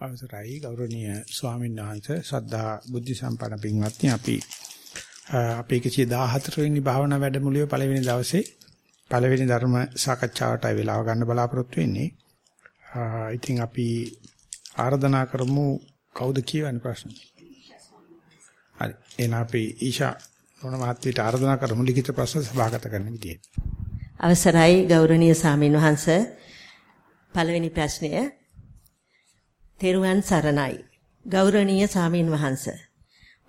අවසරයි ගෞරවනීය ස්වාමීන් වහන්සේ ශ්‍රද්ධා බුද්ධ සම්පන්න පින්වත්නි අපි අපේ 114 වෙනි භාවනා වැඩමුළුවේ පළවෙනි දවසේ පළවෙනි ධර්ම සාකච්ඡාවට වෙලාව ගන්න බලාපොරොත්තු වෙන්නේ. ඉතින් අපි ආරාධනා කරමු කවුද කියවන්නේ ප්‍රශ්න? හරි. එහෙනම් අපි ඊෂා මොන මහත්විට ආරාධනා කරමු ලිඛිත ප්‍රශ්න සභාගත කරන්න විදියට. අවසරයි ගෞරවනීය සාමීන් වහන්ස පළවෙනි ප්‍රශ්නය තෙරුවන් සරණයි. ගෞරවනීය සාමීන් වහන්ස.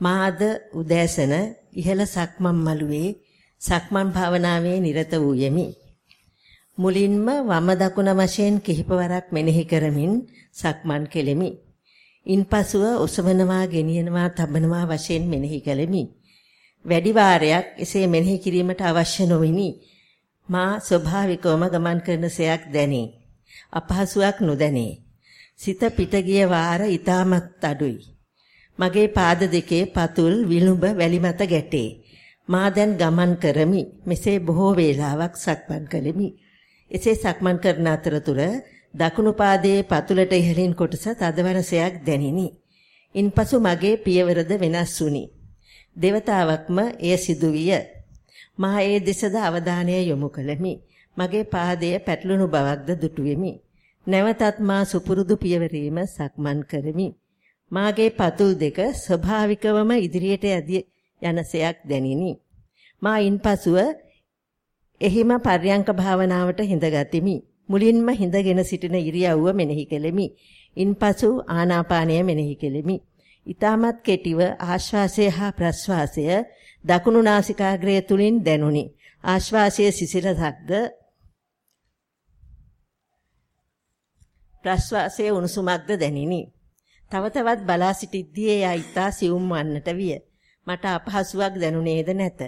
මාද උදෑසන ඉහළ සක්මන් මළුවේ සක්මන් භාවනාවේ නිරත වූ යෙමි. මුලින්ම වම දකුණ වශයෙන් කිහිපවරක් මෙනෙහි කරමින් සක්මන් කෙලෙමි. ඉන්පසුව ඔසවනවා ගෙනියනවා තබනවා වශයෙන් මෙනෙහි කළෙමි. වැඩි වාරයක් එසේ මෙනෙහි කිරීමට අවශ්‍ය නොවිනි. මා ස්වභාවිකවම ගමන් කරන සයක් දැනේ. අපහසුයක් නොදැනේ. සිත පිට ගිය වාර ඊටමත් අඩුයි. මගේ පාද දෙකේ පතුල් විලුඹ වැලි මත ගැටේ. මා දැන් ගමන් කරමි. මෙසේ බොහෝ වේලාවක් සක්මන් කළෙමි. එසේ සක්මන් කරන අතරතුර දකුණු පාදයේ පතුලට ඉහළින් කොටස තදවරසයක් දැනිනි. ඉන්පසු මගේ පියවරද වෙනස් වුනි. දෙවතාවක්ම එය සිදුවිය. මා ඒ දෙසද අවධානය යොමු කළෙමි. මගේ පාදය පැටලුණු බවක්ද දුටුවෙමි. නැවතත් මා සුපුරුදු පියවරීම සක්මන් කරමි. මාගේ පතුල් දෙක ස්වභාවිකවම ඉදිරියට ඇදී යනසයක් දැනිනි. මා ඉන්පසුව එහිම පර්යංක භාවනාවට හිඳගතිමි. මුලින්ම හිඳගෙන සිටින ඉරියව්ව මෙනෙහි කෙලෙමි. ඉන්පසු ආනාපානය මෙනෙහි කෙලෙමි. ඊටමත් කෙටිව ආශ්වාසය හා ප්‍රශ්වාසය දකුණු නාසිකාග්‍රය තුලින් දැනුනි. ආශ්වාසයේ සිසිලසක්ද ප්‍රශ්වාසයේ උණුසුමක්ද දැනිනි. තව තවත් බලා සිටිද්දී එය ඊතා සියුම් වන්නට විය. මට අපහසුාවක් දැනුනේද නැත.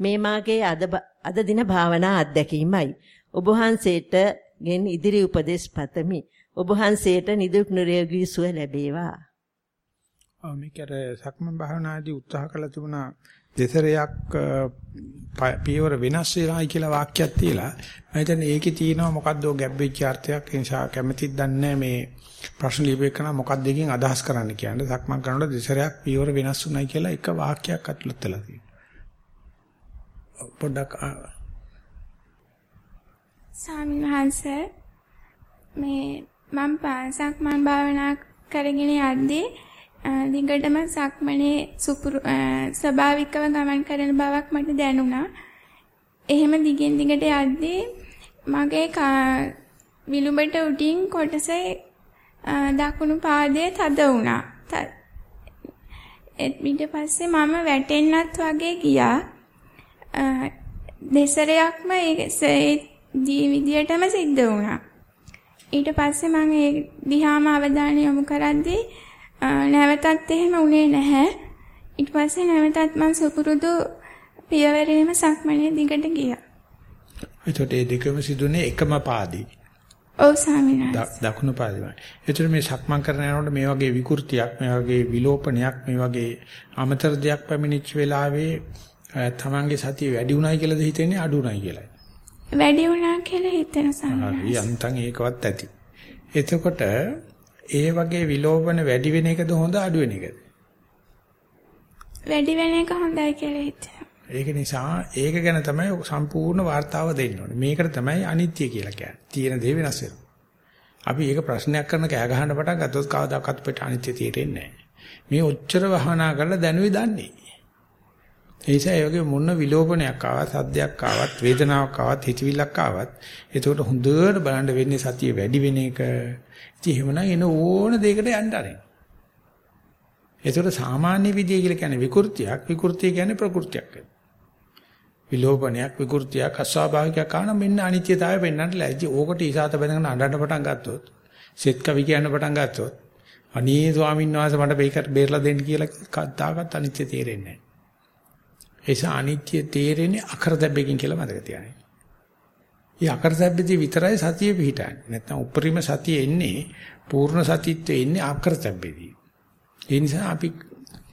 මේ මාගේ අද අද දින භාවනා අත්දැකීමයි. ඔබ වහන්සේට ගෙන් ඉදිරි උපදෙස් පතමි. ඔබ වහන්සේට නිදුක් නිරෝගී සුව ලැබේවා. ආ මේකර සක්මන් භාවනාදී උත්සාහ කළ තිබුණා දෙසරයක් පියවර වෙනස් වෙනයි කියලා වාක්‍යයක් තියලා මම හිතන්නේ ඒකේ තියෙනවා මොකද්ද ගැබ් වෙච්ච අර්ථයක්. ඒ නිසා කැමැතිද දන්නේ මේ ප්‍රශ්න ලියපෙකන මොකක්ද එකකින් අදහස් කරන්න කියන්නේ. සක්මන් කරනකොට දෙසරයක් පියවර වෙනස් වුණයි කියලා එක වාක්‍යයක් අතුලත් වෙලා තියෙනවා. පොඩ්ඩක් සම්හංශ මේ මම සක්මන් භාවනා කරගෙන යද්දී දිගටම සක්මනේ සුපුරු ස්වභාවිකව ගමන් කරන බවක් මට දැනුණා. එහෙම දිගින් දිගට යද්දී මගේ විලුඹට උඩින් කොටසේ දකුණු පාදයේ තද වුණා. ඊට පස්සේ මම වැටෙන්නත් වගේ ගියා. දෙසරයක්ම ඒ විදියටම සිද්ධ වුණා. ඊට පස්සේ මම ඒ දිහාම අවධානය යොමු කරද්දී නැවතත් එහෙම උනේ නැහැ. ඊට පස්සේ නැවතත් මම සුපුරුදු පියවරේම සක්මණේ දිගට ගියා. එතකොට මේ දෙකම සිදුනේ එකම පාදී. ඔව් ස්වාමීන් දකුණු පාදේ. එතකොට මේ සක්මන් කරන යනකොට මේ වගේ විකෘතියක්, මේ වගේ විලෝපනයක්, මේ වගේ අමතර දෙයක් පැමිණිච්ච වෙලාවේ තමන්ගේ සතිය වැඩි උනායි කියලාද හිතෙන්නේ අඩු උනායි කියලාද? වැඩි උනා කියලා හිතෙන සම්මත. හරි අන්තං ඒකවත් ඇති. එතකොට ඒ වගේ විලෝපන වැඩි වෙන එකද හොඳ අඩු වෙන එකද? වැඩි වෙන එක හොඳයි කියලා හිතනවා. ඒක නිසා ඒක ගැන තමයි සම්පූර්ණ වார்த்தාව දෙන්න ඕනේ. මේකට තමයි අනිත්‍ය කියලා කියන්නේ. තියෙන දේ වෙනස් වෙනවා. අපි ඒක ප්‍රශ්නයක් කරන කෑ ගහන්න පටන් ගත්තොත් කවදාකවත් අපිට අනිත්‍ය තේරෙන්නේ නැහැ. මේ ඔච්චර වහනා කරලා දැනුයි දන්නේ. ඒ නිසා ඒ වගේ මොන විලෝපනයක් ආවත්, සද්දයක් ආවත්, වේදනාවක් ආවත්, හිතවිල්ලක් ආවත්, ඒකට හොඳට බලන්න වෙන්නේ සතිය වැඩි වෙන එක. ඉතින් එහෙමනම් එන ඕන දෙයකට යන්න ආරෙන්න. ඒකට සාමාන්‍ය විදිය කියලා කියන්නේ විකෘතියක්, විකෘතිය කියන්නේ ප්‍රകൃතියක්. විලෝපනයක්, විකෘතියක්, අස්වාභාවිකයක් ආන මෙන්න අනිත්‍යතාවය පෙන්වන්නට ලැජ්ජ. ඕකට ඊසాత බඳගෙන අඬන්න පටන් ගත්තොත්, සෙත් කවි කියන්න පටන් ගත්තොත්, අනේ ස්වාමීන් වහන්සේ මට මේක බේරලා දෙන්න කියලා කද්දාකත් අනිත්‍ය තේරෙන්නේ නැහැ. ඒසා අනිත්‍ය තේරෙන්නේ අකරදැබ්බකින් කියලා මතක තියාගන්න. මේ අකරදැබ්බදී විතරයි සතිය පිහිටන්නේ. නැත්නම් උපරිම සතිය එන්නේ පූර්ණ සතිත්වයේ එන්නේ අකරදැබ්බේදී. ඒ නිසා අපි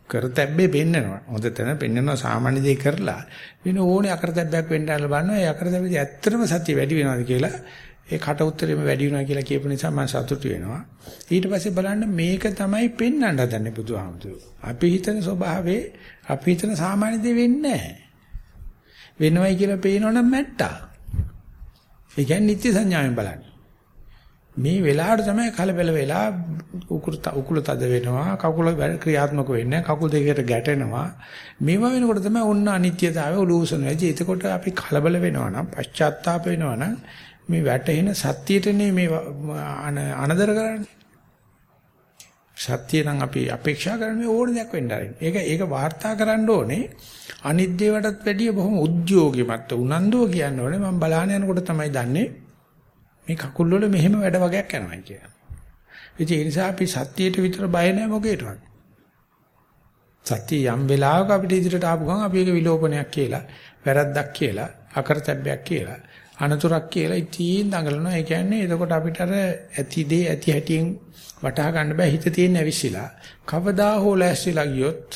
කරතැබ්බේ පෙන්නනවා. හොඳ තැන පෙන්නනවා සාමාන්‍ය දේ කරලා වෙන ඕනේ අකරතැබ්බයක් වෙන්න ආල බලනවා. ඒ අකරතැබ්බේදී ඇත්තටම සතිය වැඩි වෙනවද කියලා ඒ කට උත්තරෙම වැඩි වෙනවා කියලා කියපු නිසා මම සතුටු වෙනවා. ඊට පස්සේ බලන්න මේක තමයි පෙන්වන්න හදන්නේ බුදුහාමුදුරුවෝ. අපි හිතන ස්වභාවයේ අපි හිතන සාමාන්‍ය දේ වෙන්නේ නැහැ. වෙනවයි කියලා පේනවනම් මැට්ටා. ඒ කියන්නේ නිත්‍ය සංඥාවෙන් බලන්නේ. මේ වෙලාවට තමයි කලබල වෙලා උකුල උකුල තද වෙනවා කකුල ක්‍රියාත්මක වෙන්නේ කකුල් දෙකකට ගැටෙනවා මේවා වෙනකොට තමයි ඔන්න අනිත්‍යතාවය ඔලූසන වෙයි එතකොට අපි කලබල වෙනවා නම් පශ්චාත්තාප වෙනවා නම් මේ වැටෙන සත්‍යයටනේ මේ අනදර කරන්නේ සත්‍ය නම් අපි අපේක්ෂා කරන්නේ ඕන දෙයක් වෙන්න ආරින් ඒක ඒක වාර්තා කරන්න ඕනේ අනිත් දේවටත් වැඩිය බොහොම උද්‍යෝගිමත් උනන්දුව කියන්න ඕනේ මම බලාන යනකොට තමයි දන්නේ මේ කකුල් වල මෙහෙම වැඩ වගේක් යනවා කියලා. ඒ නිසා අපි සත්‍යයට විතර බය නැහැ මොකේටවත්. සත්‍ය යම් වෙලාවක අපිට ඉදිරියට ආපු ගමන් අපි ඒක විලෝපනයක් කියලා, වැරද්දක් කියලා, අකරතැබ්බයක් කියලා, අනතුරක් කියලා ඉතින් දඟලනවා. ඒ කියන්නේ එතකොට අපිට අර ඇති දේ ඇති හැටියෙන් වටහා ගන්න බෑ හිත තියෙන ඇවිස්සලා. කවදා හෝ ලෑස්තිලා ගියොත්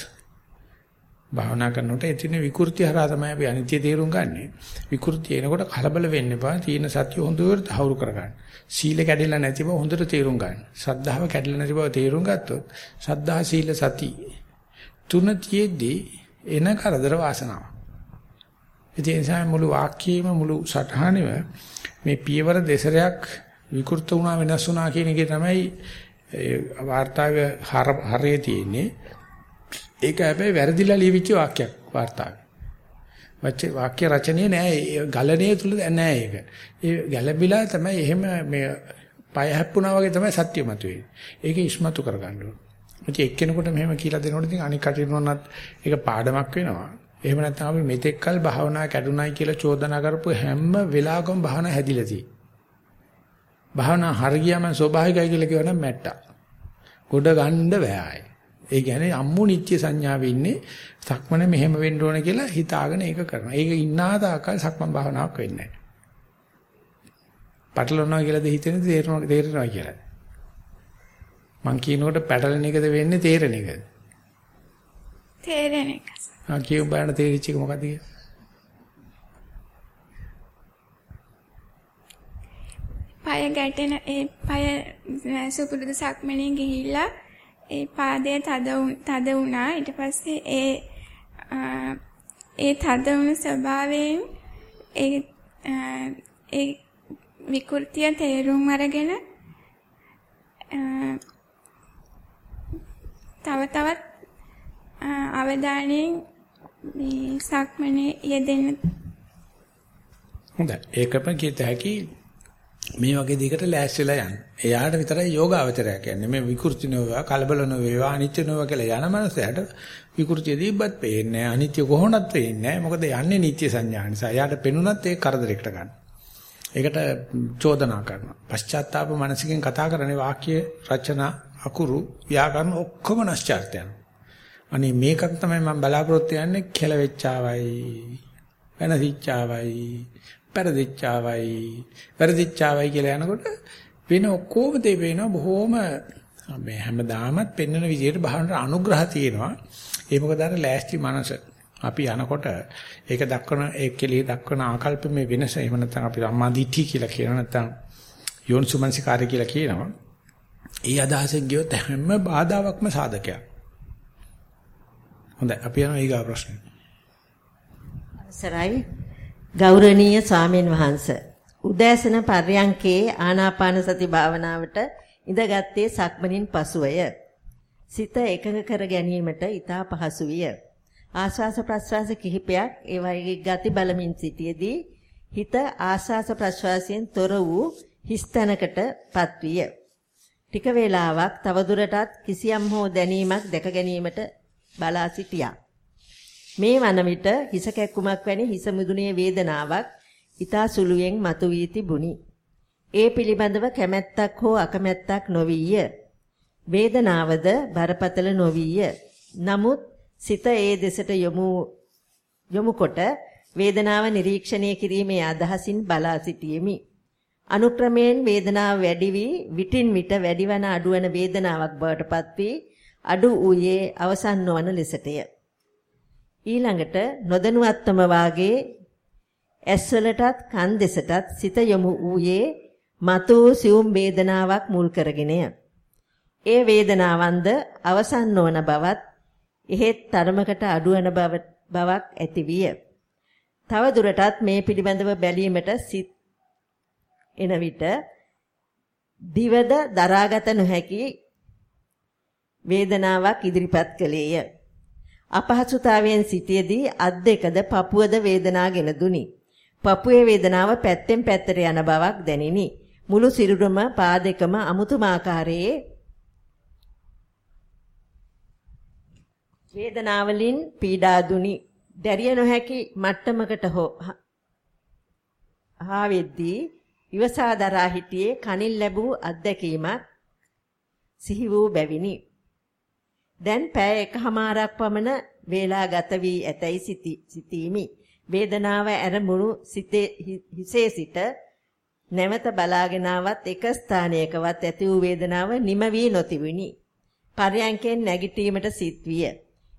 භාවනා කරනකොට එතින විකෘති හරහා තමයි අපි අනිත්‍ය තේරුම් ගන්නෙ. විකෘති එනකොට කලබල වෙන්න එපා. තීන සත්‍ය හොඳට තහවුරු කරගන්න. සීල කැඩෙලා නැති බව හොඳට තේරුම් ගන්න. සද්ධාව කැඩෙලා නැති බව තේරුම් ගත්තොත් සද්ධා සීල සති තුන තියේදී එන කරදර වාසනාව. ඒ නිසා මුළු වාක්‍යයේම මුළු සටහනෙම මේ පියවර දෙසරයක් විකෘත වුණා වෙනස් වුණා කියන එකේ තමයි වාර්තාවේ හරයේ තියෙන්නේ. ඒක හැබැයි වැරදිලා ලියවිච්ච වාක්‍යයක් වාර්තාවේ. වචේ වාක්‍ය රචනයේ නෑ ගලණයේ තුල නෑ ඒක. ඒ ගැළබිලා තමයි එහෙම මේ පය හැප්පුණා වගේ තමයි සත්‍ය මතුවේ. ඒක ඉස්මතු කරගන්න ඕන. ඉතින් එක්කෙනෙකුට මෙහෙම කියලා දෙනකොට ඉතින් අනික් කටිනුනත් ඒක පාඩමක් වෙනවා. එහෙම නැත්නම් අපි මෙතෙක්කල් භාවනා කැඩුනයි කියලා චෝදනා කරපු හැම වෙලාවකම භාවනා හැදිලා තියෙයි. භාවනා හරියම ස්වභාවිකයි කියලා කියවනම් මැට්ටා. ගොඩ ගන්න බෑයි. ඒ කියන්නේ අම්මු නිත්‍ය සංඥාවේ ඉන්නේ සක්මන මෙහෙම වෙන්න ඕන කියලා හිතාගෙන ඒක කරනවා. ඒක ඉන්නා තාකල් සක්මන් භාවනාවක් වෙන්නේ නැහැ. පටලනවා කියලාද හිතෙන්නේ තේරෙනවා තේරෙනවා කියලා. මං කියනකොට පැටලෙන එකද වෙන්නේ තේරෙන එකද? තේරෙන එක. ආ කියමු බලන්න තේරිච්ච එක මොකද්ද කියලා. පය ගැටෙන ඒ පය සුපුරුදු සක්මණේ ගිහිල්ලා ඒ පාදය තද තද වුණා ඊට පස්සේ ඒ ඒ තද වුණු ස්වභාවයෙන් ඒ ඒ විකෘතිය තේරුම් අරගෙන තව තවත් අවධානයෙන් මේ සක්මනේ යෙදෙන්න හොඳයි ඒකම කියත හැකි මේ වගේ දෙයකට ලෑස්තිලා යන්න. එයාට විතරයි යෝගාවචරය කියන්නේ. මේ විකෘති නොවේවා, කලබල නොවේවා, අනිත්‍ය නොවේවා කියලා යන මනසට විකෘතිය දීබත් පේන්නේ නැහැ. අනිත්‍ය කොහොමවත් පේන්නේ නැහැ. මොකද යන්නේ නිත්‍ය සංඥා නිසා. එයාට පෙනුනත් ඒ කරදරයකට ගන්න. ඒකට චෝදනා කරනවා. පශ්චාත්තාප මනසකින් කතා කරන්නේ වාක්‍ය රචනා අකුරු ව්‍යාකරණ ඔක්කොම නැස්චාර්ත්‍යයන්. අනේ මේකක් තමයි මම බලාපොරොත්තු වෙන්නේ කෙලවෙච්චාවයි වෙනසිච්චාවයි පෙරදිච්චාවයි. පෙරදිච්චාවයි කියලා යනකොට වෙන ඔක්කොම දේ වෙනවා. බොහොම මේ හැමදාමත් පෙන්වන විදිහට බහනට අනුග්‍රහ තියෙනවා. ඒ මොකද අර ලෑස්ති මනස. අපි යනකොට ඒක දක්වන ඒ කෙලේ දක්වන ආකල්පමේ වෙනස. එහෙම නැත්නම් අපි සම්මාදිට්ඨිය කියලා කියනවා. නැත්නම් යෝනිසුමනසිකාරය කියලා කියනවා. ඒ අදහසෙන් ගියොත් හැම බාධාවක්ම සාධකයක්. හොඳයි අපි යනවා ඊගා ප්‍රශ්නෙට අවසරයි ගෞරවනීය ස්වාමීන් වහන්ස උදෑසන පර්යංකේ ආනාපාන සති භාවනාවට ඉඳගත්තේ සක්මනින් පසුවය. සිත එකඟ කර ගැනීමට ඊතා පහසු විය. ආශ්වාස ප්‍රශ්වාස කිහිපයක් ඒ වගේ ගති බලමින් සිටියේදී හිත ආශ්වාස ප්‍රශ්වාසයෙන් තොර වූ හිස්තැනකටපත් විය. ටික වේලාවක් තවදුරටත් කිසියම් හෝ දැනීමක් දැක ගැනීමට බලා සිටියා. මේ වන විට හිස කැක්කුමක් වැනි හිස මුදුනේ වේදනාවක් ඊතා සුළුයෙන් මතුවී තිබුණි. ඒ පිළිබඳව කැමැත්තක් හෝ අකමැත්තක් නොවිය. වේදනාවද බරපතල නොවිය. නමුත් සිත ඒ දෙසට යොමු යොමුකොට වේදනාව නිරීක්ෂණය කිරීමේ අදහසින් බලා සිටියෙමි. අනුක්‍රමයෙන් වේදනාව වැඩි වී විටින් විට වැඩිවන අඩුවන වේදනාවක් බවට පත් වී අඩු ඌයේ අවසන් නොවන ලෙසටය. ඊළඟට නොදැනුවත්වම වාගේ ඇස්වලටත් කන් දෙසටත් සිත යොමු වූයේ මතු සියුම් වේදනාවක් මුල් කරගෙනය. ඒ වේදනාවන්ද අවසන් නොවන බවත් එහෙත් තරමකට අඩුවන බවක් ඇතිවිය. තව දුරටත් මේ පිළිබඳව බැලීමට සිත් එන විට දිවද දරාගත නොහැකි වේදනාවක් ඉදිරිපත් කළේය. අපහසුතාවයෙන් සිටියේදී අත් දෙකද පපුවද වේදනාගෙන දුනි. පපුවේ වේදනාව පැත්තෙන් පැත්තට යන බවක් දැනිනි. මුළු සිරුරම පා දෙකම අමුතුම ආකාරයේ වේදනාවලින් පීඩා දුනි. දැරිය නොහැකි මට්ටමකට හෝ හා වෙද්දී ඉවසා දරා හිටියේ කනින් ලැබූ අත්දැකීමක් සිහි වූ බැවිනි. දැන් පෑ එකහමාරක් පමණ වේලා ගත වී ඇතැයි සිතීමි. වේදනාව ඇරමුණු සිතේ හිසේ සිට නැවත බලාගෙන ආවත් එක ස්ථානයකවත් ඇති වූ වේදනාව නිම වී නොතිබුණි. පරයන්කෙන් නැගිටීමට සිත් විය.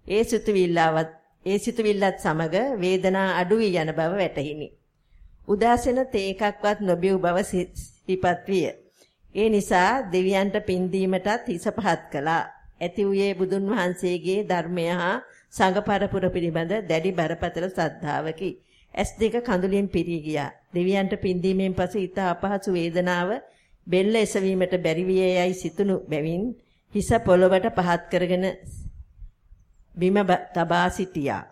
ඒ සිතුවිල්ලවත් ඒ සිතුවිල්ලත් සමග වේදනා අඩු වී යන බව වැටහිනි. උදාසෙන තේකක්වත් නොබිව් බව සිහිපත් විය. ඒ නිසා දෙවියන්ට පින් දීමටත් හිස පහත් කළා. ඇති වූයේ බුදුන් වහන්සේගේ ධර්මය හා සංඝ පරපුර පිළිබඳ දැඩි බරපතල ශ්‍රද්ධාවකි. ඇස් දෙක කඳුලින් පිරී ගියා. දෙවියන්ට පින්දීමෙන් පසු ඊට අපහසු වේදනාව බෙල්ල එසවීමට බැරි වියයි සිතුණු බැවින් හිස පොළවට පහත් කරගෙන බිම තබා සිටියා.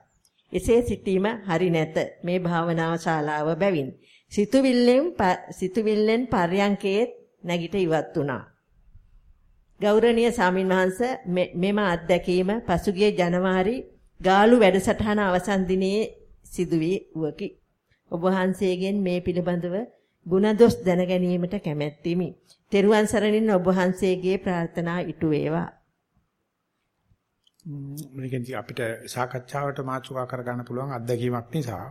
එසේ සිටීම හරි නැත. මේ භාවනා ශාලාව බැවින් සිතුවිල්ලෙන් සිතුවිල්ලෙන් පර්යංකයේ නැගිට ඉවත් වුණා. ගෞරවනීය සාමින්වහන්ස මෙම අත්දැකීම පසුගිය ජනවාරි ගාලු වැඩසටහන අවසන් දිනේ සිදුවී වූකි. ඔබ වහන්සේගෙන් මේ පිළිබඳව ಗುಣදොස් දැන ගැනීමට කැමැත්තිමි. තෙරුවන් සරණින් ඔබ වහන්සේගේ ප්‍රාර්ථනා ඉටු වේවා. මේකෙන් අපිට සාකච්ඡාවට මාතෘකා කරගන්න පුළුවන් අත්දැකීමක් නිසා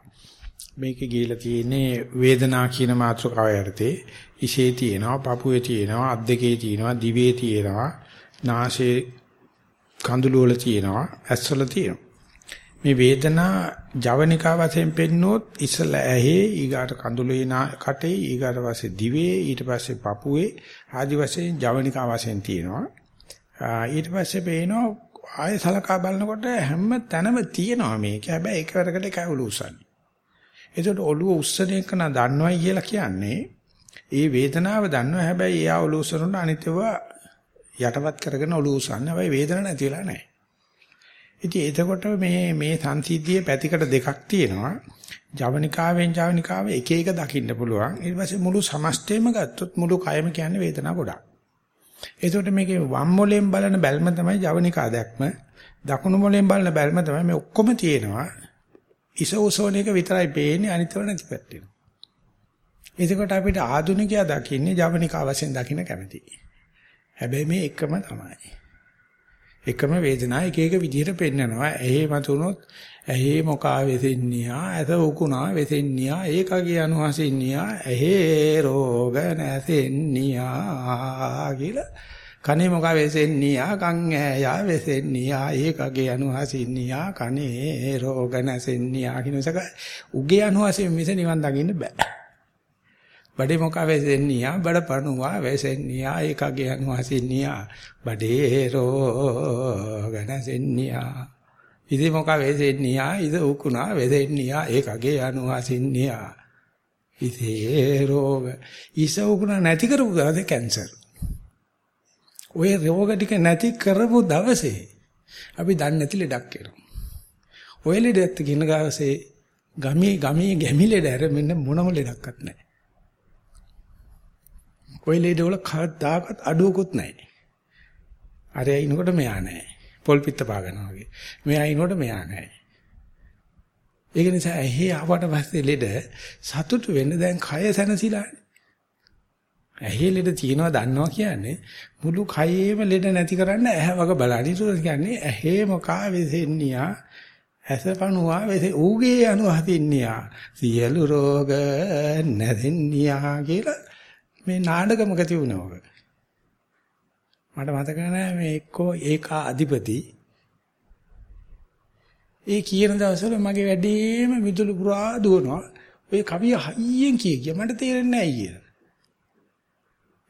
මේකේ ගිහිලා තියෙන්නේ වේදනා කියන මාතෘකාව යටතේ ඉෂේ තියෙනවා, පපුවේ තියෙනවා, අත් දෙකේ තියෙනවා, දිවේ තියෙනවා, නාසයේ කඳුළු වල තියෙනවා, ඇස්වල තියෙනවා. මේ වේදනා ජවනිකා වශයෙන් පෙන්නොත් ඉස්සලා ඇහි ඊගාට කඳුළුේ කටේ ඊගාට පස්සේ දිවේ ඊට පස්සේ පපුවේ ආදි වශයෙන් ජවනිකා වශයෙන් තියෙනවා. ඊට පස්සේ පේනවා ආයෙ සලකා බලනකොට හැම තැනම තියෙනවා මේක. හැබැයි එකවරකට කැවුළු උස්සන්නේ. ඒකට ඔළුව උස්සන එක නා දන්නවයි කියලා කියන්නේ ඒ වේදනාව දන්නවා හැබැයි එයා ඔළුව උස්සනකොට අනිත්‍යව යටවත් කරගෙන ඔළුව උස්සන්නේ හැබැයි වේදනාවක් නැති වෙලා නැහැ. ඉතින් එතකොට මේ මේ සංසිද්ධියේ පැතිකඩ දෙකක් තියෙනවා. ජවනිකාවෙන් ජවනිකාව එක එක දකින්න පුළුවන්. ඊට පස්සේ මුළු සමස්තයම ගත්තොත් මුළු කයම කියන්නේ වේදනාව ගොඩක්. එතකොට මේකේ වම් මොලෙන් බලන බැල්ම තමයි ජවනිකා දැක්ම. දකුණු මොලෙන් බලන බැල්ම තමයි මේ ඔක්කොම තියෙනවා. ඉස උසෝන එක විතරයි පේන්නේ අනිතව නැති පැත්තෙනවා. එතකොට අපිට ආධුනිකයා දකින්නේ ජවනිකා වශයෙන් දකින්න කැමති. හැබැයි මේ එකම තමයි. එකම වේදනාව එක එක විදිහට පෙන්නනවා. ඇහි මතුනොත් ඇහි මොකා වෙසෙන්නියා, ඇත උකුණා වෙසෙන්නියා, ඒකගේ අනුහසින්නියා, ඇහි රෝග නැසෙන්නියා කියලා කනේ මොකා වෙසෙන්නියා කන් ඈයා වෙසෙන්නියා ඒකගේ අනුහසින්නියා කනේ රෝග නැසෙන්නියා කිනසක උගේ අනුහසින් මිස නිවන් දකින්න බෑ. බඩේ මොකා වෙසෙන්නියා බඩ පණුවා වෙසෙන්නියා ඒකගේ අනුහසින්නියා බඩේ රෝග නැසෙන්නියා ඉතින් මොකා වෙසෙන්නියා ඉත උකුණා වෙසෙන්නියා ඒකගේ අනුහසින්නියා ඉතේ රෝග. ඉස උකුණා නැති කරපු දාද කැන්සර් ওই රෝග ටික නැති කරපු දවසේ අපි දන්නේ නැති ලෙඩක් එනවා. ඔය ලෙඩත් කියන ගාවසේ ගමේ ගමේ ගැමි ලෙඩ ඇර මෙන්න මොනම ලෙඩක්වත් නැහැ. ඔය ලෙඩ වල කවදාකවත් අඩුවකුත් නැහැ. අර ඇයිනකොට මෙයා නැහැ. පොල් පිට පාගනවා වගේ. මෙයා ඇයිනකොට මෙයා නැහැ. ඒක නිසා ඇහි ආවට පස්සේ ලෙඩ සතුටු වෙන්න දැන් කය සැනසීලානේ. ඇහි ලෙඩ තියෙනවා දන්නවා කියන්නේ මුළු කයේම ලෙඩ නැති කරන්න ඇහැ වග බලන්න. ඒක කියන්නේ ඇහි මොකා වෙසෙන්නියා ඇසපණුවා වෙසේ ඌගේ අනුහතින්නියා සියලු රෝග නැදෙන්නියා කියලා මේ නාඩගමක තිබුණා ඔක. මට මතක නැහැ මේ එක්කෝ ඒකා අධිපති ඒ කියන දවස්වල මගේ වැඩේම මිදුළු පුරා දුවනවා. ඔය කවිය හයියෙන් කිය කිය මට තේරෙන්නේ නැහැ අයියා.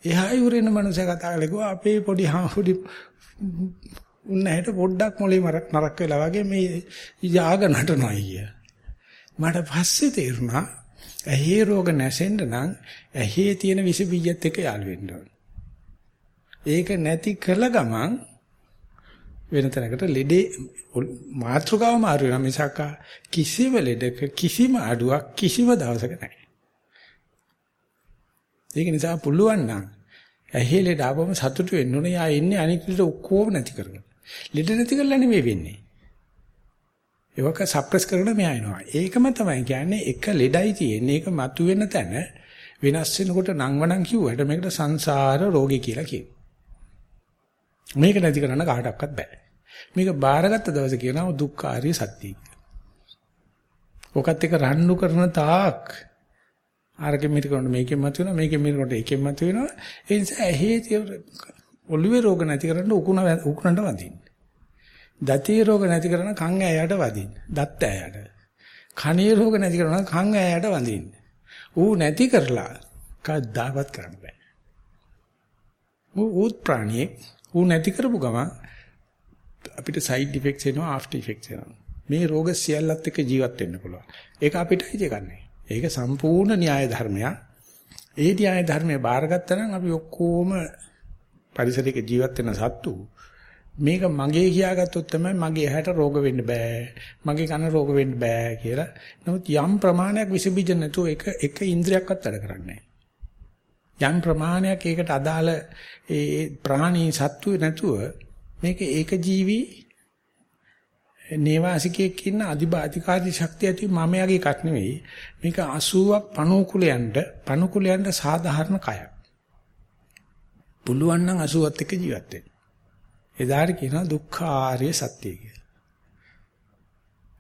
එහා යුරේන මනුස්සය කතා කරලා කිව්වා අපේ පොඩි හාමුඩි උන්නහැට පොඩ්ඩක් මොලේ නරක් වෙලා වගේ මේ යාග නටනවා කිය. මට පස්සේ තේරුණා ඇහි රෝග නැසෙන්න නම් ඇහි තියෙන විස බීජත් එක්ක යාළු වෙන්න ඕන. ඒක නැති කළ ගමන් වෙන තැනකට ලෙඩේ මාත්‍රකාව මාරු වෙනවා මිසක් කිසිම ලෙඩක කිසිම අඩුවක් කිසිම දවසක නැහැ. ඒක නිසා පුළුවන් නම් ඇහි ලෙඩ ආවම සතුටු වෙන්න ඕනේ. යා ඉන්නේ අනිත් ලෙඩ ඔක්කොම නැති කරගෙන. ලෙඩ නැති කරලා නෙමෙයි වෙන්නේ. ඒක සප්‍රෙස් කරන මෙයා එනවා. ඒකම තමයි කියන්නේ එක ලෙඩයි තියෙන්නේ. ඒක මතුවෙන තැන වෙනස් වෙනකොට නංවනම් කිව්වට මේකට සංසාර රෝගී කියලා කියනවා. මේක නැති කරන්න කාටවත් බෑ. මේක බාරගත්ත දවසේ කියනවා දුක්ඛාරිය සත්‍යය. ඔකත් එක රණ්ඩු කරන තාක් අරගෙ මිරිකනොට මේකෙන් මත වෙනවා මේකෙන් මිරිකනොට එකෙන් මත වෙනවා ඒ නිසා ඇහි ඔළුවේ රෝග නැති කරන්න උකුණ උකුණට වදින්න. දතේ රෝග නැති කරන කන් ඇයට වදින්න. දත් ඇයට. කනේ රෝග නැති කරන කන් ඇයට වදින්න. ඌ නැති කරලා කවදාවත් කරන්න බෑ. ඌ උත් ප්‍රාණියෙක් ඌ නැති කරපු ගමන් අපිට සයිඩ් ඉෆෙක්ට්ස් එනවා ආෆ්ටර් ඉෆෙක්ට්ස් එනවා. මේ රෝග සියල්ලත් එක්ක ජීවත් වෙන්න පුළුවන්. ඒක අපිටයි දෙකන්නේ. ඒක සම්පූර්ණ න්‍යාය ධර්මයක්. ඒ න්‍යාය ධර්මයේ බාරගත්තා නම් අපි ඔක්කොම පරිසරයක ජීවත් වෙන සත්තු මේක මගේ කියාගත්තොත් තමයි මගේ ඇහැට රෝග වෙන්න බෑ. මගේ කන රෝග වෙන්න බෑ කියලා. නමුත් යම් ප්‍රමාණයක් විස බීජ නැතුව එක එක ඉන්ද්‍රියක්වත් වැඩ කරන්නේ යම් ප්‍රමාණයක් ඒකට අදාළ ඒ ප්‍රාණී සත්තු නැතුව මේක ඒක ජීවි නේවාසිකයෙක් ඉන්න අධිබාධිකාරී ශක්තිය ඇති මමයාගේ එකක් නෙවෙයි. මේක 80ක් පණුකුලයන්ට පණුකුලයන්ට සාධාරණ කයක්. පුළුවන් නම් 80ත් එක්ක ජීවත් වෙන්න. එදාට කියනවා දුක්ඛාරිය සත්‍ය කියලා.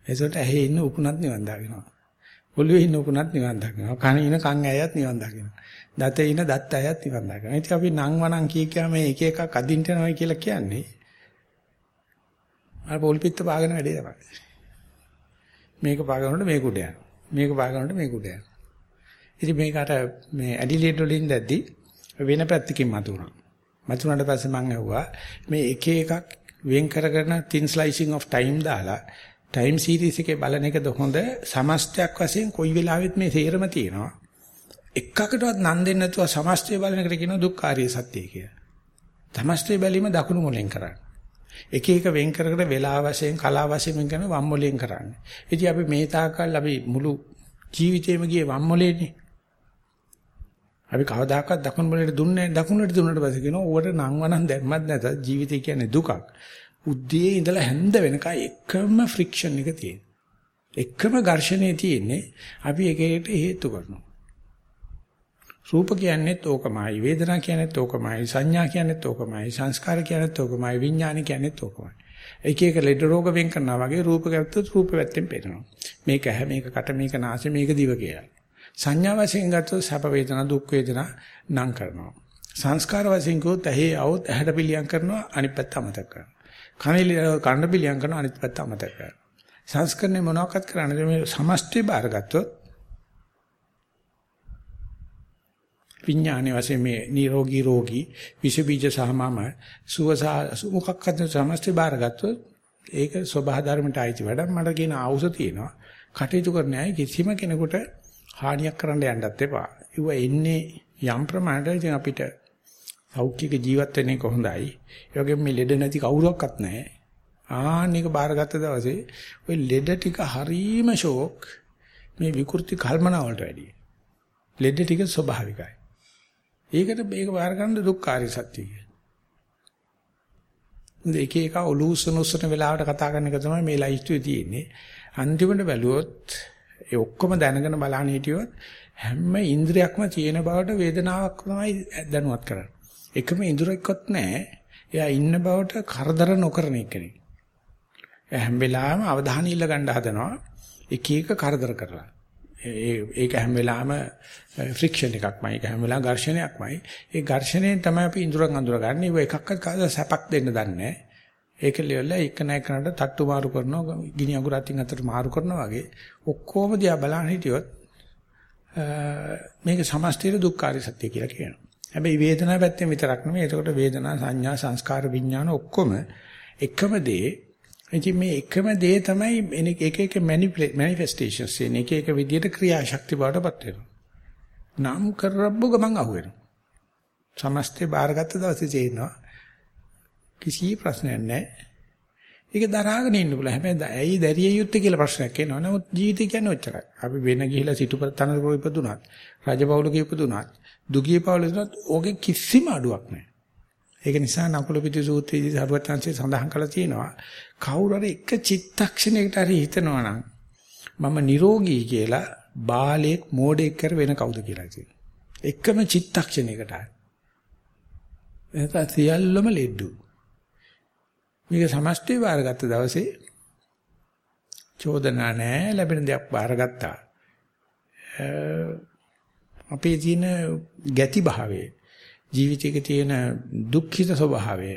එසොට ඇහි ඉන්න උකුණත් නිවන් දකින්නවා ඔළුවේ ඉන්න උකුණත් නිවන් දකින්නවා කන ඉන්න කන් ඇයත් නිවන් දකින්නවා දතේ ඉන්න දත් ඇයත් නිවන් දකින්නවා ඉතින් අපි නම් වණන් කී කියා මේ එක එකක් අදින්ට යනවා කියලා කියන්නේ අර පොල් පිට පාගෙන වැඩේ තමයි. මේක පාගනකොට මේක උඩ යනවා. මේක පාගනකොට මේක උඩ යනවා. ඉතින් මේක අර මේ ඇඩිලේඩ් වලින් දැද්දි වෙන පැත්තකින් මතුණා. මතුණාට පස්සේ මම ඇහුවා මේ එක එකක් වෙන් කරගෙන thin slicing of time දාලා time series එකේ බලන එකද හොඳ සමස්තයක් වශයෙන් කොයි වෙලාවෙත් මේ තේරම තියෙනවා. එකකටවත් නන් දෙන්න නැතුව සමස්තය බලන එකට කියනවා දුක්ඛාරිය සත්‍ය කියලා. සමස්තය බැලීම දකුණු මොලෙන් කරන්නේ. එක එක වෙන් කර කර වෙලා වශයෙන් කලා වශයෙන් වෙන් කරන වම් මොලෙන් කරන්නේ. ඉතින් අපි මේ තාකල් අපි මුළු ජීවිතේම ගියේ වම් මොලේනේ. අපි කවදාකවත් දකුණු මොලේට දුන්නේ නැහැ. දකුණට දුන්නට පස්සේ කියනවා ඌවට නම් වනම් දැම්මත් නැත ජීවිතය කියන්නේ දුකක්. උද්දී ඉඳලා හැන්ද වෙනකන් එකම ෆ්‍රික්ෂන් එක තියෙන. එකම ඝර්ෂණේ තියෙන්නේ අපි එක එකට හේතු කරනවා. රූප කියන්නේත් ඕකමයි වේදනා කියන්නේත් ඕකමයි සංඥා කියන්නේත් ඕකමයි සංස්කාර කියන්නේත් ඕකමයි විඥාන කියන්නේත් ඕකමයි. එක එක ලෙඩ රෝග වෙන් කරනවා වගේ රූප ගත්තොත් රූප පැත්තෙන් පේනවා. මේක ඇහැ මේක කට මේක නාසය මේක දිව කියලා. සංඥා වශයෙන් ගත්තොත් සැප වේදනා දුක් වේදනා නම් කරනවා. සංස්කාර වශයෙන් කිව්වොත් ඇහි આવොත් ඇහැට පිළියම් කරනවා අනිත් පැත්ත අමතක කරනවා. කනෙලි කන්න පිළියම් කරනවා අනිත් පැත්ත අමතක කරනවා. සංස්කරණය මොනවාක්වත් කරන්නේ මේ සමස්තය බාරගත්තොත් විඥානයේ වශයෙන් මේ නිරෝගී රෝගී විෂ බීජ සහ මම සුවසා මොකක්ද සමස්තය බාරගත්තොත් ඒක සබහා ධර්මයට අයිති වැඩක් මට කියන ආවුස තියෙනවා කටයුතු කරන්න ඇයි කිසිම කෙනෙකුට හානියක් කරන්න යන්නත් එපා. ඒව එන්නේ යම් ප්‍රමාණයකට ඉතින් අපිට සෞඛ්‍යක ජීවත් වෙන එක හොඳයි. ඒ වගේම මේ ලෙඩ නැති කවුරක්වත් නැහැ. ආන්නේක බාරගත්ත දවසේ ওই ලෙඩ ටික හරීම ෂෝක් මේ විකෘති කල්පනා වලට වැඩියි. ලෙඩ ටික ස්වභාවිකයි. ඒකට මේක බාර ගන්න දුක්ඛාරිය සත්‍ය කියන්නේ. එක එක ඔලූසන උස්සන වෙලාවට කතා කරන එක තමයි මේ ලයිස්ට්ුවේ තියෙන්නේ. අන්තිමට බැලුවොත් ඒ ඔක්කොම දැනගෙන බලන්න හිටියොත් හැම ඉන්ද්‍රියක්ම තියෙන බවට වේදනාවක් තමයි දැනුවත් කරන්නේ. එකම ඉන්ද්‍රියක්වත් නැහැ. එයා ඉන්න බවට කරදර නොකරන එකනේ. හැම වෙලාවෙම අවධානය ඉල්ල ගන්න හදනවා. එක එක කරදර කරලා. ඒක හැම වෙලාවෙම ෆ්‍රික්ෂන් එකක්මයි. ඒක හැම වෙලාවෙම ඝර්ෂණයක්මයි. ඒ ඝර්ෂණයෙන් තමයි අපි ඉඳුරන් අඳුරගන්නේ. ඒක එකක්වත් කවදා සැපක් දෙන්න දන්නේ නැහැ. ඒක ලියලා එක නැකනට තට්ටු මාරු කරනවා, ගිනි අඟුර අතින් අතට මාරු කරනවා වගේ ඔක්කොම දිහා බලන්න හිටියොත් මේක සමස්තීර දුක්ඛාරී සත්‍ය කියලා කියනවා. හැබැයි වේදනාව පැත්තෙන් විතරක් නෙමෙයි. එතකොට වේදනා සංඥා සංස්කාර විඥාන ඔක්කොම එකම දේ. ඉතින් මේ එකම දේ තමයි එක එක මැනිෆෙස්ටේෂන්ස් එන එක එක විදියට ක්‍රියාශක්ති බවටපත් වෙනවා. නම් කරබ්බු ගමන් අහුවෙනවා. සමස්තේ බාරගත්ත දවසේ තේරෙනවා කිසි ප්‍රශ්නයක් නැහැ. ඒක දරාගෙන ඉන්න පුළුවන්. හැබැයි ඇයි දැරිය යුත්තේ කියලා ප්‍රශ්නයක් එනවා. නමුත් ජීවිතය කියන්නේ ඔච්චරයි. අපි වෙන ගිහිලා සිටුපතනකෝ ඉපදුනත්, රජපෞලක ඉපදුනත්, දුගී පෞලක ඉපදුනත් ඕකේ කිසිම අඩුවක් නැහැ. ඒක නිසා නකුල පිටි සූත්‍රයේදී සරුවත්ංශය සඳහන් කරලා තියෙනවා. කවුරු හරි එක චිත්තක්ෂණයකට හරි හිතනවා නම් මම නිරෝගී කියලා බාලයෙක් මෝඩෙක් කර වෙන කවුද කියලා කියනවා. එකම චිත්තක්ෂණයකට හරි. එතන සියල්ලම ලෙඩු. මේක සමස්තය බාරගත්ත දවසේ චෝදනා නැහැ ලැබෙන දේක් බාරගත්තා. අපේ තියෙන ගැති භාවය ජීවිතයක තියෙන දුක්ඛිත ස්වභාවය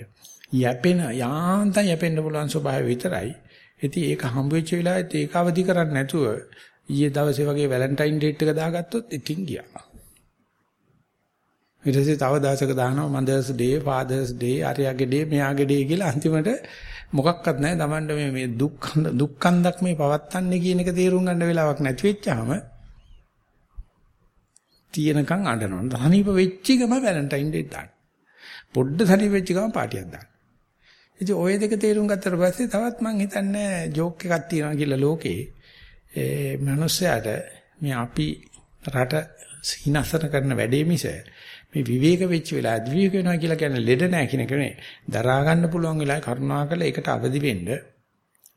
යැපෙන යාන්තම් යැපෙන්න පුළුවන් ස්වභාවය විතරයි. ඉතින් ඒක හම්බ වෙච්ච වෙලාවෙත් ඒක අවදි කරන්නේ නැතුව ඊයේ දවසේ වගේ වැලන්ටයින් ඩේට් එක දාගත්තොත් ඉතින් ගියා. ඊට පස්සේ තව දවසක දානවා මදර්ස් ඩේ, ෆාදර්ස් ඩේ, අරයාගේ ඩේ, මෙයාගේ ඩේ කියලා අන්තිමට මොකක්වත් නැහැ. Tamanට මේ මේ දුක් දුක්ඛන්දක් මේ පවත්තන්නේ කියන එක තේරුම් ගන්න වෙලාවක් නැති වෙච්චාම තියෙනකන් අඬනවා. සනීප වෙච්ච එකම වැලන්ටයින් ඩේ දාන්න. පොඩ්ඩ සනීප වෙච්ච එකම පාටියක් දාන්න. ඉතින් ওই දෙක තේරුම් ගත්තට පස්සේ තවත් මං හිතන්නේ ජෝක් එකක් තියෙනවා කියලා ලෝකේ ඒ මිනිස්සයාට මේ අපි රට හිනස්සන කරන වැඩේ මිස මේ විවේක වෙච්ච වෙලා අද්විවේක වෙනවා කියලා කියන්නේ ලෙඩ නැහැ කියන එක නේ. දරා ගන්න පුළුවන් වෙලාවයි කරුණාකරලා ඒකට අවදි වෙන්න.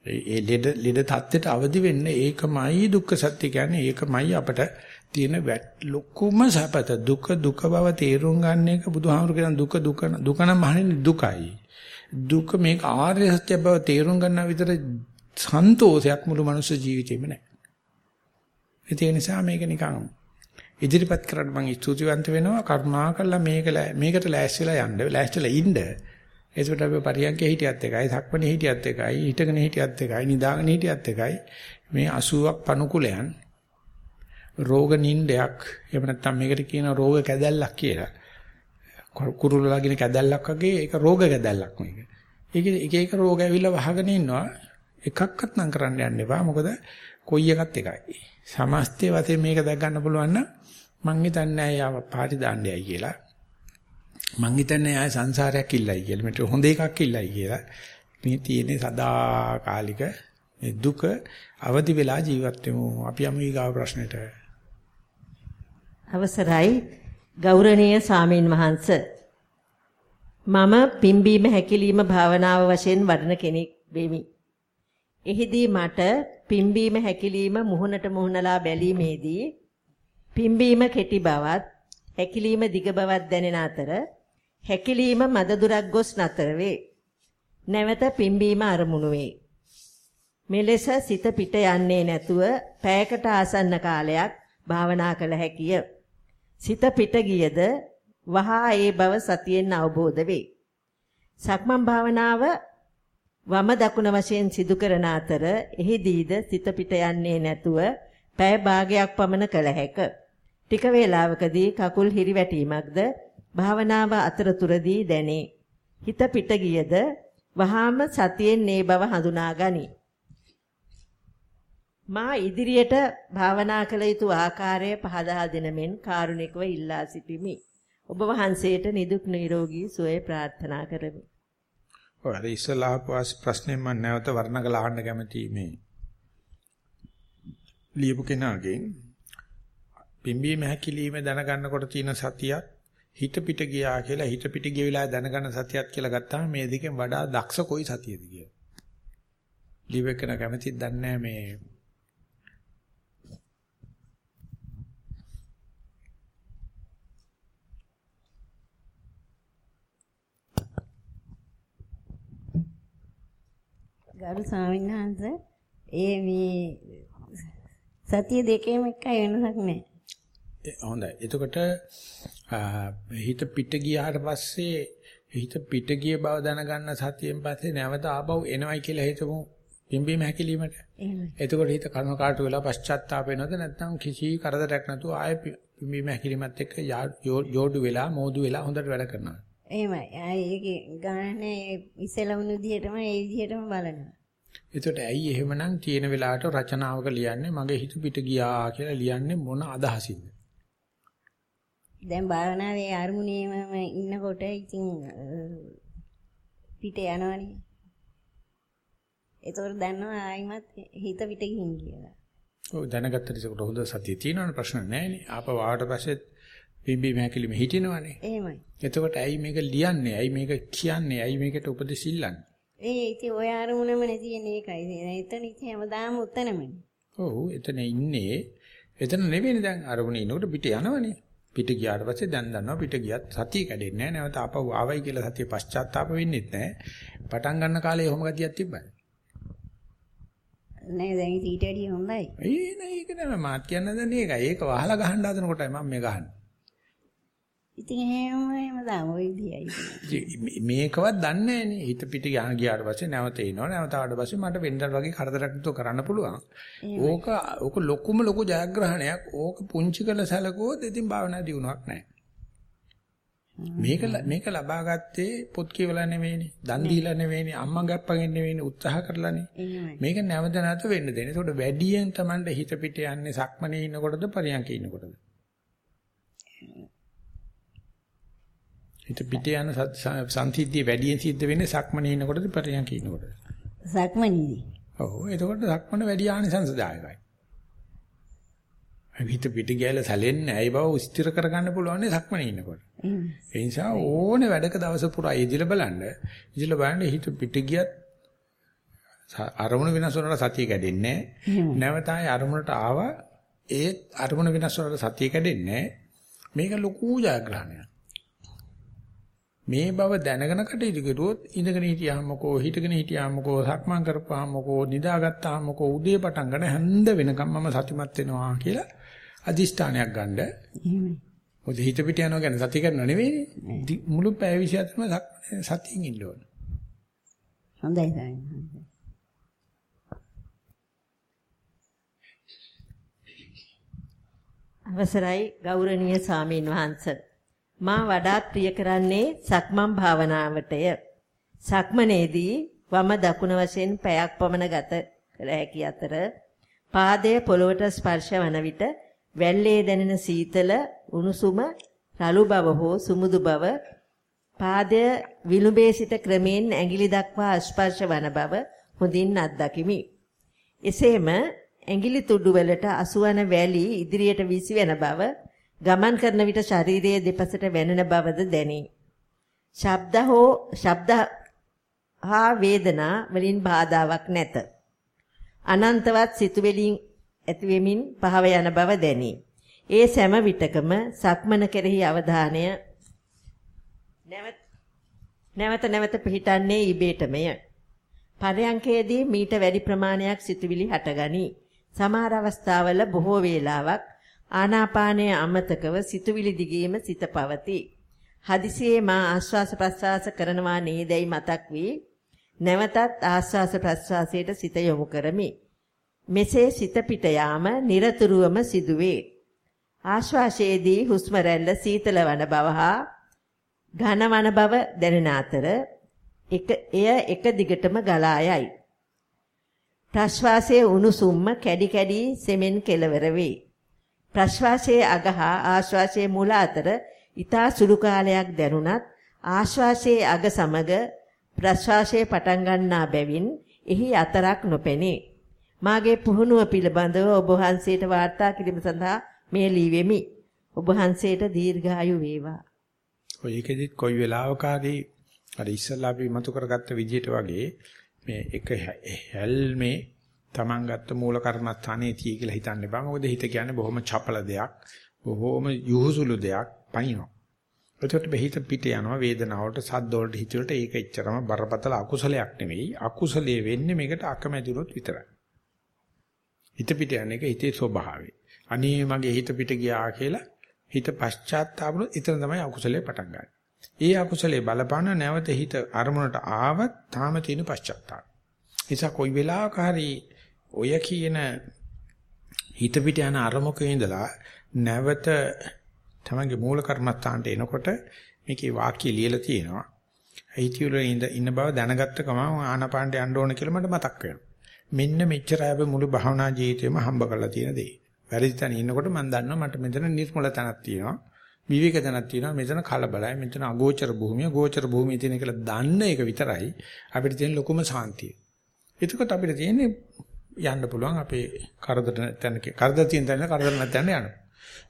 ඒ ලෙඩ ලෙඩ தත්ත්වයට අවදි වෙන්න ඒකමයි දුක්ඛ සත්‍ය කියන්නේ ඒකමයි අපට තියෙන ලොකුම සපත දුක දුක බව තේරුම් ගන්න එක බුදුහාමුදුරු කියන දුක දුක දුක නම් මහන්නේ දුකයි. දුක මේක ආර්ය සත්‍ය බව තේරුම් ගන්න විතර සන්තෝෂයක් මුළු මනුස්ස ජීවිතේම නැහැ. ඒ නිසා මේක නිකන් ඉදිරිපත් කරන්න මම ස්තුතිවන්ත වෙනවා කරුණාකරලා මේක මේකට ලෑස්තිලා යන්න ලෑස්තිලා ඉන්න ඒකට අපි පරියන්කේ හිටියත් එකයි සක්මණේ හිටියත් එකයි හිටගෙන හිටියත් එකයි නිදාගෙන හිටියත් එකයි මේ 80ක් පණුකුලයන් රෝග නින්දයක් එහෙම නැත්නම් මේකට කියන රෝග කැදැල්ලක් කියලා කුරුල්ලාගෙන කැදැල්ලක් වගේ ඒක රෝග කැදැල්ලක් මේක ඒක එක එක රෝග ඇවිල්ලා වහගෙන ඉන්නවා එකක්වත් නම් කරන්න යන්න එපා මොකද කොයි එකත් එකයි සමස්තය වශයෙන් මේක දැක් ගන්න පුළුවන් නම් මං හිතන්නේ ආය පාටි දාන්නේයි කියලා. මං හිතන්නේ ආය සංසාරයක් ඉල්ලයි කියලා. මෙතන හොඳ එකක් ඉල්ලයි කියලා. මේ තියෙන්නේ සදාකාලික මේ දුක අවදි වෙලා ජීවත් වෙමු. අපි යමු ඊගාව ප්‍රශ්නෙට. අවසරයි ගෞරවනීය සාමීන් වහන්ස මම පිම්බීම හැකිලිම භාවනාව වශයෙන් වඩන කෙනෙක් වෙමි. එහිදී මට පිම්බීම හැකිලිම මුහුණට මුහුණලා බැලීමේදී පිම්බීම කෙටි බවත් හැකිලිම දිග බවත් දැනෙන අතර හැකිලිම මද දුරක් ගොස් නතර වේ. නැවත පිම්බීම අරමුණු වේ. මෙලෙස සිත පිට යන්නේ නැතුව පැයකට ආසන්න කාලයක් භාවනා කළ හැකිය. සිත පිට ගියද වහා ඒ බව සතියෙන් අවබෝධ වේ. සක්මන් භාවනාව වම දකුණ වශයෙන් සිදු කරන අතර එහිදීද සිත පිට යන්නේ නැතුව පැය භාගයක් පමණ කළ හැකිය. ටික වේලාවකදී කකුල් හිරිවැටීමක්ද භාවනාව අතරතුරදී දැනේ. හිත පිට ගියද වහාම සතියෙන් මේ බව හඳුනා ගනි. මා ඉදිරියට භාවනා කළ යුතු ආකාරය පහදා දෙන මෙන් කාරුණිකව ඉල්ලා සිටිමි. ඔබ වහන්සේට නිදුක් නිරෝගී සුවය ප්‍රාර්ථනා කරමි. ඔය අර ඉස්සලා ප්‍රශ්නේ මම නැවත වර්ණකලා අහන්න කැමතියි මේ. ලියපු කෙනාගෙන් පිම්බීම හැකිලිම දැනගන්නකොට තියෙන සතියත් හිත පිට ගියා කියලා හිත පිට ගිය වෙලාවේ දැනගන්න සතියත් කියලා ගත්තාම මේ දෙකෙන් වඩා දක්ෂ කොයි සතියද කියලා. ලිවෙකන කැමතිද දන්නේ මේ ගරු ස්වාමීන් වහන්සේ ඒ මේ සතිය දෙකේම එකයි වෙනසක් නැහැ. හොඳයි. එතකොට හිත පිට ගියාට පස්සේ හිත පිට ගිය බව දැනගන්න සතියෙන් පස්සේ නැවත ආපහු එනවයි කියලා හිතමු. පිම්බීම හැකිලීමට. එතකොට හිත කර්ම කාට වෙලා පශ්චාත්තාප වෙනවද නැත්නම් කිසි කරදරයක් නැතුව ආයෙ පිම්බීම හැකිලීමත් එක්ක යෝඩු වෙලා මෝදු වෙලා හොඳට වැඩ කරනවා. එහෙමයි. ඒකේ ගානේ ඉස්සෙල්ලා වුණු විදිහටම ඒ විදිහටම බලනවා. එතකොට ඇයි එහෙමනම් තියෙන වෙලාවට රචනාවක ලියන්නේ මගේ හිත පිට ගියා කියලා ලියන්නේ මොන අදහසින්ද? දැන් භාවනාවේ අරමුණේම ඉන්නකොට ඉතින් පිට යනවනේ. ඒතකොට දන්නවා ආයිමත් හිත පිට ගිහින් කියලා. ඔව් දැනගත්තට ඒක හොඳ සතිය තියෙනවනේ ප්‍රශ්න නැහැ නේ. ආපහු ආවට පස්සේ පිම්බි මහැකිලිම හිටිනවනේ. එහෙමයි. එතකොට ඇයි මේක ලියන්නේ? ඇයි මේක කියන්නේ? ඇයි මේකට උපදෙස් ඉල්ලන්නේ? ඒ ඉතින් ඔය අරමුණම නැතිනේ ඒකයි. එතන ඉතින් හැමදාම උතනමනේ. ඔව් එතන ඉන්නේ. එතන නෙවෙයිනේ දැන් අරමුණ ඉන්නකොට පිට යනවනේ. පිට ගියාට පස්සේ දැන් දන්නවා පිට ගියත් සතිය කැඩෙන්නේ නැහැ. නැවත ආපහු ආවයි කියලා සතිය පශ්චාත්තාප වෙන්නෙත් නැහැ. පටන් ගන්න කාලේ ඔහොම ගතියක් තිබ්බයි. නෑ දැන් ඊට වැඩිය හොඳයි. ඒ නෑ ඒක නෑ මාත් කියන්න දන්නේ ඒකයි. ඒක වහලා ගහන්න හදන කොටයි මම මේ ගහන්නේ. ඉතින් එහෙම හැමදාම ওই විදියයි. මේකවත් දන්නේ නෑනේ. හිත පිට ගියාන ගියාට පස්සේ නැවත එනවා. නැවත ආවට පස්සේ මට වෙනදා වගේ කරදරයක් නැතුව කරන්න පුළුවන්. ඕක ඕක ලොකුම ලොකු ජයග්‍රහණයක්. ඕක පුංචි කළ සැලකුවොත් ඉතින් භාවනා දියුණුවක් නෑ. මේක මේක ලබා ගත්තේ පොත් කියවලා නෙවෙයිනේ. දන් දීලා නෙවෙයිනේ. අම්මා ගැප්පගෙන් නෙවෙයිනේ. උත්සාහ කරලානේ. මේක නැවත නැවත වෙන්න දෙන්න. ඒකට වැඩියෙන් Tamande හිත පිට යන්නේ සක්මනේ ඉන්නකොටද පරියන්කේ ඉන්නකොටද? හිත පිට යන සංසිද්ධිය වැඩියෙන් සිද්ධ වෙන්නේ සක්මනේ ඉන්නකොටද පරියන්කේ ඉන්නකොටද? සක්මනේදී. ඔව් එතකොට සක්මන වැඩි ආනිසංසදායකයි. හිත පිට ගෑලා සැලෙන්නේ ඇයි බව ස්ථිර කරගන්න පුළුවන් සක්මනේ ඉන්නකොට. ඒ නිසා ඕනේ වැඩක දවස පුරා ඉදිරිය බලන්න. ඉදිරිය බලන්න හිත පිට ගියත් අරමුණ වෙනස් වුණාට සතිය කැඩෙන්නේ නැහැ. නැවත ආයේ අරමුණට ආවා ඒත් අරමුණ වෙනස් වුණාට සතිය කැඩෙන්නේ නැහැ. මේක ලොකු ජයග්‍රහණයක්. මේ බව දැනගෙන කටයුතු කරුවොත් ඉඳගෙන හිටියාමකෝ හිටගෙන හිටියාමකෝ සක්මන් කරපුවාමකෝ නිදාගත්තාමකෝ උදේ පටන් ගන්න හැන්ද වෙනකම් මම සතිමත් වෙනවා කියලා අදිෂ්ඨානයක් ගන්න. එහෙමයි. මොකද හිත පිට යනවා කියන්නේ සතිය කරනව නෙවෙයිනේ. මුළු පැය 24ම සතියෙන් ඉන්න ඕන. හොඳයි හොඳයි. අවසරයි ගෞරවනීය සාමීන් වහන්ස. මා වඩාත් ප්‍රිය කරන්නේ සක්මන් භාවනාවටය. සක්මනේදී වම දකුණ වශයෙන් පැයක් පමණ ගත කළ හැකි අතර පාදයේ පොළවට ස්පර්ශ වන විට වැල්ලේ දැනෙන සීතල උණුසුම රළු බව හෝ සුමුදු බව පාදය විලුඹේ සිට ක්‍රමෙන් ඇඟිලි දක්වා ස්පර්ශ වන බව හොඳින් අත්දකිමි. එසේම ඇඟිලි තුඩු වලට අසුවන වැලි ඉදිරියට විසිවෙන බව ගමන් කරන විට ශරීරයේ දෙපසට වැනෙන බවද දැනේ. ශබ්ද හෝ ශබ්ද හා වේදනා වලින් බාධාවක් නැත. අනන්තවත් සිතුවිලින් ඇති වෙමින් පහව යන බව දැනේ. ඒ සෑම විටකම සක්මන කෙරෙහි අවධානය නැවත නැවත පිහිටන්නේ ඉබේටමය. පරයන්කේදී මීට වැඩි ප්‍රමාණයක් සිතුවිලි හටගනී. සමහර අවස්ථාවල බොහෝ වේලාවක් ආනාපානයේ අමතකව සිතුවිලි දිගේම සිත පවතී. හදිසියේ මා ආශ්වාස ප්‍රශ්වාස කරනවා නේදයි මතක් වී නැවතත් ආශ්වාස ප්‍රශ්වාසයට සිත යොමු කරමි. මෙසේ සිත පිට යාම নিরතුරුවම සිදුවේ. ආශ්වාසයේදී හුස්ම රැල්ල සීතල වන බව හා ඝනවන බව දැනෙන අතර එක එය එක දිගටම ගලා යයි. ප්‍රශ්වාසයේ උණුසුම්ම කැඩි කැඩි සෙමෙන් කෙලවර වේ. ප්‍රශ්වාසයේ අග හා ආශ්වාසයේ මුල අතර ඊතා සුළු කාලයක් දැනුණත් ආශ්වාසයේ අග සමග ප්‍රශ්වාසයේ පටන් ගන්නා බැවින් එහි අතරක් නොපෙනේ. මාගේ පුහුණුව පිළිබඳව ඔබ වහන්සේට වාර්තා කිරීම සඳහා මේ ලියවෙමි. ඔබ වහන්සේට දීර්ඝායු වේවා. ඔය එකෙදිත් කොයි වෙලාවකදී අර ඉස්සල්ලා අපි මතු කරගත්ත විදිහට වගේ මේ එක හැල්මේ Taman ගත්ත මූල කර්මස්ථානයේ තිය කියලා හිතන්න එපා. මොකද හිත කියන්නේ බොහොම චපල දෙයක්, බොහොම යහුසුළු දෙයක් පයින්නවා. එතකොට බෙහිත පිට යනවා වේදනාවට, සද්ද වලට හිත වලට ඒක එච්චරම බරපතල අකුසලයක් නෙවෙයි. අකුසලයේ වෙන්නේ මේකට අකමැතිනොත් විතරයි. හිත පිට යන එක හිතේ ස්වභාවය. අනේ මගේ හිත පිට ගියා කියලා හිත පශ්චාත්තාපුනොත් ඊතර තමයි අකුසලේ පටන් ගන්න. ඒ අකුසලේ බලපාන නැවත හිත අරමුණට ආවත් තාම තියෙන පශ්චාත්තාප. නිසා කොයි වෙලාවක හරි ඔය කියන හිත පිට යන අරමුකේ ඉඳලා නැවත තමන්ගේ මූල කර්මස්ථානට එනකොට මේකේ වාක්‍ය ලියලා තියෙනවා. හිතියුල ඉඳ ඉන්න බව දැනගත්ත ගමන් ආනාපානට යන්න ඕන කියලා මට මතක් වෙනවා. මෙන්න මෙච්චරයි අපි මුළු භාවනා ජීවිතේම හම්බ කරලා තියෙන දේ. වැරදි තැන ඉන්නකොට මම දන්නවා මට මෙතන නිර්මල තැනක් තියෙනවා. විවේක තැනක් තියෙනවා. මෙතන කලබලයි. මෙතන අගෝචර භූමිය, ගෝචර භූමිය තියෙන කියලා දන්න එක විතරයි අපිට තියෙන ලොකුම සාන්තිය. එතකොට අපිට තියෙන්නේ යන්න පුළුවන් අපේ කරදර තැන කරදර තියෙන තැන කරදර නැත්නම් යන්න.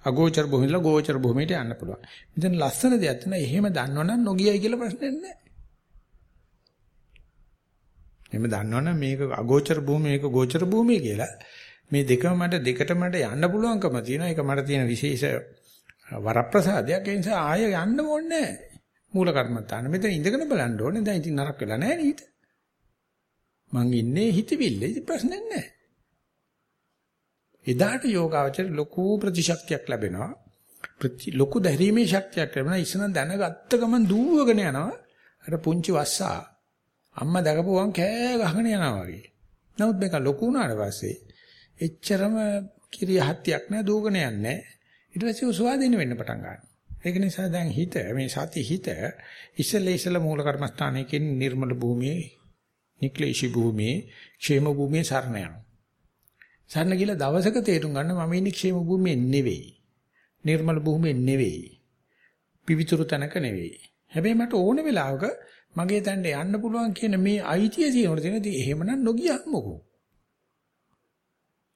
අගෝචර භූමියල ගෝචර භූමියට යන්න පුළුවන්. මෙතන ලස්සන දෙයක් තියෙනවා. එහෙම දන්නවනම් නොගියයි කියලා ප්‍රශ්නයක් නැහැ. එහෙම දන්නවනම් මේක අගෝචර භූමිය මේක ගෝචර භූමිය කියලා මේ දෙකම මට දෙකට මට යන්න පුළුවන්කම තියෙනවා. ඒක මට තියෙන විශේෂ වරප්‍රසාදයක්. ඒ නිසා ආය යන්න ඕනේ මූල කර්මත්තාන. මෙතන ඉඳගෙන බලන්න ඕනේ. දැන් ඉතින් නරක වෙලා නැහැ නේද? මං ඉන්නේ හිතවිල්ල. ඉතින් ප්‍රශ්නයක් නැහැ. එදාට යෝගාවචර ලොකු ප්‍රතිශක්තියක් ලැබෙනවා. ප්‍රති ලොකු දැරීමේ ශක්තියක් ලැබෙනවා. ඉස්සන දැනගත්ත ගමන් දුවගෙන යනවා. අර පුංචි වස්සා අම්මා දැකපුවම කෑ ගහගෙන යනවා වගේ. නමුත් මේක ලොකු වුණාට පස්සේ එච්චරම කිරියහත්තියක් නෑ දූගන යන්නේ. ඊට පස්සේ සුවාදීන වෙන්න පටන් ගන්නවා. ඒක නිසා දැන් හිත මේ සති හිත ඉස්සෙල්ල ඉස්සෙල්ල මූල කර්මස්ථානයකින් නිර්මල භූමියේ නික්ලේශී භූමියේ ക്ഷേම භූමියේ සරණ යනවා. සරණ ගිහලා දවසක තේරුම් ගන්න මම ඉන්නේ ക്ഷേම භූමියේ නෙවෙයි. නිර්මල භූමියේ නෙවෙයි. පිවිතුරු තැනක නෙවෙයි. හැබැයි මට ඕන වෙලාවක මගේ තැන්න යන්න පුළුවන් කියන මේ අයිතිය තියෙනකොට තියෙනදී එහෙමනම් නොගියම්මකෝ.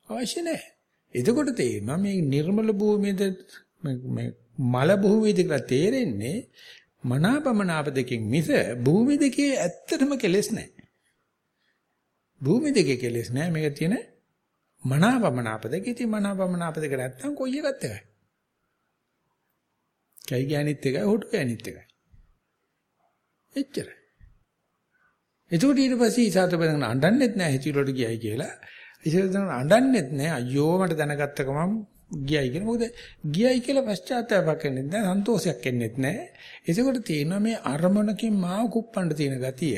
අවශ්‍ය නැහැ. එතකොට තේරෙනවා මේ නිර්මල භූමියද මේ මල භූමියද කියලා තේරෙන්නේ මනාපමනාප දෙකෙන් මිස භූමි දෙකේ ඇත්තටම කෙලෙස් නැහැ. භූමි දෙකේ කෙලෙස් නැහැ මේක තියෙන මනාපමනාප දෙක. ඉතින් මනාපමනාප දෙක නැත්තම් කොයි එකත් එකයි. කයි ගෑනිත් එකයි හොටු ගෑනිත් එකයි. එච්චරයි. එතකොට ඊට පස්සේ ඉසాత බඳගෙන අඬන්නෙත් නැහැ හිතිලොට ගියයි කියලා. ඉතින් අඬන්නෙත් නැහැ අයියෝ මට දැනගත්ත ගමන් ගියයි කියලා. මොකද ගියයි කියලා පශ්චාත්තාවයක් වෙන්නේ නැහැ සන්තෝෂයක් එන්නේත් නැහැ. එතකොට තියෙනවා මේ අරමුණකින් මාව කුප්පන්න තියෙන ගතිය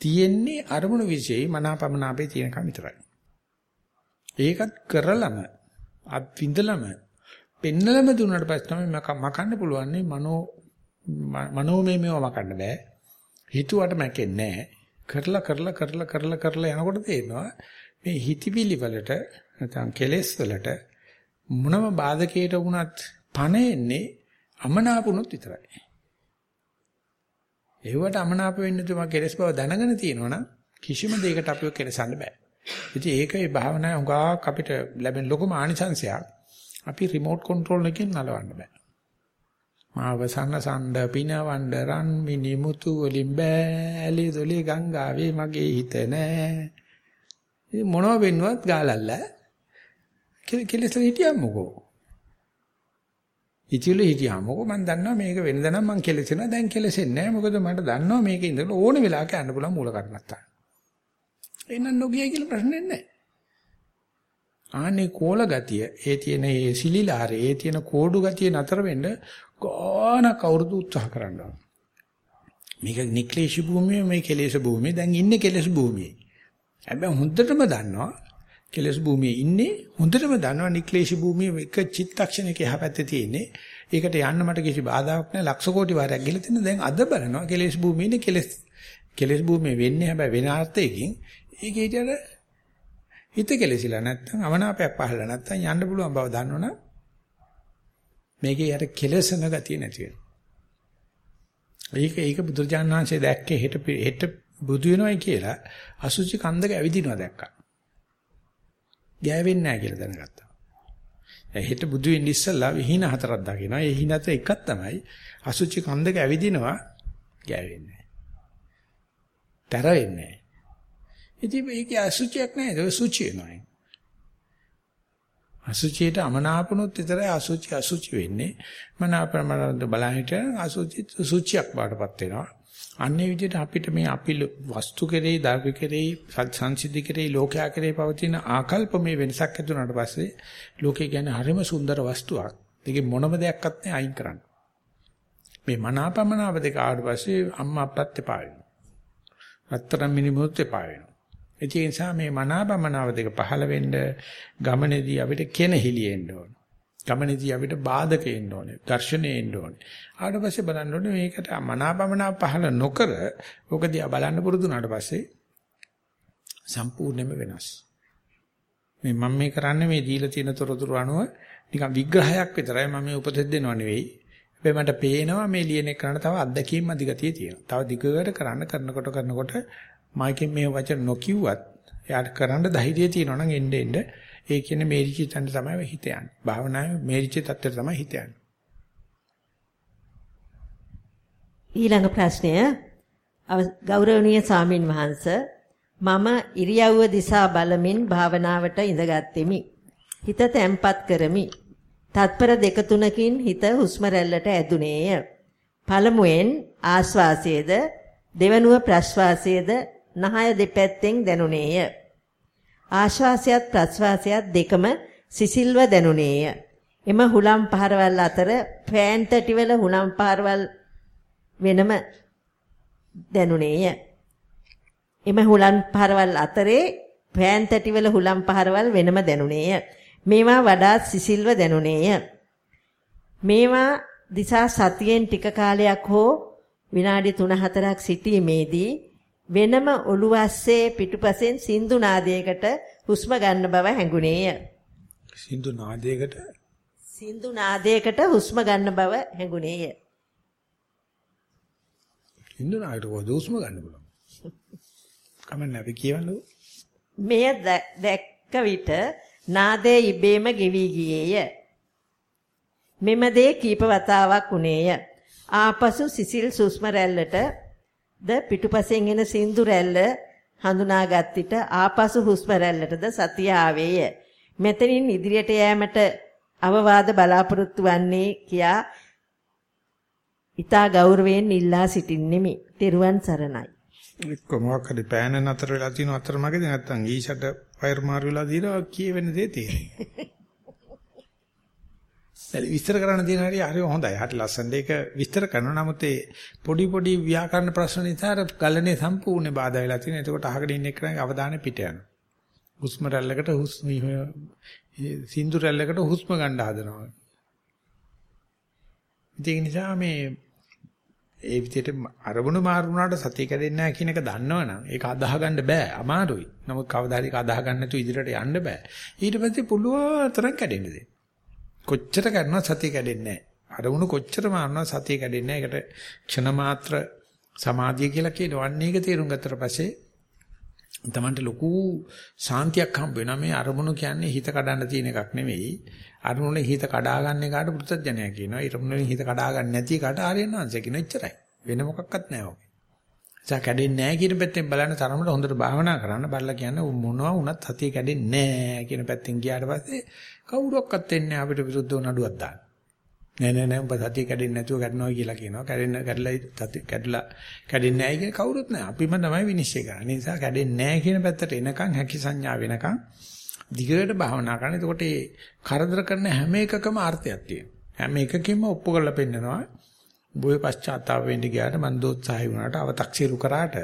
තියෙන්නේ අරමුණු વિશેයි මනාපමනාපේ තියෙනකම් විතරයි. ඒකත් කරලම අත් විඳලම පෙන්නලම දුන්නාට පස්සේ තමයි මකන්න පුළුවන් මනෝ මනෝමය මේව මකන්න බෑ. හිතුවට මැකෙන්නේ නැහැ. කරලා කරලා කරලා කරලා කරලා යනකොට තේරෙනවා මේ හිතවිලි වලට නැත්නම් කෙලෙස් වලට මොනම බාධකයකට වුණත් පණ එන්නේ අමනාපුනොත් විතරයි. ඒවට අමනාප වෙන්නේ තුමා කෙලස් බව දැනගෙන තියෙනවනම් කිසිම දෙයකට අපිව කෙලසන්න බෑ. ඉතින් ඒකේ භාවනාවේ හුඟක් අපිට ලැබෙන ලොකුම ආනිසංශයක් අපි රිමෝට් කන්ට්‍රෝල් එකකින් නලවන්න බෑ. මාව සනසණ්ඩ පිනවණ්ඩ රන් මිනිමුතු වලින් බෑලි දොලි ගංගාවේ මගේ හිත නෑ. ඉතින් මොනව වෙන්නවත් ගාලල්ල. කෙලෙස් හිටියම්මකෝ. ඉතිල හිටියාමකෝ මම දන්නවා මේක වෙනද නම් මං කෙලෙසෙනවා දැන් කෙලෙසෙන්නේ නැහැ මොකද මට දන්නවා මේක ඉඳලා ඕන වෙලාවක යන්න පුළුවන් මූල කර්මත්තා. එහෙනම් නොගියයි කියලා ප්‍රශ්නේ නැහැ. ආනේ කෝල ගතිය ඒ තියෙන ඒ සිලිලාරේ ඒ තියෙන කෝඩු ගතිය නතර වෙන්න ගානක් අවුරුදු උත්සාහ කරනවා. මේක නික්ලේශ භූමිය මේ කෙලෙස් භූමිය දැන් ඉන්නේ කෙලෙස් භූමියේ. හැබැයි හොඳටම දන්නවා කෙලස් භූමියේ ඉන්නේ හොඳටම දන්නවා නික්ලේශී භූමියේ එක චිත්තක්ෂණයක එහා පැත්තේ තියෙන්නේ. ඒකට යන්න මට කිසි බාධාවක් නැහැ. ලක්ෂ කෝටි වාරයක් ගිහලා තියෙන දැන් අද බලනවා කෙලස් භූමියේ කෙලස් කෙලස් භූමියේ වෙන්නේ හැබැයි වෙන අර්ථයකින් ඒකේ හිටියට හිත කෙලසිලා නැත්තම් අවනාපයක් පහළ නැත්තම් යන්න පුළුවන් බව දන්නවනම් මේකේ යට කෙලසන ගතිය නැති වෙනවා. ඒක ඒක බුදුරජාණන් වහන්සේ දැක්කේ හෙට හෙට බුදු වෙනවයි කියලා අසුචි කන්දක ඇවිදිනවා දැක්කා. ගෑවෙන්නේ නැහැ කියලා දැනගත්තා. හෙට බුදු වෙන්න ඉස්සෙල්ලා විහිණ හතරක් දකිනවා. ඒ හිණ හතර එකක් තමයි අසුචි කන්දක ඇවිදිනවා ගෑවෙන්නේ නැහැ. තර වෙන්නේ නැහැ. ඉතින් මේකේ අසුචියක් නැහැ. ඒක සුචි වෙනවා. අසුචියට අමනාපනොත් විතරයි අසුචි අසුචි වෙන්නේ. මනාපමනන්ද බලහිට අසුචි සුචියක් බාටපත් වෙනවා. අන්නේ විදිහට අපිට මේ අපි වස්තු කෙරෙහි, ධර්ම කෙරෙහි, සංසිද්ධි කෙරෙහි, ලෝකයා කෙරෙහි පවතින ආකල්ප මේ වෙනසක් ඇති වුණාට පස්සේ ලෝකේ කියන්නේ හරිම සුන්දර වස්තුවක්. ඒකේ මොනම දෙයක්වත් නැහැ අයින් කරන්න. මේ මනාපමනාප දෙක ආවට පස්සේ අම්මා අප්පත් එපා වෙනවා. රත්තරන් මිනිමුත් එපා වෙනවා. ඒ නිසා මේ මනාබමනාව දෙක පහළ වෙන්න ගමනේදී අපිට කෙනහිලි එන්න ඕන. ගමනේදී අපිට බාධක එන්න ඕනේ. දර්ශනේ එන්න ඕනේ. ආවට පස්සේ බලන්න ඕනේ මේකට මනාබමනාව පහළ නොකර ඔක දිහා බලන්න පුරුදු වුණාට පස්සේ සම්පූර්ණයෙන්ම වෙනස්. මේ මම මේ කරන්නේ මේ දීලා තියෙන තොරතුරු අනුව නිකන් විග්‍රහයක් විතරයි මම මේ උපදෙස් දෙනව නෙවෙයි. හැබැයි මට පේනවා මේ ලියන එක කරන තව අත්දැකීම් අධිගතිය තියෙනවා. තව දිගට කරන්න කරනකොට කරනකොට මයිකෙන් මේ වචන නොකියුවත් එයාට කරන්න ධෛර්යය තියෙනවා නම් එන්න එන්න ඒ කියන්නේ මේරිචි තන්ට තමයි හිත යන්නේ. භාවනාවේ මේරිචි තත්ත්වයට තමයි හිත යන්නේ. ඊළඟ ප්‍රශ්නය ගෞරවනීය සාමින් වහන්ස මම ඉරියව්ව දිසා බලමින් භාවනාවට ඉඳගත්ෙමි. හිත තැම්පත් කරමි. තත්පර දෙක තුනකින් හිත හුස්ම රැල්ලට ඇදුනේය. පළමුවෙන් ආශ්වාසයේද දෙවනුව ප්‍රශ්වාසයේද නහය දෙපැත්තෙන් දැනුනේය. ආශ්වාසයත් ප්‍රශ්වාසයත් දෙකම සිසිල්ව දැනුනේය. එම හුලම් පහරවල් අතර ෆෑන් තටිවල හුලම් පහරවල් වෙනම දැනුනේය. එම හුලම් පහරවල් අතරේ ෆෑන් තටිවල හුලම් පහරවල් වෙනම දැනුනේය. මේවා වඩාත් සිසිල්ව දැනුනේය. මේවා දිසා සතියෙන් ටික කාලයක් හෝ විනාඩි 3-4ක් සිටීමේදී වෙනම ඔළුවස්සේ පිටුපසෙන් සින්දු නාදයකට හුස්ම ගන්න බව හැඟුණේය. සින්දු නාදයකට සින්දු නාදයකට හුස්ම ගන්න බව හැඟුණේය. සින්දු නාදයට කොහොමද හුස්ම ගන්න පුළුවන්? කමන්න අපි කියවන්නකෝ. මෙය දැක්ක විට නාදයේ ඉබේම ගෙවි ගියේය. මෙම දේ කීප වතාවක් උනේය. ආපසු සිසිල් සුස්ම රැල්ලට ද පිටුපසෙන් එන සින්දු රැල්ල හඳුනාගත් විට ආපසු හුස්ම රැල්ලටද සතිය ආවේය. මෙතනින් ඉදිරියට යෑමට අවවාද බලාපොරොත්තු වන්නේ කියා ඊතා ගෞරවයෙන් ඉල්ලා සිටින්නෙමි. තෙරුවන් සරණයි. එක්ක මොකක් හරි පෑන නතර වෙලා තියෙන අතරමඟදී නැත්තම් ඊෂට වයර් මාරු වෙලා දීලා කියවෙන දේ තේරෙන්නේ. දැන් විස්තර කරන්න තියෙන හැටි හරි හොඳයි. හරි ලස්සනට ඒක විස්තර කරනවා. නමුත් ඒ පොඩි පොඩි ව්‍යාකරණ ප්‍රශ්න නිසා අර ගලනේ සම්පූර්ණ බාධා වෙලා තියෙනවා. එතකොට අහගෙන ඉන්න එක්කනගේ අවධානය පිට යනවා. හුස්ම රැල්ලකට හුස්ම සින්දු රැල්ලකට හුස්ම ගන්න හදනවා. ඒක නිසා මේ ඒ විදිහට අරමුණු මාරු වුණාට සතිය කැඩෙන්නේ නැහැ කියන එක දන්නවනම් ඒක අදාහ ගන්න බෑ අමාරුයි. නමුත් කවදා හරි ඒක අදාහ ගන්න නැතුව ඉදිරියට යන්න බෑ. ඊට පස්සේ පුළුවන් තරම් කැඩෙන්න දෙන්න. කොච්චර කරනවා සතිය කැඩෙන්නේ නැහැ. අරමුණු කොච්චර මාරනවා සතිය කැඩෙන්නේ නැහැ. ඒකට ක්ෂණ මාත්‍ර සමාධිය කියලා කියනවා. අන්න ඒක තේරුම් ගත්තට පස්සේ තමන්ට ලොකු සාන්තියක් හම්බ වෙනවා. මේ අරමුණු කියන්නේ හිත කඩන්න තියෙන එකක් නෙවෙයි. අරමුණේ හිත කඩා ගන්න එකට පුරුතඥය කියනවා. ඊටමුණේ හිත කඩා ගන්න නැති එකට ආර්යනාංශය කියන එච්චරයි. වෙන මොකක්වත් නැහැ ඔක. එසා කැඩෙන්නේ නැහැ කියන පැත්තෙන් බලන්න තරමට හොඳට භාවනා කරන්න බලලා කියන්නේ මොනවා වුණත් සතිය කැඩෙන්නේ නැහැ කියන පැත්තෙන් ගියාට පස්සේ කවුරක්වත් එන්නේ අපිට විරුද්ධව නඩුවක් දාන්න. නෑ නෑ නෑ ඔබ සතිය කැඩෙන්නේ නැතුව කැඩනවා කියලා කියනවා. කැඩෙන්න කැඩලා සතිය කැඩලා කැඩෙන්නේ නැහැ කියන කවුරුත් නෑ. අපිම තමයි විනිශ්චය කරන්නේ. ඒ නිසා කැඩෙන්නේ නැහැ කියන පැත්තට එනකන් හැකි සංඥා වෙනකන් දිගට භාවනා කරන්න. එතකොට ඒ කරදර කරන හැම එකකම අර්ථයක් තියෙනවා. හැම එකකින්ම ඔප්පු කරලා පෙන්නනවා. බොයේ පශ්චාත්තාප වෙන්න ගියාට මන් දෝත්සාහය වුණාට අව탁සිරු කරාට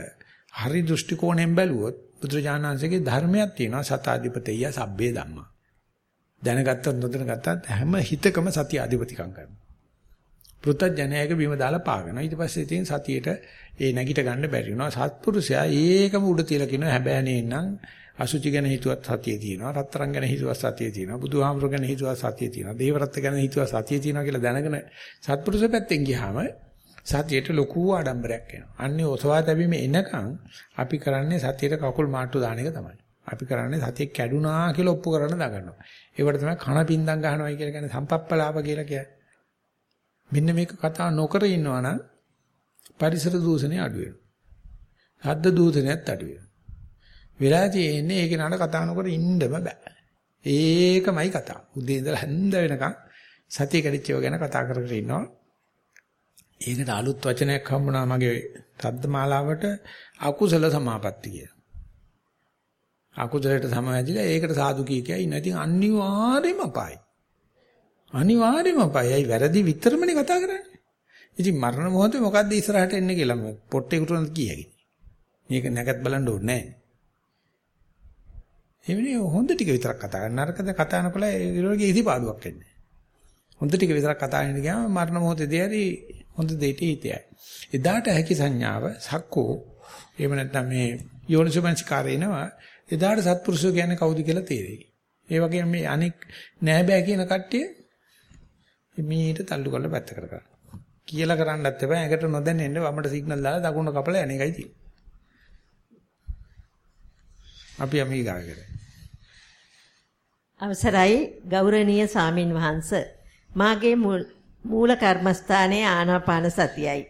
හරි දෘෂ්ටි කෝණයෙන් බැලුවොත් බුදුරජාණන්සේගේ ධර්මයක් තියෙනවා සතාධිපතිය සබ්බේ ධම්මා. දැනගත්තත් නොදැනගත්තත් හැම හිතකම සතිය අධිපතිකම් කරනවා. පෘථජ්ජනයක බිම දාලා පාගනවා. ඊට පස්සේ තියෙන සතියේට ඒ නැගිට ගන්න බැරි වෙනවා. සත්පුරුෂයා ඒකම උඩ තියලා කියනවා හැබැයි නේනම් අසුචි ගැන හිතුවත් සතිය තියෙනවා. රත්තරන් ගැන හිතුවත් සතිය තියෙනවා. බුදුහාමුදුර ගැන හිතුවත් සතිය තියෙනවා. දේවරත්ත ගැන හිතුවත් සතිය තියෙනවා කියලා දැනගෙන සත්පුරුෂ පැත්තෙන් ගියාම සතියට ලොකු ආඩම්බරයක් එනවා. අන්නේ ඔසවා තැබීම එනකන් අපි කරන්නේ සතියට කකුල් මාට්ටු දාන එක තමයි. අපි කරන්නේ සතිය කැඩුනා කියලා ඔප්පු කරන්න දගන්නවා. ඒවට තමයි කන පින්දම් ගන්නවයි කියලා කියන්නේ සම්පප්පලාප කියලා කියන්නේ. මෙන්න මේක කතා නොකර ඉන්නවා නම් පරිසර දූෂණය අඩු වෙනවා. ශබ්ද දූෂණයත් අඩු වෙනවා. වෙලා තියෙන්නේ ඒක නඩ කතා නොකර ඉන්නම බෑ. ඒකමයි කතාව. උදේ ඉඳලා හැන්ද වෙනකන් සතිය කැඩිච්චව ගැන කතා කර කර ඉන්නවා. ඒකට අලුත් වචනයක් හම්බුණා මගේ ශබ්ද මාලාවට අකුසල සමාපatti කියලා. අකුසලයට සමවැදිලා ඒකට සාදු කිය කිය ඉන්න. ඉතින් අනිවාර්යයෙන්ම අපායි. අනිවාර්යයෙන්ම අපායි. අයි වැරදි විතරමනේ කතා කරන්නේ. ඉතින් මරණ මොහොතේ මොකද්ද ඉස්සරහට එන්නේ කියලා මම පොට්ටේකට කියයි. මේක නැගත් බලන්න ඕනේ නැහැ. එවනේ හොඳ ටික විතරක් කතා කරන නරකද කතා කරනකොට ඒගොල්ලෝගේ ඉතිපාඩුවක් එන්නේ. හොඳ ටික විතරක් කතා කරන ගියාම මරණ මොහොතේදී හරි හොඳ දෙයට හිතයයි. එදාට හැකි සංඥාව සක්කෝ එහෙම නැත්නම් මේ යෝනිසෝමනසිකාරය එනවා. එදාට සත්පුරුෂය කියන්නේ කවුද කියලා තේරෙයි. ඒ වගේම මේ අනික් නෑ බෑ කියන කට්ටිය මීට තල්ලු කරලා පැත්තකට කරා. කියලා කරන්නත් එපා. ඇඟට නොදැනෙන්න වමට සිග්නල් දාලා දකුණ කපලා යන එකයි තියෙන්නේ. අපි යමි ගාගෙන. අවසරයි ගෞරවනීය සාමින් වහන්ස මාගේ මූල කර්මස්ථානයේ ආනාපාන සතියයි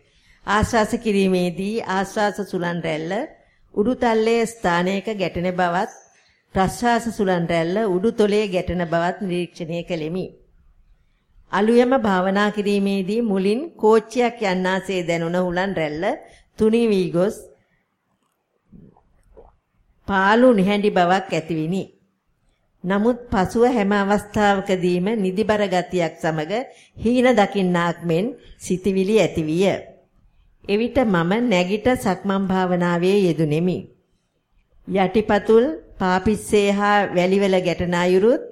ආශ්වාස කිරීමේදී ආශ්වාස සුලන් රැල්ල උඩුතල්ලේ ස්ථානයක ගැටෙන බවත් ප්‍රශ්වාස සුලන් රැල්ල උඩුතොලේ ගැටෙන බවත් නිරීක්ෂණය කළෙමි. අලුයම භාවනා කිරීමේදී මුලින් කෝච්චියක් යන්නාසේ දැනුණ හුලන් රැල්ල තුනී වී ගොස් පාළු නිහැඬි බවක් ඇතිවිනි. නමුත් පසුව හැම අවස්ථාවකදීම නිදිබර ගතියක් සමග හීන දකින්නාක් මෙන් සිතවිලි ඇතිවිය. එවිට මම නැගිට සක්මන් භාවනාවේ යෙදුණෙමි. යටිපතුල් පාපිස්සේ හා වැලිවල ගැටෙන අයුරුත්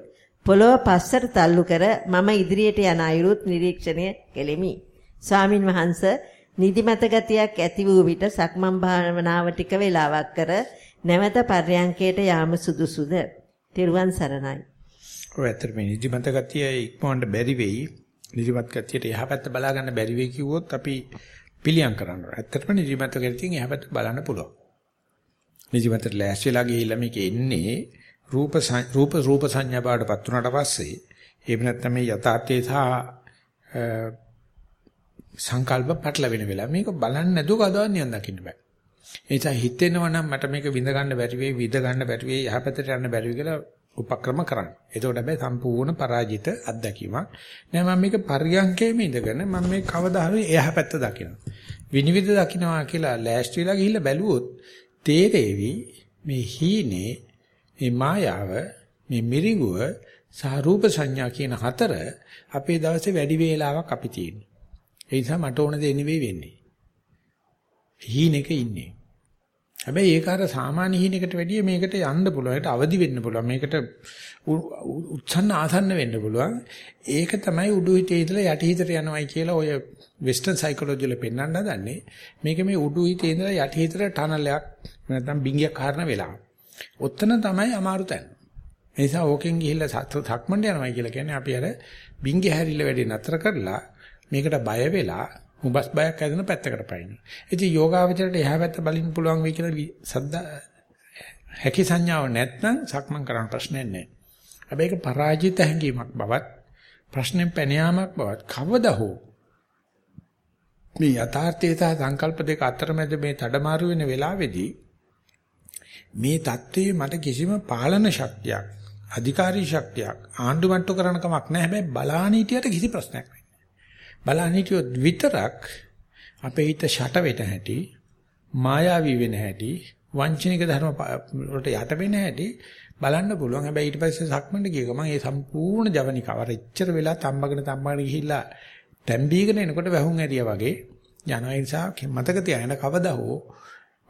පොළොව පස්සට තල්ලු කර මම ඉදිරියට යන අයුරුත් නිරීක්ෂණය කෙලිමි. ස්වාමින් වහන්සේ නිදිමත ගතියක් ඇති වූ විට සක්මන් භාවනාව ටික වේලාවක් කර නැවත පර්යංකයට යාම සුදුසුද? තෙරුවන් සරණයි. ඔය ඇත්තට මේ නිදිමත ගතිය ඉක්මවන්න බැරි වෙයි. නිදිමත් ගතියට යහපැත්ත බලා ගන්න බැරි වෙයි කිව්වොත් අපි පිළියම් කරන්න ඕනේ. ඇත්තටම නිදිමත ගතියෙන් යහපැත්ත බලන්න පුළුවන්. නිදිමතට ලෑස්තිලා ගිහිල්ලා මේක එන්නේ රූප රූප රූප සංඥා බාටපත් වුණාට පස්සේ එහෙම නැත්නම් මේ යථාර්ථයේ සහ සංකල්ප පටලවෙන වෙලාව මේක බලන්නේ නැතුව කවදාවත් නියන් දකින්න බෑ. ඒ නිසා හිතෙනවා නම් මට මේක විඳ ගන්න බැරි වෙයි, විඳ ගන්න බැරි වෙයි, යහපතට යන්න බැරි වෙයි කියලා උපක්‍රම කරන්න. එතකොට හැබැයි සම්පූර්ණ පරාජිත අත්දැකීමක්. නෑ මම මේක පරියන්කේම ඉඳගෙන මම මේ කවදා හරි එහා පැත්ත දකිනවා. විනිවිද දකින්නවා කියලා ලෑස්තිලා ගිහිල්ලා බැලුවොත් තේරෙවි මේ හීනේ මේ මායාව මේ මිරිඟුව සහ රූප සංඥා කියන හතර අපේ දවසේ වැඩි වේලාවක් අපි තියෙන්නේ. ඒ නිසා මට ඕන දේ නෙවෙයි වෙන්නේ. හීනෙක ඉන්නේ. හැබැයි ඒක අර සාමාන්‍ය හීනෙකට වැඩිය මේකට යන්න පුළුවන්. ඒකට අවදි වෙන්න පුළුවන්. මේකට උත්සන්න ආසන්න වෙන්න පුළුවන්. ඒක තමයි උඩු හිතේ ඉඳලා යටි හිතට යනවයි කියලා ඔය වෙස්ටර්න් සයිකොලොජි වල පෙන්වන්න හදන්නේ. මේක මේ උඩු හිතේ ඉඳලා යටි හිතට ටනලයක් නැත්නම් බිංගයක් හරන වෙලාව. ඔතන තමයි අමාරු තැන. ඒ නිසා ඕකෙන් ගිහිල්ලා සක්මන්ඩ යනවයි කියලා කියන්නේ අපි අර බිංගේ හැරිල්ල වැඩි නතර කරලා මේකට බය වෙලා උඹස් බයක් ඇදෙන පැත්තකට පයින්න. ඉතින් යෝගාවචරයට එහා පැත්ත බලින්න පුළුවන් වෙයි කියලා සද්දා හැකි සංඥාව නැත්නම් සක්මන් කරන්න ප්‍රශ්නයක් නැහැ. හැබැයි ඒක පරාජිත හැඟීමක් බවත් ප්‍රශ්නෙන් පැන යාමක් බවත් කවදා හෝ මේ යථාර්ථයේ සහ සංකල්ප දෙක අතරමැද මේ තඩමාරු වෙන වෙලාවේදී මේ தત્ත්වයේ මට කිසිම පාලන ශක්තියක් අධිකාරී ශක්තියක් ආණ්ඩුමට්ටු කරන කමක් නැහැ හැබැයි බලාන හිටියට කිසි ප්‍රශ්නයක් නැහැ බලන්න හිටියොත් විතරක් අපේ හිත ෂට වෙට හැටි මායාවී වෙන හැටි වංචනික ධර්ම වලට යට වෙන හැටි බලන්න පුළුවන් හැබැයි ඊට පස්සේ සක්මන්ට ගිය ගමන් ඒ සම්පූර්ණ ජවනිකාව අර එච්චර වෙලා තම්බගෙන තම්බගෙන ගිහිල්ලා තැම්බීගෙන එනකොට වැහුම් ඇරියා වගේ යනවා ඒ නිසා මතක තියාගන්න කවදා හෝ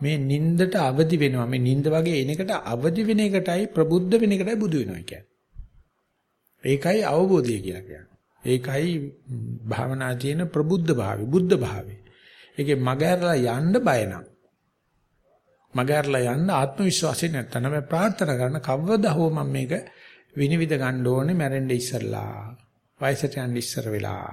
මේ නින්දට අවදි වෙනවා මේ නින්ද වගේ එන එකට අවදි වෙන එකටයි ප්‍රබුද්ධ වෙන එකටයි බුදු වෙනවා කියන්නේ. ඒකයි අවබෝධය කියලා කියන්නේ. ඒකයි භාවනා තියෙන ප්‍රබුද්ධ භාවය, බුද්ධ භාවය. ඒකේ මගහැරලා යන්න බය නම්. මගහැරලා යන්න ආත්ම විශ්වාසය නැත්නම් මම ප්‍රාර්ථනා කරන කවදා හෝ මම මේක විනිවිද ගන්න ඕනේ මැරෙන්න ඉස්සෙල්ලා. වයසට යන්න ඉස්සර වෙලා.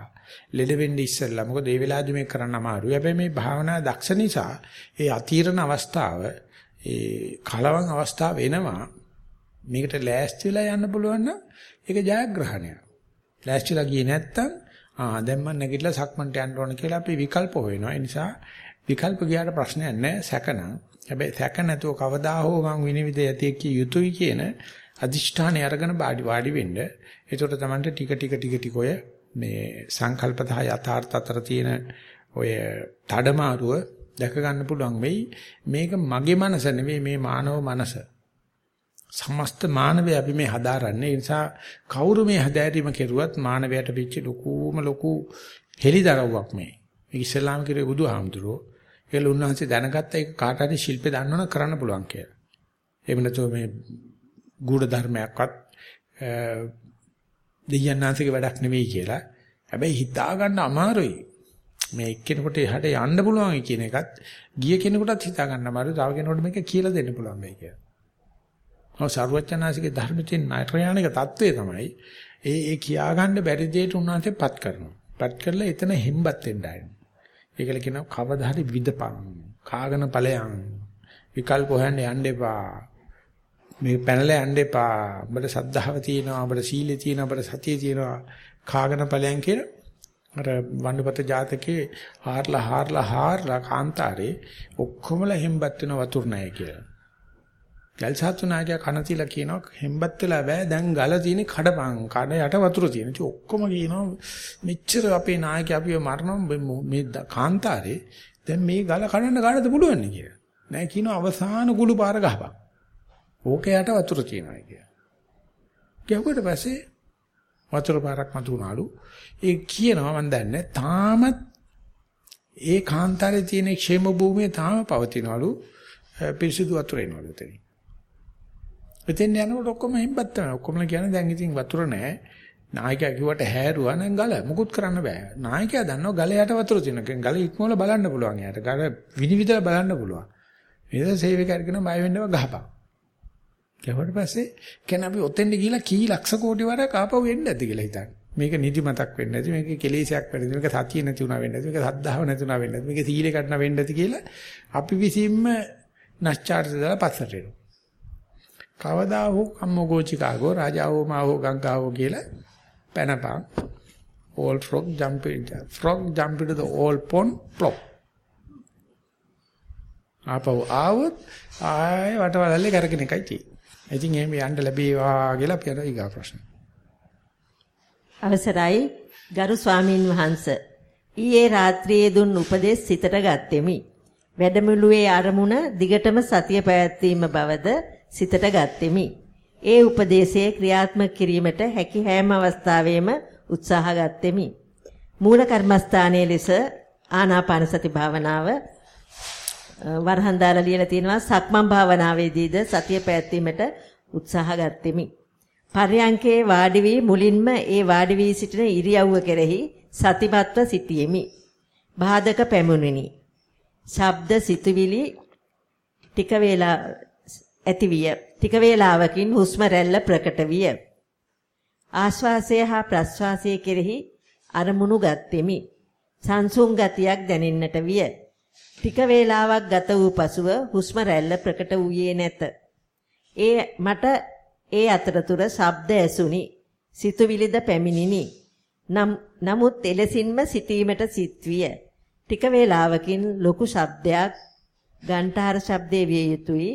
ලෙඩ වෙන්න ඉස්සෙල්ලා. මොකද ඒ වෙලාවේදී මේක කරන්න අමාරුයි. හැබැයි මේ භාවනා දක්ෂ නිසා ඒ අතීරණ අවස්ථාව ඒ කලවම් අවස්ථාව එනවා. මේකට ලෑස්ති වෙලා යන්න පුළුවන් නම් ඒක ජයග්‍රහණයක්. ලෑස්තිලා ගියේ නැත්තම් ආ දැන් මම නැගිටලා සක්මන්ට යන්න ඕන කියලා අපි විකල්ප හොයනවා. ඒ නිසා විකල්ප ගියාට ප්‍රශ්නයක් නැහැ සැකනම්. හැබැයි සැක නැතුව කවදා හෝ මං විනිවිද යතිය කිය යුතුයි කියන අදිෂ්ඨානය අරගෙන වාඩි වාඩි වෙන්න. ඒකට තමයි ටික ටික ටික ටික ඔය මේ සංකල්ප තහ යථාර්ථ අතර තියෙන ඔය තඩමාරුව දැක ගන්න පුළුවන් වෙයි. මේක මගේ මනස නෙවෙයි මේ මානව මනස. සමස්ත මානවය අපි මේ හදාරන්නේ. ඒ නිසා කවුරු මේ හදාරීම කෙරුවත් මානවයට පිච්ච ලොකුම ලොකු හෙලිදරව්වක් මේ. මේ ඉස්ලාම් කිරුවේ බුදුහාමුදුරෝ. ඒල උන්වහන්සේ දැනගත්ත එක කාට හරි ශිල්පේ දන්නවනම් කරන්න පුළුවන් කියලා. එහෙම නැතුව මේ ගුඪ ධර්මයක්වත් දෙයයන්ාංශික වැඩක් නෙවෙයි කියලා. හැබැයි හිතා ගන්න අමාරුයි. මේ එක්කෙනෙකුට එහාට යන්න පුළුවන් කියන එකත් ගිය කෙනෙකුටත් හිතා ගන්න අමාරුයි. තව කෙනෙකුට මේක කියලා දෙන්න පුළුවන් වෙයි කියලා. ඔව් සරුවචනාසිකේ ධර්මයෙන් නෛර්යානික தત્ත්වය තමයි ඒ ඒ කියා ගන්න බැරි දෙයට උන්වහන්සේ පත් කරනවා. පත් කරලා එතන හෙම්බත් වෙන්න ආයි. ඒකල කියනවා කවදා හරි විදපන්. කාගෙන ඵලයන්. විකල්ප හොයන්න යන්න එපා. මේ පැනලා යන්න එපා. ඔබට සද්ධාව තියෙනවා, ඔබට සීලය තියෙනවා, ඔබට සතිය තියෙනවා. කාගෙන ඵලයන් කියලා අර වණ්ඩපත ජාතකේ හාරලා හාරලා හාරලා කාන්තාරේ ඔක්කොමලා හෙම්බත් වෙන වතුර නැහැ කියලා. ගල්සාතු නායකයා කන තියලා කියනවා හෙම්බත් වෙලා බෑ දැන් ගල තියෙන කඩපන් කඩ යට වතුර තියෙන. ඉතින් ඔක්කොම කියනවා මෙච්චර අපේ නායකයා අපිව මරනවා මේ කාන්තාරේ දැන් මේ ගල කඩන්න කාටද පුළුවන් කියලා. නෑ කියනවා අවසාන කුළු පාර ගහපන්. ඕකේ යට වතුර තියෙනවා කියලා. ගැහුවට පස්සේ වතුර පාරක් මතුනාලු. ඒ කියනවා මම දන්නේ තාමත් ඒ කාන්තාරේ තියෙන ക്ഷേම භූමියේ තාම පවතිනවලු පිරිසිදු වතුර එනවලු එතනින්. එතෙන් යනකොට ඔක්කොම හිම්බත් තමයි. ඔක්කොම කියන්නේ දැන් ඉතින් වතුර නැහැ. නායකයා කිව්වට හැරුවා නම් ගල මුකුත් කරන්න බෑ. නායකයා දන්නවා ගල යට වතුර තියෙනවා. ගල ඉක්මවල බලන්න පුළුවන් යාට. ගල විනිවිදලා බලන්න පුළුවන්. ඊට සේවකයෙක් කියන බය වෙන්නව ගහපන්. ගැහුවට පස්සේ කියන අපි ඔතෙන්ද ගිහිලා කී ලක්ෂ කෝටි වරක් ආපහු එන්න ඇති කියලා හිතන්නේ. මේක නිදිමතක් වෙන්න ඇති මේක කෙලෙසයක් වෙන්න ඇති මේක සතිය නැති වුණා වෙන්න ඇති මේක සද්ධාව නැති වුණා වෙන්න ඇති මේක සීලේ කඩන වෙන්න ඇති කියලා අපි විසින්ම නැස්චාර්ජ දාලා පස්සට එනවා. කවදා හෝ කම්මෝගෝචිකාගෝ රාජාවෝ මාවෝ ගංගාවෝ කියලා පැනපන් all frog jump into frog jump into the all pond plop ආපහු ආවොත් ආයෙ වටවලල්ලේ කරගෙන එකයි තියෙන්නේ. ඉතින් එහෙම යන්න ලැබේවා කියලා අපි අර ඊගා ප්‍රශ්න. අවසරයි ගරු ස්වාමින් වහන්සේ. ඊයේ රාත්‍රියේ දුන් උපදේශ සිතට ගත්ෙමි. වැඩමුළුවේ ආරමුණ දිගටම සතිය පැවැත්වීම බවද සිතට ගත්ෙමි. ඒ උපදේශයේ ක්‍රියාත්මක කිරීමට හැකි හැම අවස්ථාවෙම උත්සාහ ගත්ෙමි. මූල කර්මස්ථානයේ ලෙස ආනාපාන සති භාවනාව වරහන් දාලා ලියලා තියෙනවා සක්මන් භාවනාවේදීද සතිය පැවැත්වීමට උත්සාහ ගත්ෙමි. පර්යංකේ වාඩි වී මුලින්ම ඒ වාඩි වී සිටින ඉරියව්ව කෙරෙහි සතිමත්ව සිටියෙමි. බාධක පැමුණිනි. ශබ්ද සිතුවිලි ටික වේලා ඇතිවිය. ටික වේලාවකින් හුස්ම රැල්ල ප්‍රකට විය. ආශ්වාසය හා ප්‍රශ්වාසය කෙරෙහි අරමුණු ගත්ෙමි. සංසුන් ගතියක් දැනෙන්නට විය. ටික වේලාවක් ගත වූ පසුව හුස්ම රැල්ල ප්‍රකට වූයේ නැත. ඒ මට ඒ අතරතුර ශබ්ද ඇසුනි. සිතුවිලිද පැමිණිනි. නමුත් එලෙසින්ම සිටීමට සිත්විය. ටික වේලාවකින් ලොකු ශබ්දයක් ගන්ටාර ශබ්දේ විය යුතුයි.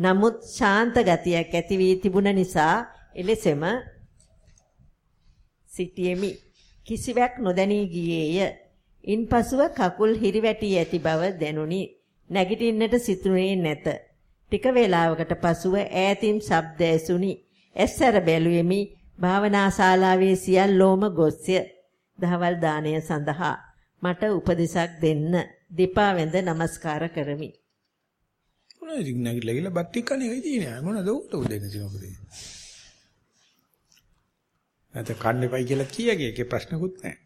නමුත් ශාන්ත ගතියක් ඇති වී තිබුණ නිසා එලෙසම සිටියෙමි. කිසිවක් නොදැනී ගියේය. ඉන්පසුව කකුල් හිරිවැටි ඇති බව දැනුනි. නැගිටින්නට සිතුනේ නැත. ටික වේලාවකට පසුව ඈතින් ශබ්ද ඇසුනි. ඇස්සර බැලුවෙමි. භාවනා ශාලාවේ සියල්ලෝම ගොස්ය. දහවල් දාණය සඳහා මට උපදෙසක් දෙන්න. දෙපා වැඳ নমස්කාර කරමි. මොනවද ඉතින් නැගිටලා ගිහලා බත් ටික කන්නේ වෙයි තියෙන්නේ. මොනවද උට දෙන්න තියෙන උපදේ නැත්නම් කන්න එපයි කියලා කියගේ ඒකේ ප්‍රශ්නකුත් නැහැ.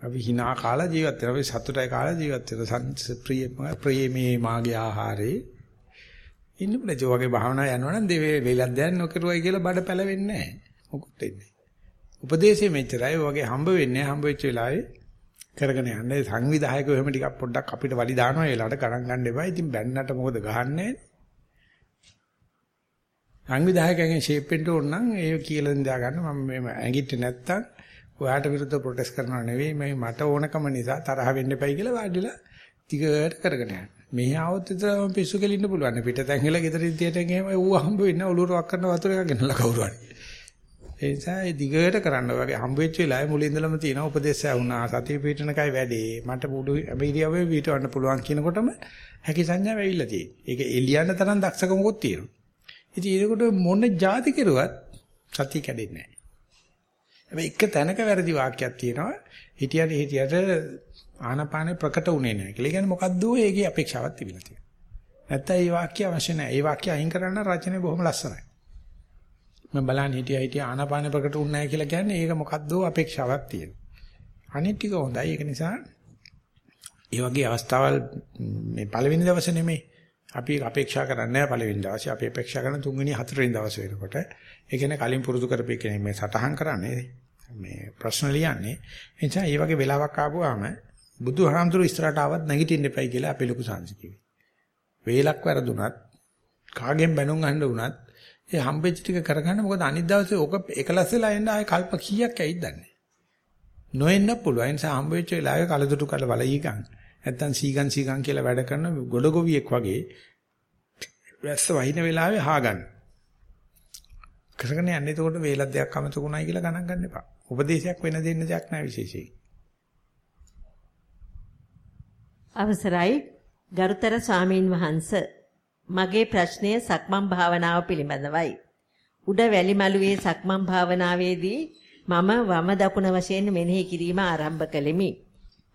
අපි hina කාලා ජීවත් වෙනවා. අපි සතුටයි කාලා ජීවත් වෙනවා. ප්‍රිය ප්‍රියමේ මාගේ ආහාරේ ඉන්න බෑ. ඒ වගේ භාවනා යනවා නම් දෙවේ වෙලක් දැන් නොකරුවයි කියලා බඩ පැලවෙන්නේ නැහැ. මොකුත් වෙන්නේ උපදේශයේ මෙච්චරයි. වගේ හම්බ වෙන්නේ හම්බ වෙච්ච වෙලාවේ කරගෙන යන්න සංවිධායකයෝ එහෙම ටිකක් පොඩ්ඩක් අපිට වලි දානවා ඒලාට ගණන් ගන්න එපා. ඉතින් බැන්නට මොකද ගහන්නේ? සංවිධායකයන්ගේ ෂේප් එන්න ඕන නම් ඒ කියලා දා ගන්න මම මේ ඇඟිට නැත්තම් ඔයාට විරුද්ධව ප්‍රොටෙස්ට් කරනවා නෙවෙයි මම මට ඕනකම නිසා තරහ වෙන්න එපයි කියලා වාඩිලා ටිකට කරගෙන යන්න. මෙහි ආවොත් විතර මම පිස්සු කෙලින්න පුළුවන්. පිටතෙන් ගිහලා ගෙදර ඉදියට එහෙම ඌ හම්බ වෙන්න ඔලුවට වක් කරන වතුර එකක් ගෙනලා කවුරු හරි. ඒ නිසා ඒ දිගට කරන්න වගේ හම්බ වෙච්ච වෙලාවේ මුලින් ඉඳලම තියෙන උපදේශය වුණා සතිය පිටනකයි වැඩේ මට බුදු ඉරියව්වේ පිටවන්න පුළුවන් කියනකොටම හැකි සංඥා වෙවිලා තියෙන්නේ. ඒක එළියන්න තරම් දක්ෂකමකුත් තියෙනවා. ඉතින් ඒකට මොන જાති කෙරුවත් සතිය කැඩෙන්නේ නැහැ. හැබැයි එක තැනක වැරදි වාක්‍යයක් තියෙනවා. හිටියට හිටියට ආනපානේ ප්‍රකට උනේ නැහැ කියලා. ඒ කියන්නේ මොකද්ද ඒකේ අපේක්ෂාවක් තිබිලා තියෙනවා. නැත්තම් මේ වාක්‍ය අවශ්‍ය නැහැ. මේ වාක්‍ය අයින් කරන්න රචනය බොහොම ලස්සනයි. මම බලන්නේ හිටියා හිටියා ආනාපාන ප්‍රකට වුණ නැහැ කියලා කියන්නේ ඒක මොකද්ද අපේක්ෂාවක් තියෙනවා. අනිත් ටික හොඳයි. ඒක නිසා ඒ වගේ අවස්ථාවල් මේ පළවෙනි දවසේ නෙමෙයි. අපි අපේක්ෂා කරන්නේ නැහැ පළවෙනි දවසේ. අපි අපේක්ෂා කරන තුන්වෙනි හතරවෙනි දවසේ වෙනකොට. ඒ කියන්නේ කලින් පුරුදු කරපේ කෙනෙක් මේ සටහන් කරන්නේ මේ ප්‍රශ්න ලියන්නේ. ඒ නිසා මේ වගේ වෙලාවක් ආපුවාම බුදුහාමුදුරු ඉස්සරහට ආවත් නැගිටින්න එපයි කියලා අපේ ලොකු සංසි කිව්වේ. වේලක් වැරදුනත් කාගෙන් බැනුම් අහන්න වුණත් ඒ හම්බෙච්ච ටික කරගන්න මොකද අනිත් දවසේ ඔක එකලස් වෙලා එන්න ආයේ කල්ප කීයක් ඇයිද දන්නේ. නොෙන්න පුළුවන්. ඒ නිසා හම්බෙච්ච වෙලාවේ කලදුටු කල වලයි ගන්න. නැත්තම් සීගන් සීගන් කියලා වැඩ කරන ගොඩගොවියෙක් වගේ වැස්ස වහින වෙලාවේ හාගන්න. කරගෙන යන්නේ එතකොට වේලක් දෙයක් අමතකුණයි කියලා ගණන් ගන්න එපා. උපදේශයක් වෙන දෙන්න දෙයක් නැහැ විශේෂයෙන්. අවසරයි ගරුතර ස්වාමීන් වහන්ස මගේ ප්‍රශ්නය සක්මන් භාවනාව පිළිබඳවයි. උඩ වැලි මළුවේ සක්මන් භාවනාවේදී මම වම දකුණ වශයෙන් මෙනෙහි කිරීම ආරම්භ කළෙමි.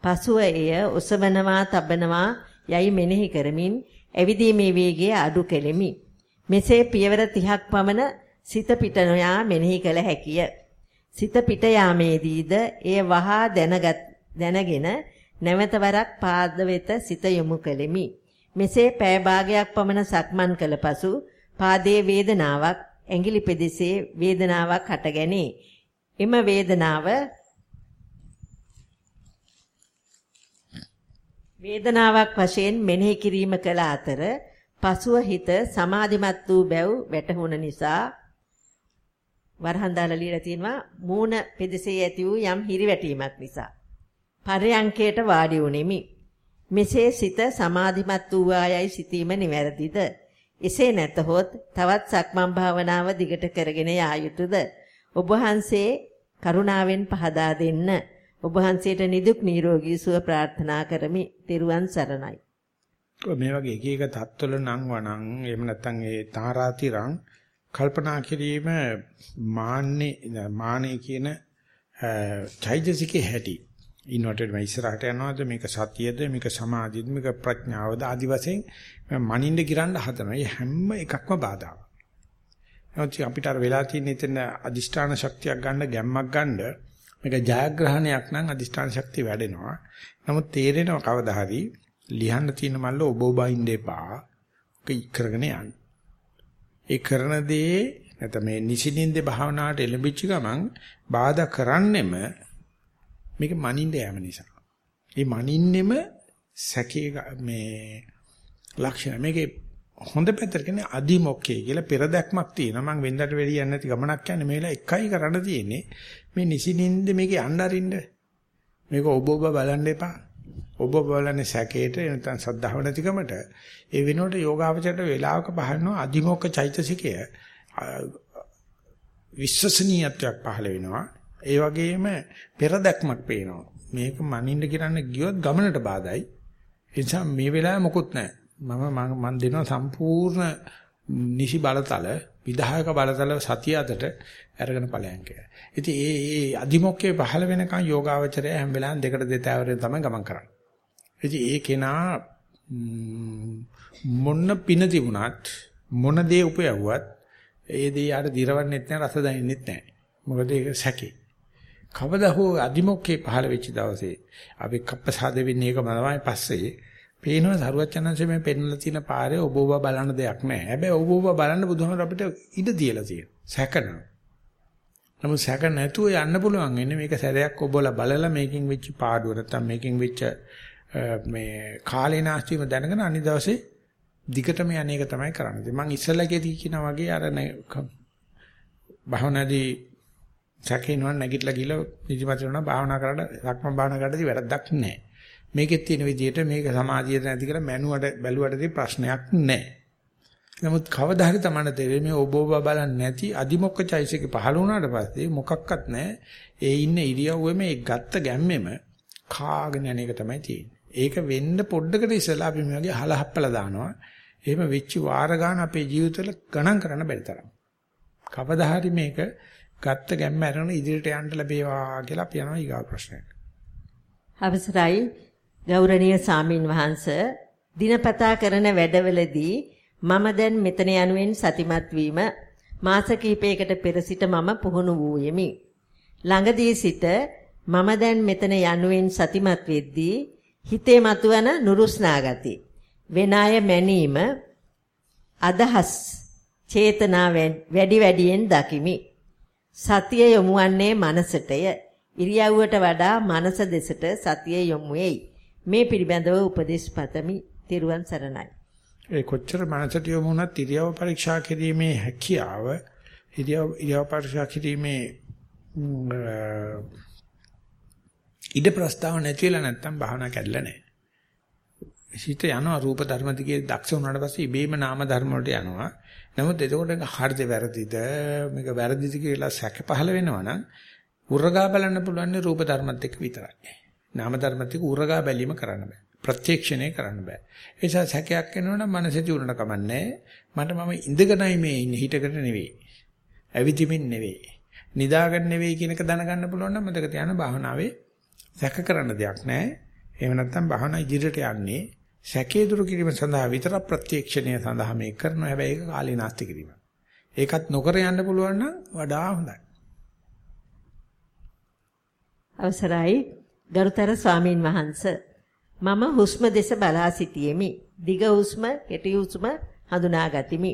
පසුව එය ඔසවනවා තබනවා යයි මෙනෙහි කරමින් ඇවිදීමේ වේගය අඩු කෙලෙමි. මෙසේ පියවර 30ක් පමණ සිත පිට නොයා මෙනෙහි කළ හැකිය. සිත පිට යාමේදීද එය වහා දැනගත් දැනගෙන නැවත වරක් පාද වෙත සිත යොමු කෙලෙමි. මෙසේ පෑ භාගයක් පමණ සක්මන් කළ පසු පාදයේ වේදනාවක් ඇඟිලි පෙදෙසේ වේදනාවක් හටගැනේ. එම වේදනාව වේදනාවක් වශයෙන් මෙනෙහි කිරීම කළ අතර පසුව හිත සමාධිමත් වූ බැව් වැටහුණ නිසා වරහන් දාලා ලියලා තියෙනවා මූණ පෙදෙසේ ඇති වූ යම් හිරිවැටීමක් නිසා පරයන්කයට වාඩි වුනිමි මෙසේ සිත සමාධිමත් වූ ආයයි සිතීම නිවැරදිද එසේ නැතහොත් තවත් සක්මන් භාවනාව දිගට කරගෙන යා යුතුයද ඔබ වහන්සේ කරුණාවෙන් පහදා දෙන්න ඔබ වහන්සේට නිදුක් නිරෝගී සුව ප්‍රාර්ථනා කරමි. ත්වන් සරණයි. මේ වගේ එක එක தත්වල නම් වණන් එහෙම නැත්නම් ඒ තාරාතිරං කල්පනා කිරීම මාන්නේ මානේ කියන චෛතසිකේ හැටි. ඉන්නකොට මේ ඉස්සරහට යනවාද මේක සතියද මේක සමාධියද මේක ප්‍රඥාවද ආදි වශයෙන් මනින්න ගිරන්න හදනවා. මේ හැම එකක්ම බාධාවක්. නමුත් අපිට අර වෙලා තියෙන එතන අදිෂ්ඨාන ශක්තියක් ගන්න ගැම්මක් ගන්න මේක ජයග්‍රහණයක් නම් අදිෂ්ඨාන ශක්තිය වැඩෙනවා. නමුත් තේරෙනවා කවදා හරි ලියන්න තියෙන මල්ල ඔබ ඔබින් දෙපා. ඒක කරගෙන යන්න. ඒ කරන දේ නැත්නම් මේ නිසින්ින්ද භාවනාවට එළඹිච්ච ගමන් බාධා කරන්නෙම මේක මනින්න යෑම නිසා. මේ මනින්නෙම සැකේ මේ ලක්ෂණ මේකේ හොඳ පැත්තට කියන්නේ අදිමොක්කේ කියලා පෙරදැක්මක් තියෙනවා. මම වෙන්දට වෙඩි යන්නේ නැති ගමනක් යන්නේ මේලා එකයි කරන්න තියෙන්නේ. මේ නිසිනින්ද මේක යන්න අරින්න. මේක ඔබ ඔබ බලන්න එපා. ඔබ ඔබ බලන්නේ සැකේට නැත්නම් සද්ධාව නැතිකමට. ඒ වෙනුවට යෝගාවචරයට වේලාවක පහළනවා අදිමොක්ක චෛතසිකය. විශ්වසනීයත්වයක් පහළ වෙනවා. ඒ වගේම පෙරදැක්මක් පේනවා. මේක මනින්න කියන්න ගියොත් ගමනට බාධායි. ඒ නිසා මේ වෙලාවේ මොකුත් නැහැ. මම මම දෙනවා සම්පූර්ණ නිසි බලතල විධායක බලතල සතිය අතට අරගෙන ඵලයන් කියලා. ඉතින් ඒ ඒ අදිමොක්කේ පහළ වෙනකන් යෝගාවචරය හැම වෙලාවෙම දෙකට දෙතාවරෙන් තමයි ගමන් කරන්නේ. ඉතින් ඒ කෙනා මොන පින තිබුණත් මොන දේ උපයවුවත් ඒ දේ යාට දිරවන්නෙත් නැහැ රස දැනෙන්නෙත් නැහැ. මොකද ඒක සැකේ. කවදා හෝ අදිමොක්කේ පහළ වෙච්ච දවසේ අපි කප්පසාද වෙන්නේ ඒකම තමයි පස්සේ පේනවා සරුවචනංශ මේ පෙන්වලා තියෙන පාරේ ඔබ ඔබ බලන්න දෙයක් නැහැ. හැබැයි ඔබ ඔබ බලන්න බුදුහාමර අපිට ඉඩ දීලා තියෙනවා. සැකනවා. නමුත් සැක නැතුව යන්න පුළුවන් වෙන්නේ මේක සැරයක් ඔබලා බලලා මේකෙන් වෙච්ච පාඩුව නැත්තම් මේකෙන් වෙච්ච මේ කාලේ නාස්ති වීම දැනගෙන අනිත් දවසේ දිගටම යන්නේක තමයි කරන්නේ. මම ඉස්සල්ලාකේදී කියනා වගේ අර භවනාදී සැකේනවා නැගිටලා ගිහලා නිදිමත වෙනවා භාවනා කරලා සක්මන් භාවනා කරද්දී වැරද්දක් නැහැ. මේකෙත් තියෙන විදිහට මේක සමාධියට නැති කියලා මැනුවට බැලුවටදී ප්‍රශ්නයක් නැහැ. නමුත් කවදා හරි තමයි තේරෙන්නේ මේ ඔබ ඔබ බලන්නේ නැති අදිමොක්ක චෛසික පහළ වුණාට පස්සේ මොකක්වත් නැහැ. ඒ ඉන්න ඉරියව්වෙම මේ ගත්ත ගැම්මෙම කාගෙන යන එක තමයි තියෙන්නේ. ඒක වෙන්න පොඩ්ඩකට ඉස්සලා අපි මේ වගේ හලහප්පලා දානවා. එහෙම වෙච්ච වාර ගන්න අපේ ජීවිතවල ගණන් කරන්න බැරි තරම්. කවදා හරි මේක ගත්ත ගැම්ම අරගෙන ඉදිරියට යන්න ලැබේවා කියලා අපි යනවා ඊගා ප්‍රශ්නයට. අවසරයි ගෞරවනීය සාමින් වහන්ස දිනපතා කරන වැඩවලදී මම දැන් මෙතන යනුවෙන් සතිමත් වීම මාස කිහිපයකට පෙර සිට මම පුහුණු වූයෙමි. ළඟදී සිට මම දැන් මෙතන යනුවෙන් සතිමත් වෙද්දී හිතේ මතුවන නුරුස්නා ගති වෙන අය මැනීම අදහස් චේතනා වැඩි වැඩියෙන් දකිමි. සතිය යොමු වන්නේ මනසටය. ඉරියව්වට වඩා මනස දෙසට සතිය යොමු වෙයි. මේ පිළිබඳව උපදෙස් පතමි. තිරුවන් සරණයි. ඒ කොච්චර මනසට යොමු වුණත් ඉරියව් පරීක්ෂා කිරීමේ හැකියාව ඉරියව් ඉරියව් පරීක්ෂා කිරීමේ ඉඩ ප්‍රස්තාව නැතිලා නැත්තම් භාවනා කැඩලා නැහැ. හිත යනවා රූප ධර්ම දිගේ දක්ෂ වුණාට පස්සේ ඉබේම නාම ධර්ම වලට යනවා. නමුත් එතකොට හරිද වැරදිද මේක වැරදිද කියලා සැක පහළ වෙනවා නම් උරගා බලන්න පුළුවන් රූප ධර්මත් එක්ක විතරයි. නාම ධර්මත් එක්ක උරගා බැලීම කරන්න බෑ. ප්‍රත්‍යක්ෂණය කරන්න බෑ. ඒ නිසා සැකයක් එනවනම් මනසෙදි උනන කමන්නේ. මට මම ඉඳගෙනයි මේ ඉන්නේ හිටකට නෙවෙයි. ඇවිදිමින් නෙවෙයි. නිදාගෙන නෙවෙයි කියන එක දැනගන්න පුළුවන් නම් මතක තියාගන්න භාවනාවේ සැක කරන්න දෙයක් නැහැ. එහෙම නැත්නම් භාවනා ඉදිරියට යන්නේ සැකේ දුරු කිරීම සඳහා විතර ප්‍රත්‍යක්ෂණය සඳහා මේ කරනවා. හැබැයි ඒක කාලේ නාස්ති කිරීම. ඒකත් නොකර යන්න පුළුවන් නම් වඩා හොඳයි. අවසරයි ගරුතර ස්වාමින් වහන්සේ මම හුස්ම දෙස බලා සිටියෙමි. දිග හුස්ම, කෙටි හුස්ම හඳුනා ගතිමි.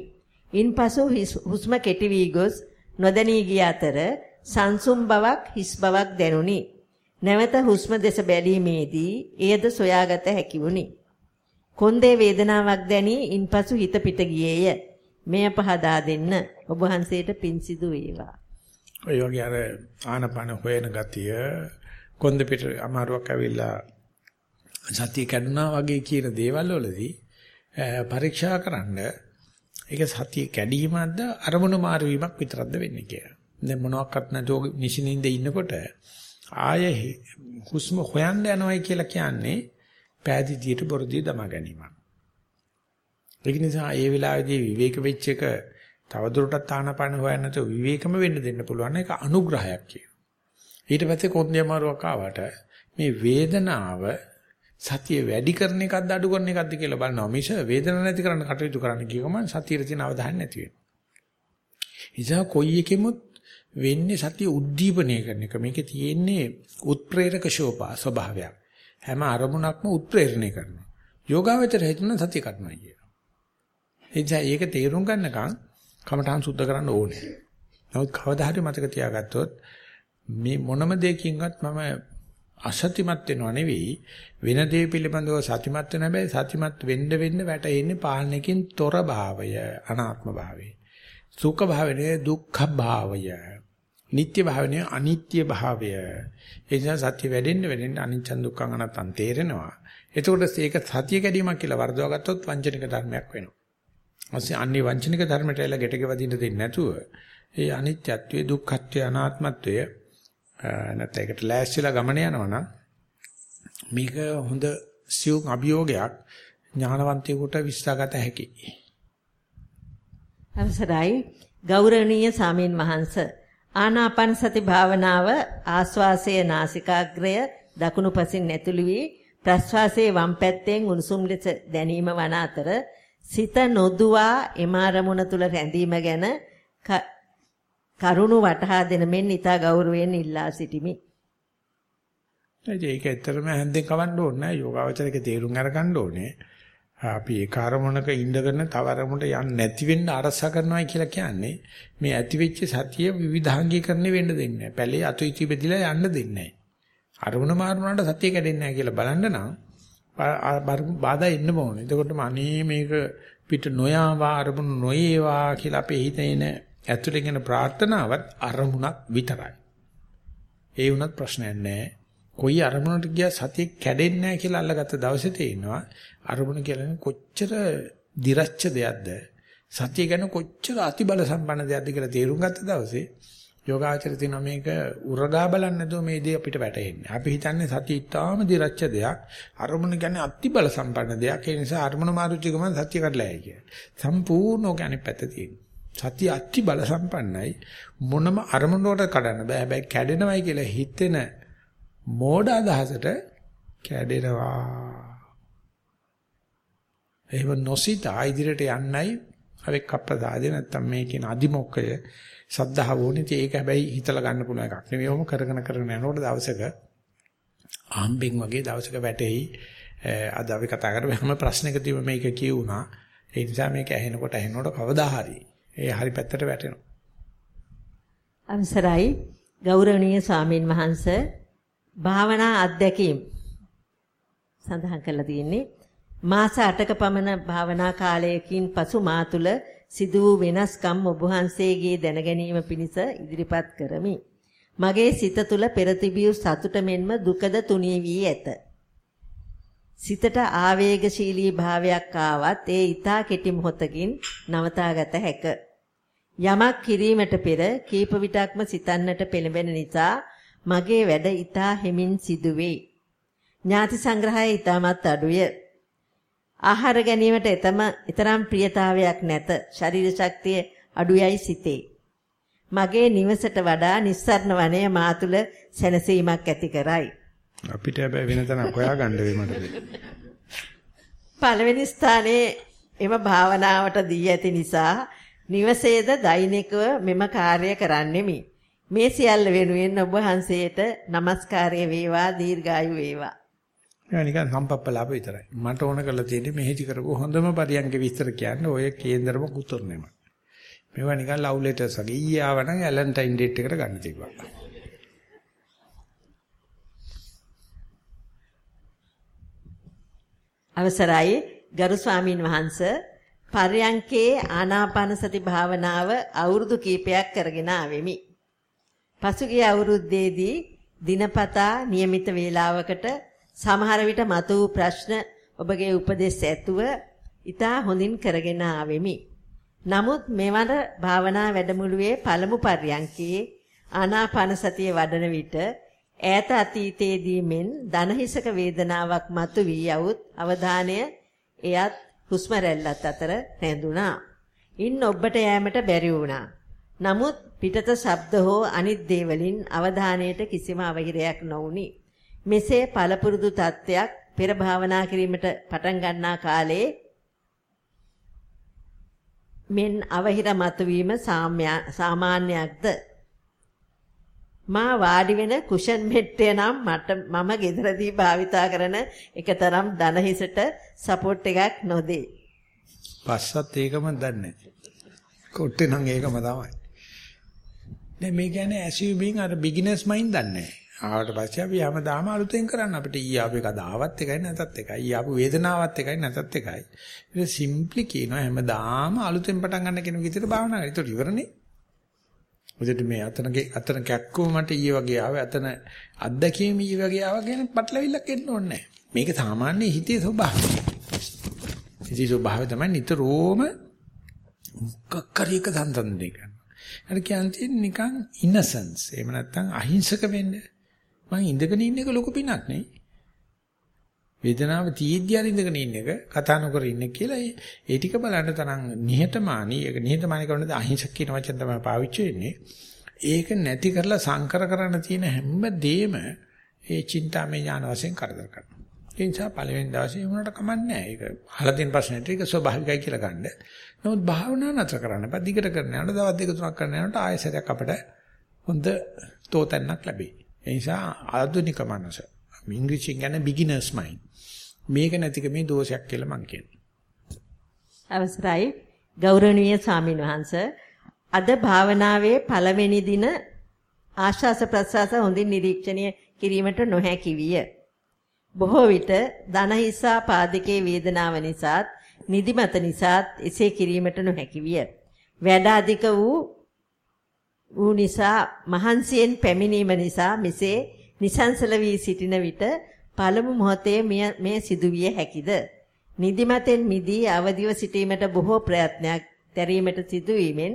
ඉන්පසු හුස්ම කෙටි වී ගොස් නොදැනී ගිය අතර සංසුම් බවක් හිස් බවක් දැනුනි. නැවත හුස්ම දෙස බැලීමේදී එයද සොයාගත හැකි වුනි. කොන්දේ වේදනාවක් දැනී ඉන්පසු හිත පිට ගියේය. මෙය පහදා දෙන්න ඔබ වහන්සේට පින් සිදු වේවා. ඔය වගේ අර ආනපන හොයන ගතිය කොන්ද පිට අමාරුවක් ඇවිල්ලා සතිය කැඩුනා වගේ කියන දේවල් වලදී පරීක්ෂා කරන්න ඒක සතිය කැඩීමක්ද අරමුණු මාරු වීමක් විතරක්ද වෙන්නේ කියලා. දැන් මොනවාක්වත් නැතුව නිසින්ින්ද ඉන්නකොට ආයෙ හුස්ම හොයන්න යනවයි කියලා කියන්නේ පෑදීදියට බොරදී දමා ගැනීමක්. ඒක නිසා ඒ වෙලාවේදී විවේක වෙච්ච එක තවදුරටත් ආනපාන හොයන්න නැතුව විවේකම වෙන්න දෙන්න පුළුවන් ඒක අනුග්‍රහයක් කියන. ඊට පස්සේ කොන්දේ අමාරුවක් ආවට මේ වේදනාව සතිය වැඩි කරන එකක්ද අඩු කරන එකක්ද කියලා බලනවා මිස වේදනාව නැති කරන්න කටයුතු කරන්න කියවම සතියේ තියෙන අවධානය නැති වෙනවා. ඉතින් කොයි එකෙමුත් වෙන්නේ සතිය උද්දීපනය කරන එක. මේකේ තියෙන්නේ උත්ප්‍රේරක ශෝපා ස්වභාවයක්. හැම අරමුණක්ම උත්ප්‍රේරණය කරනවා. යෝගාවචර හිතන සතිය කරනවා කියන. එනිසා ඒක තේරුම් ගන්නකම් කමඨාන් සුද්ධ කරන්න ඕනේ. නමුත් කවදා හරි මතක තියාගත්තොත් මේ මොනම දෙයකින්වත් මම අසතිමත් වෙනව නෙවෙයි වෙන දේ පිළිබඳව සතිමත් වෙන හැබැයි සතිමත් වෙන්න වෙන්න වැටෙන්නේ පාලනයකින් තොර භාවය අනාත්ම භාවය සුඛ භාවය දුක්ඛ භාවය නිට්ටය භාවය අනිත්‍ය භාවය. ඒ නිසා සත්‍ය වැඩෙන්න වැඩෙන්න අනිච්ච දුක්ඛ අනත්තන් තේරෙනවා. එතකොට ඒක සතිය කැඩීමක් කියලා වර්ධව ගත්තොත් වංචනික ධර්මයක් වෙනවා. ඊපස්සේ අන්නේ වංචනික ධර්මයට එලා ගැටක වදින්න දෙන්නේ නැතුව ඒ අනිත්‍යත්වයේ දුක්ඛත්වයේ අනාත්මත්වයේ නැත්නම් ඒකට ලෑස්තිලා ගමන යනවනම් මේක හොඳ සියුම් අභියෝගයක් ඥානවන්තයෙකුට විශ්වාසගත හැකියි. අවසරයි. ගෞරවනීය සාමීන් වහන්ස ආනාපාන සති භාවනාව ආස්වාසයේ නාසිකාග්‍රය දකුණු පසින් ඇතුළු වී ප්‍රස්වාසයේ වම් පැත්තෙන් උණුසුම් ලෙස දැනීම වන අතර සිත නොදුවා එම අරමුණ තුල රැඳීම ගැන කරුණු වටහා දෙන මෙන් ඊතා ගෞරවයෙන් ඉල්ලා සිටිමි. ඒක ඇත්තටම හැන්දෙන් කවන්න ඕනේ නෑ යෝගාවචරයේ තේරුම් අරගන්න ඕනේ. අපි ඒ කාර්මණක ඉඳගෙන තව අරමුණට යන්නේ නැති වෙන්න අරසා කරනවායි කියලා කියන්නේ මේ ඇතිවෙච්ච සතිය විවිධාංගීකරණය වෙන්න දෙන්නේ නැහැ. පැලේ අතු ඉති බෙදිලා යන්න දෙන්නේ නැහැ. අරමුණ මාරුනාට සතිය කැඩෙන්නේ නැහැ කියලා බලන්න නම් බාධා එන්න ඕනේ. එතකොටම අනේ මේක පිට නොයාවා අරමුණු නොයේවා කියලා අපේ හිතේන ඇතුලෙන් එන ප්‍රාර්ථනාවත් අරමුණක් විතරයි. ඒ වුණත් ප්‍රශ්නයක් නැහැ. කොයි අරමුණට ගියා සතිය කැඩෙන්නේ නැහැ කියලා අල්ලගත්ත දවසේ තේිනවා අරමුණ කියලා කොච්චර දිරච්ච දෙයක්ද සතිය ගැන කොච්චර අතිබල සම්පන්න දෙයක්ද කියලා තේරුම් ගත්ත දවසේ යෝගාචර තියෙන මේක උරගා බලන්න නැතුව මේ දේ අපිට වැටහෙන්නේ. අපි හිතන්නේ සතිය ඉතාම දිරච්ච දෙයක්. අරමුණ කියන්නේ අතිබල සම්පන්න දෙයක්. ඒ නිසා අරමුණ මාරුච්ච ගමන් සතිය කඩලා යයි කියලා. සම්පූර්ණ ඕක අනිත් පැත්ත තියෙනවා. සතිය අති බල සම්පන්නයි මොනම අරමුණකට කඩන්න බෑ හැබැයි කැඩෙනවයි කියලා හිතෙන මෝඩ අදහසට කැඩෙනවා එහෙම නොසිතා ඉදිරියට යන්නයි අවෙක් අප්‍රදාදේ නැත්තම් මේ කියන අදිමොක්කය සද්ධාව ඕනේ. ඒක හැබැයි හිතලා ගන්න පුළුවන් එකක් නෙවෙයි. ඔහොම කරගෙන කරගෙන යනකොට දවසක ආම්බෙන් වගේ දවසක වැටෙයි. අද අපි කතා කරපු හැම ප්‍රශ්නකදීම මේක කියුණා. ඒ නිසා මේක ඇහෙනකොට ඇහෙනකොට කවදා හරි ඒ හරි පැත්තට වැටෙනවා. අවසරයි ගෞරවනීය ස්වාමින් වහන්සේ භාවනා අධ්‍යක්ීම් සඳහන් කරලා තියෙන්නේ මාස 8ක පමණ භාවනා කාලයකින් පසු මා තුල සිදු වූ වෙනස්කම් ඔබ වහන්සේගේ දැනගැනීම පිණිස ඉදිරිපත් කරමි. මගේ සිත තුල පෙර තිබිය සතුට මෙන්ම දුකද තුනී වී ඇත. සිතට ආවේගශීලී භාවයක් ආවත් ඒ ඊතා කෙටි මොහොතකින් නවතාගත හැක. යමක් කිරීමට පෙර කීප විටක්ම සිතන්නට පෙළඹෙන නිසා මගේ වැඩ ඊතා හිමින් සිදුවේ. ඥාති සංග්‍රහය ඊටමත් අඩුය. ආහාර ගැනීමට එතම ඊතරම් ප්‍රියතාවයක් නැත. ශරීර ශක්තිය අඩුයයි සිතේ. මගේ නිවසට වඩා නිස්සරණ වනය මා තුළ සැනසීමක් ඇති කරයි. අපිට හැබැයි වෙන තැනක් හොයාගන්න වෙයි මට. පළවෙනි ස්ථානයේ එම භාවනාවට දී ඇති නිසා නිවසේද දෛනිකව මෙම කාර්ය කරන්නෙමි. මේ සියල්ල වෙනුවෙන් ඔබ වහන්සේට নমස්කාරය වේවා දීර්ඝායු වේවා. නිකන් සම්පප්පලාප විතරයි. මට ඕන කරලා තියෙන්නේ මෙහෙදි කරපු හොඳම පරියන්ක විස්තර කියන්නේ ඔය කේන්දරම කුතුර්නෙම. මේවා නිකන් ලව් ලෙටර්ස් වගේ ඊයේ ආවනම් ඇලන්ටයින් ඩේට් එකට ගන්න තිබ්බා. අවසරයි ගරු ස්වාමින් වහන්සේ පර්යංකේ ආනාපාන සති භාවනාව අවුරුදු කීපයක් කරගෙන ආවෙමි. පසුගිය අවුරුද්දේදී දිනපතා નિયમિત වේලාවකට සමහර විට මතු වූ ප්‍රශ්න ඔබගේ උපදෙස් ඇතුව ඊටා හොඳින් කරගෙන ආවෙමි. නමුත් මෙවර භාවනා වැඩමුළුවේ පළමු පර්යංකයේ ආනාපාන සතිය වඩන විට ඈත අතීතයේදී මෙන් දනහිසක වේදනාවක් මතු වී යවුත් අවධානය එයත් හුස්ම රැල්ලත් අතර රැඳුණා. ඉන් ඔබට යෑමට බැරි වුණා. නමුත් පිටත ශබ්ද හෝ අනිත් දේවලින් අවධානයට කිසිම අවහිරයක් නොවුනි. මෙසේ පළපුරුදු තත්ත්වයක් පෙර භාවනා කිරීමට පටන් ගන්නා කාලේ මෙන් අවහිර මතුවීම සාමාන්‍යයක්ද මා වාඩි වෙන කුෂන් මෙට්ටය නම් මට මම ගෙදරදී භාවිතා කරන එකතරම් දන හිසට සපෝට් එකක් නොදේ. පස්සත් ඒකම දන්නේ නැහැ. කොට්ටේ නම් ඒකම තමයි. දැන් මේ කියන්නේ ඇසියුමින් අර බිග්ිනර්ස් මයින්ඩ් දන්නේ නැහැ. ආවට පස්සේ අපි හැමදාම අලුතෙන් කරන්න අපිට ඊ ආපු එක දාවත් එකයි නැතත් එකයි. ඊ ආපු වේදනාවත් එකයි නැතත් එකයි. ඒක සිම්ප්ලි කියනවා හැමදාම අලුතෙන් පටන් ගන්න කෙනෙක් විදිහට භාවනා කරා. ඒක ඉවරනේ. උදේට මේ අතනගේ අතන කැක්කුව මට ඊයේ වගේ ආවේ අතන අත්දැකීම ඊයේ වගේ ආවා කියන පටලවිල්ලක් එන්න ඕනේ නැහැ. මේක සාමාන්‍ය හිතේ ස්වභාවය. හිතේ ස්වභාවය තමයි නිතරම මොකක්කරියක සම්තන්දේ කරනවා. අර කියන්නේ නිකන් ඉනසන්ස්. එහෙම නැත්නම් අහිංසක වෙන්න. මං ඉඳගෙන ඉන්න එක ලොකු පිනක් නේ. වේදනාව තීද්දී හරි ඉඳගෙන ඉන්න එක කතා නොකර ඉන්න කියලා ඒ ටික බලන්න තරම් නිහතමානී ඒක නිහතමානී කරනද අහිංසක කියන වචන තමයි පාවිච්චි වෙන්නේ ඒක නැති කරලා සංකර කරන්න තියෙන හැම දෙෙම ඒ චින්තාමය ඥාන වශයෙන් කරදර කරනවා ඒ නිසා පළවෙනි දවසේ වුණාට කමන්නේ නැහැ ඒක අහලා තියෙන ප්‍රශ්නෙට ඒක ස්වභාවිකයි කියලා ගන්න නමුත් භාවනා නතර කරන්න බෑ දිගට කරන යනකොට දවස් දෙක තුනක් කරන යනකොට ආයෙසරයක් අපිට හොඳ තෝතැන්නක් ලැබෙයි ඒ නිසා ආධුනික මනස ඉංග්‍රීසියෙන් කියන්නේ beginners mind මේක නැතික මේ දෝෂයක් කියලා මං කියනවා. අවසරයි ගෞරවනීය ස්වාමින් වහන්සේ අද භාවනාවේ පළවෙනි දින ආශාස ප්‍රසවාස හොඳින් නිරීක්ෂණය කිරීමට නොහැකි විය. බොහෝ විට දනහිසා පාදකේ වේදනාව නිසාත් නිදිමත නිසාත් එසේ කිරීමට නොහැකි විය. වැඩ අධික වූ වූ නිසා මහන්සියෙන් පැමිණීම නිසා මෙසේ නිසංසල වී සිටින විට පළමු මොහොතේ මේ සිදුවිය හැකිද? නිදිමතෙන් මිදී අවදිව සිටීමට බොහෝ ප්‍රයත්නයක් දැරීමට සිදුවීමෙන්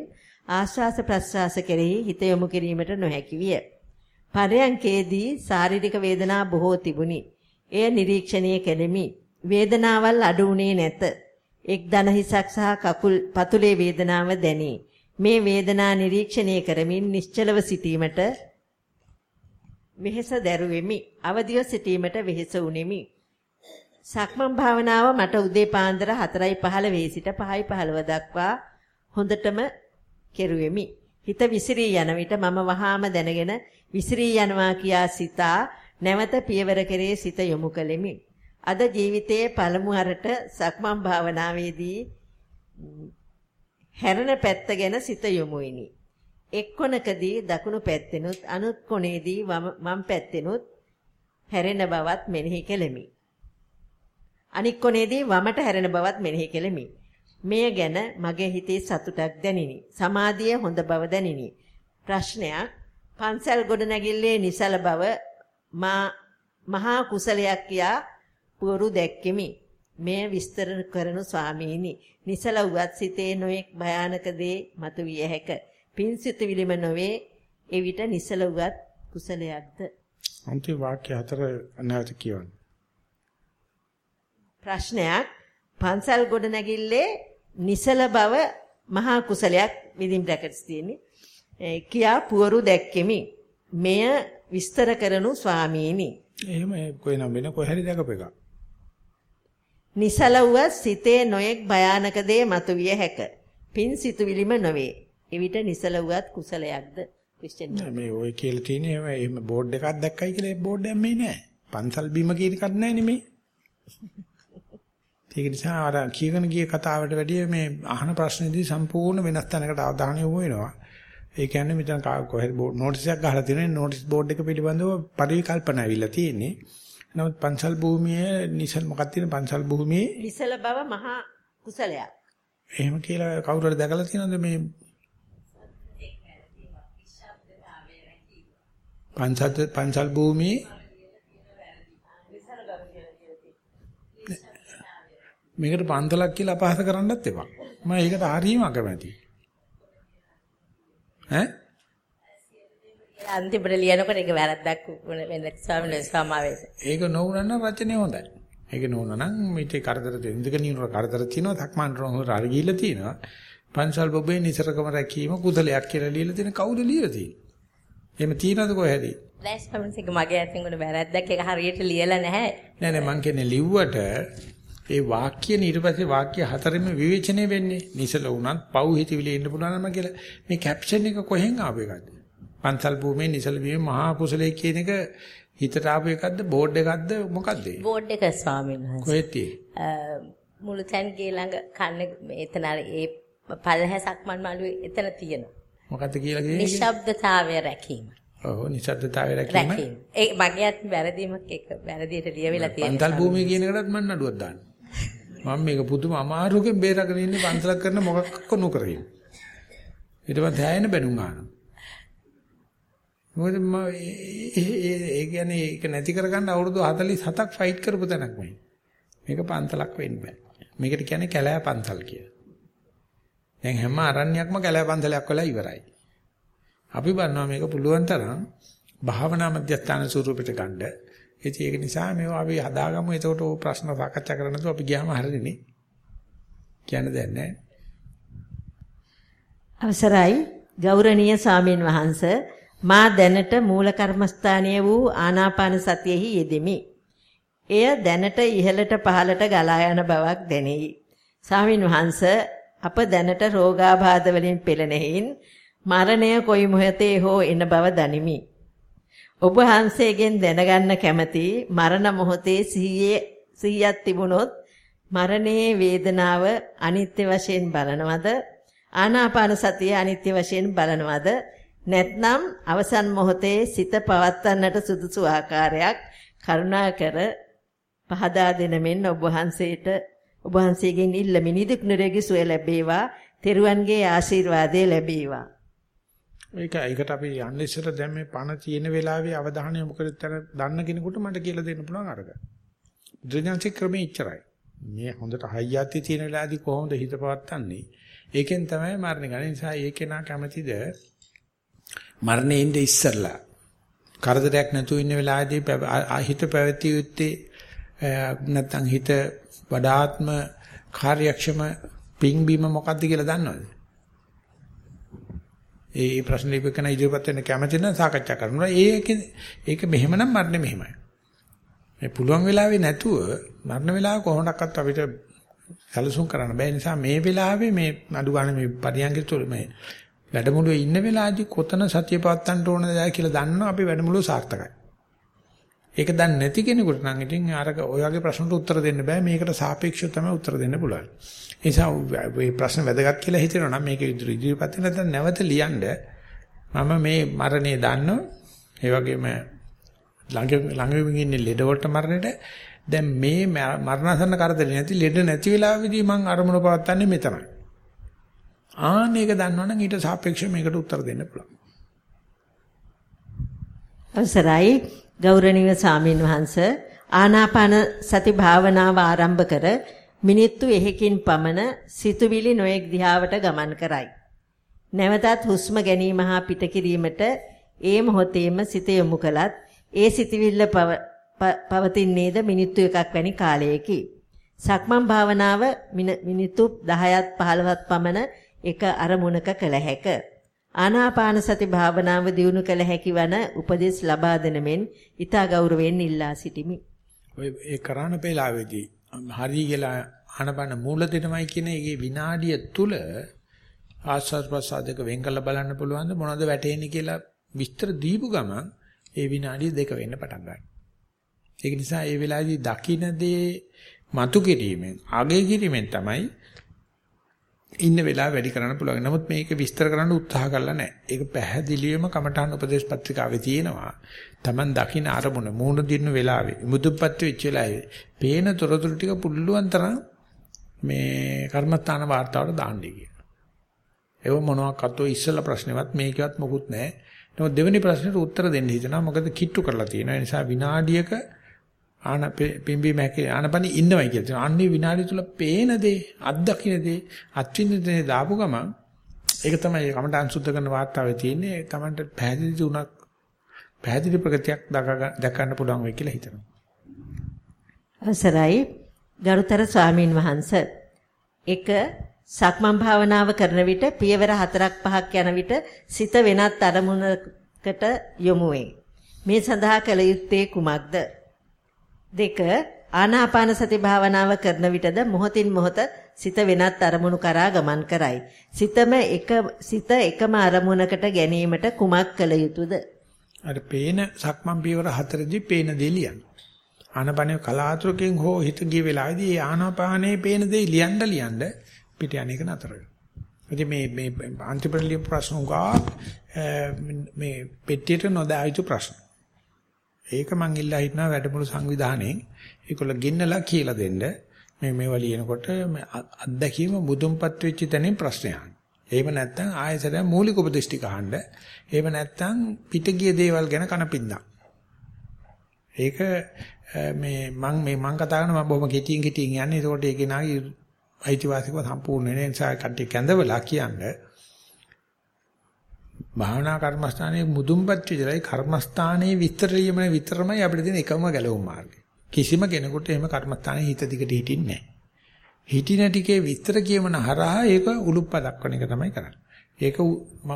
ආශ්වාස ප්‍රශ්වාස කෙරෙහි හිත යොමු කිරීමට නොහැකි විය. පරයන්කේදී ශාරීරික වේදනා බොහෝ තිබුණි. එය නිරීක්ෂණය කෙලෙමි. වේදනාවල් අඩු වුණේ නැත. එක් දන හිසක් සහ කකුල් පතුලේ වේදනාව දැනේ. මේ වේදනා නිරීක්ෂණය කරමින් නිශ්චලව සිටීමට වෙහෙස දැරුවෙමි. අවදිව සිටීමට වෙහෙස වුනිමි. සක්මන් භාවනාව මට උදේ පාන්දර 4:15 වේ සිට 5:15 දක්වා හොඳටම කෙරුවෙමි. හිත විසිරී යන විට මම වහාම දැනගෙන විසිරී යනවා කියා සිතා නැවත පියවර කෙරේ සිත යොමු කළෙමි. අද ජීවිතයේ පළමු හරට සක්මන් භාවනාවේදී හැරෙන පැත්ත ගැන සිත යොමු වෙමි. එක් කොනකදී දකුණු පැත්තෙනුත් අනුත් කොනේදී වම් පැත්තෙනුත් හැරෙන බවත් මෙනෙහි කෙලෙමි. අනික් කොනේදී වමට හැරෙන බවත් මෙනෙහි කෙලෙමි. මෙය ගැන මගේ හිතේ සතුටක් දැනිනි. සමාධිය හොඳ බව දැනිනි. ප්‍රශ්නයක් පන්සල් ගොඩනැගිල්ලේ නිසල බව මා මහා කුසලයක් කියා පුවරු දැක්කෙමි. මෙය විස්තර කරනු ස්වාමීනි. නිසල උවත් සිතේ නොඑක් භයානක දේ මතුවිය හැක. පින්සිත විලිම නොවේ. එවිට නිසල උවත් කුසලයක්ද? අන්තිම වාක්‍ය හතර නැවත කියවන්න. ප්‍රශ්නයක් පන්සල් ගොඩනැගිල්ලේ නිසල බව මහා කුසලයක් විදින් බ්‍රැකට්ස් තියෙන්නේ. කියා පුවරු දැක්කෙමි. මෙය විස්තර කරනු ස්වාමීනි. එහෙම කොහෙනම් වෙන කොහරි දැකප එක. නිසල වූ සිතේ නොයෙක් භයානක දේ මතුවිය හැක. පින් සිතුවිලිම නොවේ. එවිට නිසල වූත් කුසලයක්ද? ක්‍රිස්තියානි. නෑ මේ ඔය කියලා තියෙන්නේ එහෙම එහෙම බෝඩ් එකක් දැක්කයි කියලා ඒ බෝඩ් එකක් මේ නෑ. පන්සල් බීම කියන එකක් නෑ නෙමේ. ඒක නිසා අර කීකන ගිය කතාවට වැඩිය මේ අහන ප්‍රශ්නේදී සම්පූර්ණ වෙනස් තැනකට අවධානය යොමු වෙනවා. ඒ කියන්නේ මෙතන කොහෙද නෝටිස් එකක් ගහලා තියෙනවා. නෝටිස් බෝඩ් එක පිළිබඳව පරිකල්පනා ඇවිල්ලා තියෙන්නේ. නමුත් පන්සල් භූමියේ නිසල් මොකක්ද තියෙන පන්සල් භූමියේ නිසල බව මහා කුසලයක්. එහෙම කියලා කවුරු හරි දැකලා තියෙනවද මේ පන්සල් පන්සල් භූමියේ මේකට පන්තලක් කියලා අපහාස කරන්නත් එපා. මම ඒකට හරියම අකමැතියි. ඈ? අන්තිමට ලියනකොට ඒක වැරද්දක් වෙන ස්වාමීන් වහන්සේ සමාවෙන්න. ඒක නොවුනනම් රචනය හොඳයි. ඒක නොවුනනම් මේක කරදර දෙන්නක නියුර කරදර තියෙනවා, තක්මාන් රෝහර අර ගිහිල්ලා තියෙනවා. පන්සල් බොබේ නිසරකම රැකීම කුසලයක් කියලා ලියලා තියෙන කවුද ලියලා තියෙන්නේ? එහෙම තියනද කොහෙද? නෑ ස්වාමීන් වහන්සේ මගේ අතින් උන වැරද්දක් ඒක හරියට ලියලා නැහැ. නෑ නෑ මං කියන්නේ ලිව්වට ඒ වාක්‍ය ඊට පස්සේ වාක්‍ය හතරෙම විවේචනය වෙන්නේ. නිසල වුණත් පව් හිතවිලි ඉන්න පුළුවන් නම කියලා. මේ කැප්ෂන් එක කොහෙන් ආපු එකද? පන්සල් භූමියේ නිසල භූමියේ මහා කුසලයේ කියන එක හිතට ආපු එකක්ද බෝඩ් එකක්ද මොකක්ද ඒ? බෝඩ් එක ස්වාමීන් වහන්සේ. කොහෙද තියෙන්නේ? මුළු තැන්ගේ ළඟ කන්නේ එතන ඒ පල්හැ සක්මන් මළුවේ එතන තියෙනවා. මොකද්ද කියලා කියන්නේ? නිශ්ශබ්දතාවය රැකීම. ඔව් නිශ්ශබ්දතාවය රැකීම. ඒ මගේ අත් වැරදීමක් එක වැරදියට ලියවිලා තියෙනවා. පන්සල් භූමිය කියන එකටත් මම නඩුවක් දානවා. මම මේක පුදුම අමාරුවකින් බේරගෙන ඉන්නේ පන්සලක් කරන මොකක්ක නොකර ඉන්නේ. ඊට පස්සේ හැයෙන බැනුම් ගන්නවා. මොකද මම ඒ කියන්නේ ඒක නැති කරගන්න අවුරුදු 47ක් ෆයිට් කරපු තැනක් මේ. මේක පන්සලක් වෙන්න බෑ. මේකට කියන්නේ කැලෑ පන්සල් කියලා. දැන් හැම අරණ්‍යයක්ම කැලෑ පන්සලයක් වෙලා ඉවරයි. අපි බලනවා මේක පුළුවන් තරම් භාවනා මධ්‍යස්ථාන ස්වරූපයට ගන්න. ඉතින් ඒක නිසා මේවා අපි හදාගමු. එතකොට ඕ ප්‍රශ්න සාකච්ඡා කරන්න නැතුව අපි ගියාම හරියන්නේ. කියන්න දෙයක් නැහැ. අවසරයි ගෞරවනීය සාමීන් වහන්ස මා දැනට මූල කර්මස්ථානීය වූ ආනාපාන සතියෙහි යෙදෙමි. එය දැනට ඉහළට පහළට ගලා යන බවක් දැනේ. සාමීන් වහන්ස අප දැනට රෝගාබාධ වලින් පෙළෙනෙහින් මරණය කොයි මොහොතේ හෝ එන බව දනිමි. ඔබ වහන්සේගෙන් දැනගන්න කැමති මරණ මොහොතේ සිහියේ සිහියක් තිබුණොත් මරණයේ වේදනාව අනිත්‍ය වශයෙන් බලනවද ආනාපාන සතිය අනිත්‍ය වශයෙන් බලනවද නැත්නම් අවසන් මොහොතේ සිත පවත්වන්නට සුදුසු ආකාරයක් කරුණාකර පහදා දෙන මෙන් ඔබ වහන්සේට ඔබ වහන්සේගෙන් ඉල්ලමි නිදුක් නිරෝගී සුවය ලැබේවා තෙරුවන්ගේ ආශිර්වාදය ලැබේවා ඒක ඒකට අපි යන්න ඉස්සර දැන් මේ පණ තියෙන වෙලාවේ අවධානය යොමු කරලා දන්න කෙනෙකුට මට කියලා දෙන්න පුළුවන් අරග. බුද්ධඥානසික ක්‍රමයේ ඉච්චරයි. මේ හොඳට හයියති තියෙන වෙලාවේදී කොහොමද හිත පවත්න්නේ? ඒකෙන් තමයි මරණ ගන්න. නිසා ඒකේ නා කැමැතිද මරණේ ඉඳ ඉස්සරලා කරදරයක් නැතුව ඉන්න වෙලාවේදී හිත පැවැත්විය යුත්තේ නැත්නම් හිත වඩාත්ම කාර්යක්ෂම පිංබීම මොකක්ද කියලා දන්නවද? ඒ ප්‍රශ්න ලිපකන ඉදිරියපත් වෙන්න කැමති නම් සාකච්ඡා කරනවා. ඒක ඒක මෙහෙමනම් මරන්නේ මෙහෙමයි. මේ පුළුවන් වෙලාවේ නැතුව මරණ වෙලාව කොහොමඩක්වත් අපිට සැලසුම් කරන්න බෑ නිසා මේ වෙලාවේ මේ අඩු ගන්න මේ පරියන්ගේ තුල මේ වැඩමුළුවේ ඉන්න වෙලාවේදී කොතන සතිය පවත්තන්න ඕනද කියලා දන්නවා අපි වැඩමුළුව සාර්ථකයි. ඒක දන්නේ නැති කෙනෙකුට නම් ඉතින් අර ඔය වගේ ප්‍රශ්නට උත්තර දෙන්න බෑ මේකට සාපේක්ෂව තමයි උත්තර දෙන්න පුළුවන්. ඒ නිසා මේ ප්‍රශ්න වැදගත් කියලා හිතෙනවා නම් මේක ඉදිරිපත් වෙන නැවත ලියන්න මම මේ මරණය දන්නවා. ඒ වගේම ළඟ ළඟ ඉන්නේ ලෙඩ වලට මරණයට දැන් මේ මරණසන්න කරදරේ නැති ලෙඩ නැති වෙලාවෙදී මම අරමුණ පවත්න්නේ මෙතනයි. ආන්න ඒක දන්නවනම් ඊට සාපේක්ෂව මේකට උත්තර දෙන්න පුළුවන්. අවසරයි ගෞරවනීය සාමීන් වහන්ස ආනාපාන සති භාවනාව ආරම්භ කර මිනිත්තු එහෙකින් පමණ සිතුවිලි නොඑක් දිහාවට ගමන් කරයි. නැවතත් හුස්ම ගැනීම හා පිට කිරීමට ඒ මොහොතේම සිත යොමු කළත් ඒ සිතවිල්ල පවතින්නේද මිනිත්තු එකක් වැනි කාලයකි. සක්මන් භාවනාව මිනිත්තු 10ත් 15ත් පමණ එක අරමුණක කළ හැක. ආනාපාන සති භාවනාව දියුණු කළ හැකි වන උපදෙස් ලබා දෙන මෙන් ඊතා ගෞරවයෙන් ඉල්ලා සිටිමි. ඔය ඒ කරාන පෙලාවේදී හරි කියලා ආනපන මූල දෙනමයි කියන එකේ විනාඩිය තුල ආස්වාද ප්‍රසාදක වෙන් කළ බලන්න පුළුවන්ද මොනවද වැටෙන්නේ කියලා විස්තර දීපු ගමන් ඒ විනාඩිය දෙක වෙන්න පටන් ගන්නවා. ඒක නිසා ඒ වෙලාවේදී දකින්න දේ මතු කිරීමෙන් අගය කිරීමෙන් තමයි ඉන්න වෙලාව වැඩි කරන්න පුළුවන්. නමුත් මේක විස්තර කරන්න උත්සාහ කරලා නැහැ. ඒක පැහැදිලිවම කමඨාන් උපදේශ පත්‍රිකාවේ තියෙනවා. Taman දකින්න අරමුණ මූණ දින්න වෙලාවේ මුදුපත් වෙච්ච වෙලාවේ පේන තොරතුරු ටික පුළුවන් තරම් මේ කර්මස්ථාන වාර්තාවට දාන්නයි කියලා. ඒව මොනවාක්වත් ඔය ඉස්සලා ප්‍රශ්නෙවත් මේකවත් මොකුත් නැහැ. නමුත් දෙවෙනි ප්‍රශ්නෙට උත්තර දෙන්න හිතනවා. මොකද කිට්ටු කරලා තියෙනවා. ඒ නිසා විනාඩියක ආන පිම්බි මැකේ ආනපනි ඉන්නවයි කියලා තියෙනවා. අන්නේ විනාඩිය තුල පේන දේ, අත්දකින්න දේ, අත්විඳින දේ දාපු ගමන් ඒක තමයි කමටහන් සුද්ධ කරන වාර්තාවේ තියෙන්නේ. Tamanට පැහැදිලි තුනක් පැහැදිලි ප්‍රගතියක් දක ගන්න පුළුවන් වෙයි කියලා හිතනවා. අවසරයි ගරුතර ස්වාමින් වහන්සේ. එක සක්මන් භාවනාව කරන විට පියවර 4ක් 5ක් යන විට සිත වෙනත් අරමුණකට යොමු වේ. මේ සඳහා කළ යුත්තේ කුමක්ද? දෙක ආනාපාන සති භාවනාව කරන විටද මොහොතින් මොහොත සිත වෙනත් අරමුණු කරා ගමන් කරයි. සිතම එක සිත එකම අරමුණකට ගැනීමට කුමක් කළ යුතුද? අර පේන සක්මන් පියවර හතරදී පේන දේ ලියන්න. ආනාපානේ කලාතුරකින් හෝ හිත ගිය වෙලාවේදී ඒ ආනාපානේ පේන දේ ලියන්න ලියන්න පිට යන එක නතර වෙනවා. මේ මේ අන්තිපරිලිය ප්‍රශ්න උගා මේ පෙට්ටියට නොදා යුතු ප්‍රශ්න. ඒක මං ඉල්ලා හිටනවා වැඩමුළු සංවිධානයෙන් ඒගොල්ල ගෙන්නලා කියලා දෙන්න මේ මේවා ලියනකොට අත්දැකීම මුදුන්පත් වෙච්ච තැනින් ප්‍රශ්නයක්. එහෙම නැත්නම් ආයතන මූලික උපදේශ ටික අහන්න. එහෙම නැත්නම් පිටගිය දේවල් ගැන කනපින්දා. ඒක මේ මං මේ මං කතා කරන මම බොහොම කෙටියෙන් කෙටියෙන් යන්නේ. ඒකට ඒකේ නාගේ අයිතිවාසිකව සම්පූර්ණ වෙන නිසා කට්ටිය කැඳවලා කියන්නේ භාවනා කර්මස්ථානයේ මුදුන්පත් විතරයි කර්මස්ථානයේ විතරියම විතරමයි අපිට තියෙන එකම ගැලවුම් මාර්ගය. කිසිම කෙනෙකුට එහෙම කර්මස්ථානයේ හිත දිගට හිටින්නේ නැහැ. හිටින ටිකේ විතර කියමන හරහා ඒක උලුප්ප දක්වන එක තමයි කරන්නේ. ඒක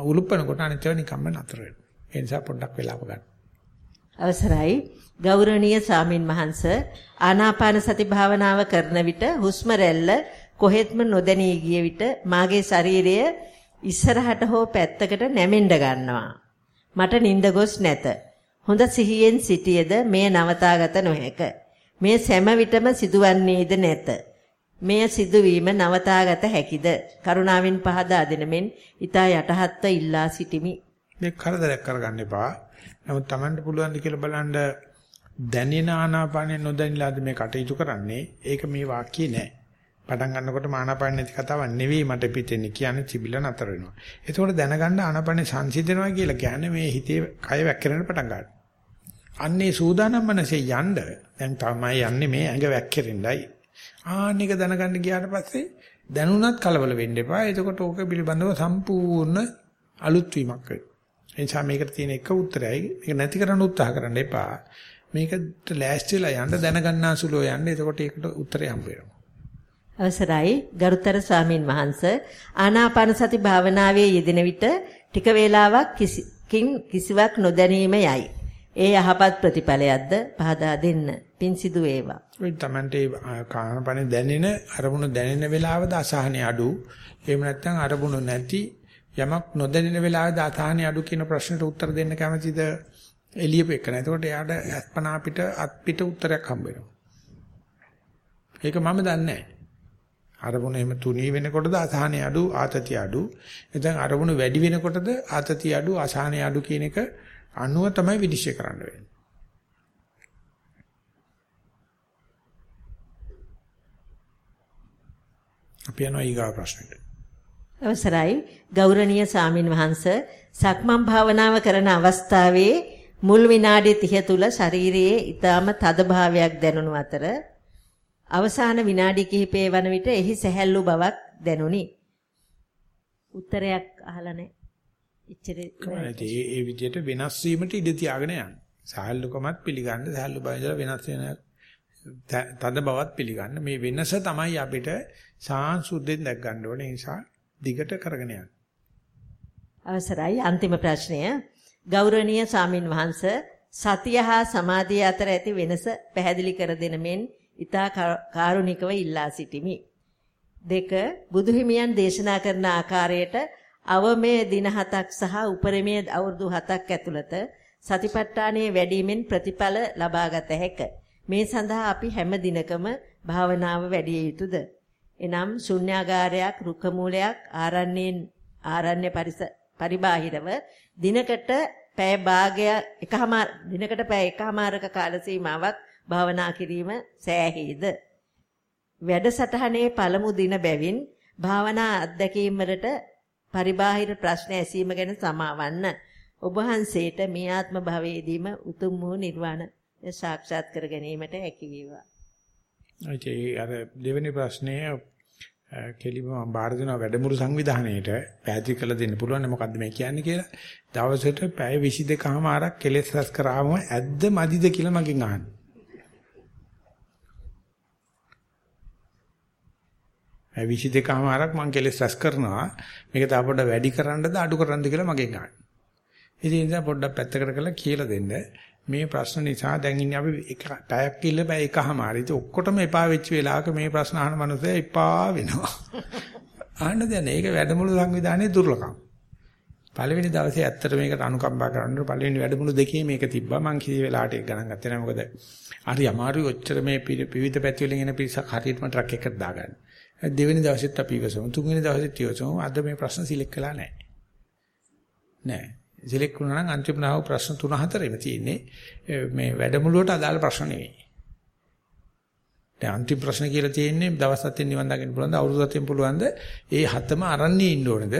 උලුප්පනකොට අනිත් ඒවා නිකම්ම නතර වෙනවා. ඒ නිසා පොඩ්ඩක් වෙලාව ගන්න. අවසරයි ගෞරවනීය සාමින් මහන්ස ආනාපාන සති භාවනාව කරන විට හුස්ම රැල්ල කොහෙත්ම නොදැනී ගිය විට මාගේ ශරීරය ඉස්සරහට හෝ පැත්තකට නැමෙන්න ගන්නවා. මට නිින්ද ගොස් නැත. හොඳ සිහියෙන් සිටියේද මේ නවතාගත නොහැක. මේ සෑම විටම සිදුවන්නේද නැත. මෙය සිදුවීම නවතාගත හැකිද? කරුණාවෙන් පහදා දෙන මෙන් ඊතා යටහත්ව ඉල්ලා සිටිමි. මේ කරදරයක් කරගන්න එපා. නමුත් Tamanට පුළුවන් ද කියලා බලන්න දැනෙන ආනාපානෙ නොදැනිලාද මේ කටයුතු කරන්නේ? ඒක මේ වාක්‍යය නෑ. පටන් ගන්නකොට ආනාපාන නැති කතාවක් නෙවෙයි මට පිටෙන්නේ කියන්නේ තිබිලා නතර වෙනවා. ඒකෝට දැනගන්න ආනාපානේ සංසිඳනවා කියලා කියන්නේ මේ හිතේ කය වැක්කිරෙන පටන් ගන්නවා. අන්නේ සූදානම් මනසේ යන්න දැන් තමයි යන්නේ මේ ඇඟ වැක්කිරෙන්නයි. ආන්නේක දැනගන්න ගියාට පස්සේ දැනුණත් කලබල වෙන්න එපා. එතකොට ඕක පිළිබඳව සම්පූර්ණ අලුත් වීමක් වෙනවා. ඒ නිසා මේකට තියෙන එක උත්තරයයි මේක නැති කරන්න උත්සාහ කරන්න එපා. මේකට ලෑස්තිලා යන්න දැනගන්නාසුලෝ යන්න. එතකොට ඒකට උත්තරය හම්බ වෙනවා. අවසරයි ගරුතර ස්වාමින් වහන්ස ආනාපාන සති භාවනාවේ යෙදෙන විට ටික වේලාවක් කිසිකින් කිසිවක් නොදැනීම යයි. ඒ යහපත් ප්‍රතිඵලයක්ද පහදා දෙන්න. පින් සිදු වේවා. ඔය Tamante කාමපණ දැනෙන අරමුණ දැනෙන වෙලාවද අසහනෙ අඩු. එහෙම නැත්නම් අරමුණ නැති යමක් නොදැනෙන වෙලාවද අසහනෙ අඩු කියන ප්‍රශ්නට උත්තර දෙන්න කැමතිද? එළියප එක නෑ. එතකොට එයාට අස්පනා පිට අත් පිට උත්තරයක් හම්බ වෙනවා. ඒක මම දන්නේ නෑ. අරමුණ එහෙම තුනී වෙනකොටද අසහනෙ අඩු ආතතිය අඩු. එතෙන් අරමුණ වැඩි වෙනකොටද ආතතිය අඩු අසහනෙ අඩු කියන එක අනුව තමයි විනිශ්චය කරන්න වෙන්නේ. අපි යනවා ඊගා ප්‍රශ්නෙට. අවසරයි ගෞරවනීය සාමින් වහන්ස සක්මන් භාවනාව කරන අවස්ථාවේ මුල් විනාඩි 30 තුල ශරීරයේ ඊටාම තද භාවයක් දැනුණු අතර අවසාන විනාඩි කිහිපයේ වන විට එහි සැහැල්ලු බවක් දැනුනි. උත්තරයක් අහලා නැහැ. ඉච්චර ඒ විදිහට වෙනස් වීමට ඉඩ තියාගෙන යන්න. සහැල්ලුකමත් පිළිගන්න, සහැල්ලු බවදලා වෙනස් වෙන තද බවත් පිළිගන්න. මේ වෙනස තමයි අපිට සාංශුද්ධෙන් දැක් ගන්න ඕනේ. ඒ නිසා දිගට කරගෙන යන්න. අවසරයි අන්තිම ප්‍රශ්නය. ගෞරවනීය සාමින් වහන්ස සතිය හා සමාධිය අතර ඇති වෙනස පැහැදිලි කර දෙන මෙන් ඊතා කාරුණිකව ඉල්ලා සිටිමි. දෙක බුදුහිමියන් දේශනා කරන ආකාරයට අවමේ දින 7ක් සහ උපරිමයේ අවුරුදු 7ක් ඇතුළත සතිපට්ඨානයේ වැඩිමෙන් ප්‍රතිඵල ලබාගත හැක. මේ සඳහා අපි හැම දිනකම භාවනාව වැඩි යුතුද? එනම් ශුන්‍යාගාරයක්, රුක මූලයක්, ආරණ්‍යයෙන් ආරණ්‍ය පරිබාහිරව දිනකට පැය භාගය එකහම දිනකට පැය එකමාරක කාල සීමාවක් භාවනා කිරීම සෑහීද? වැඩසටහනේ පළමු දින බැවින් භාවනා අත්දැකීම් වලට පරිබාහිර ප්‍රශ්න ඇසීම ගැන සමාවන්න ඔබ වහන්සේට මේ ආත්ම භවයේදීම උතුම් වූ නිර්වාණ සාක්ෂාත් කර ගැනීමට හැකි වේවා. ඒ අර දෙවෙනි ප්‍රශ්නය කෙලිම බාර දෙනවා වැඩමුළු සංවිධානයේට පැහැදිලි කරලා දෙන්න පුළුවන් මොකද්ද මේ කියන්නේ කියලා. දවසට පැය 22කමාරක් කෙලෙස් රැස් කරාම ඇද්ද මදිද කියලා මගෙන් අහන්න. 22කමාරක් මං කෙලෙස් රැස් කරනවා. මේක තව පොඩ්ඩක් වැඩි කරන්නද අඩු කරන්නද කියලා මගෙන් අහන්න. ඉතින් ඒ නිසා පොඩ්ඩක් පැත්තකට කරලා කියලා දෙන්න. මේ ප්‍රශ්න නිසා දැන් ඉන්නේ අපි එක පැයක් ඉල්ල බෑ එකමාරයි. ඉතින් ඔක්කොටම එපා වෙච්ච වෙලාවක මේ ප්‍රශ්න අහන මනුස්සය එපා වෙනවා. අහන්න දැන් ඒක වැඩමුළු සංවිධානයේ දුර්ලභකම්. පළවෙනි දවසේ ඇත්තට මේකට අනුකම්පා කරන්න පළවෙනි වැඩමුළු දෙකේ මේක තිබ්බා. මං කිසි වෙලාවට ඒක ගණන් ගත්තේ නැහැ. මොකද හරි අමාරුයි ඔච්චර මේ විවිධ පැති වලින් එන පිරිසක් හරියටම ට්‍රක් එකකට දාගන්න. දෙවෙනි දවසෙත් අපි ඉවසමු. තුන්වෙනි දවසෙත් ඉවසමු. අද මේ ප්‍රශ්න සිලෙක්ට් කළා නැහැ. නැහැ. සිලෙක්ට් වුණා නම් අන්තිම නාව ප්‍රශ්න 3 4ෙම තියෙන්නේ. මේ වැඩමුළුවට අදාළ ප්‍රශ්න නෙවෙයි. දැන් අන්තිම ප්‍රශ්න කියලා තියෙන්නේ දවස් හතෙන් නිවන් දකින්න පුළුවන්ද අවුරුදු හතෙන් පුළුවන්ද? ඒ හතම අරන්නේ ඉන්න ඕනද?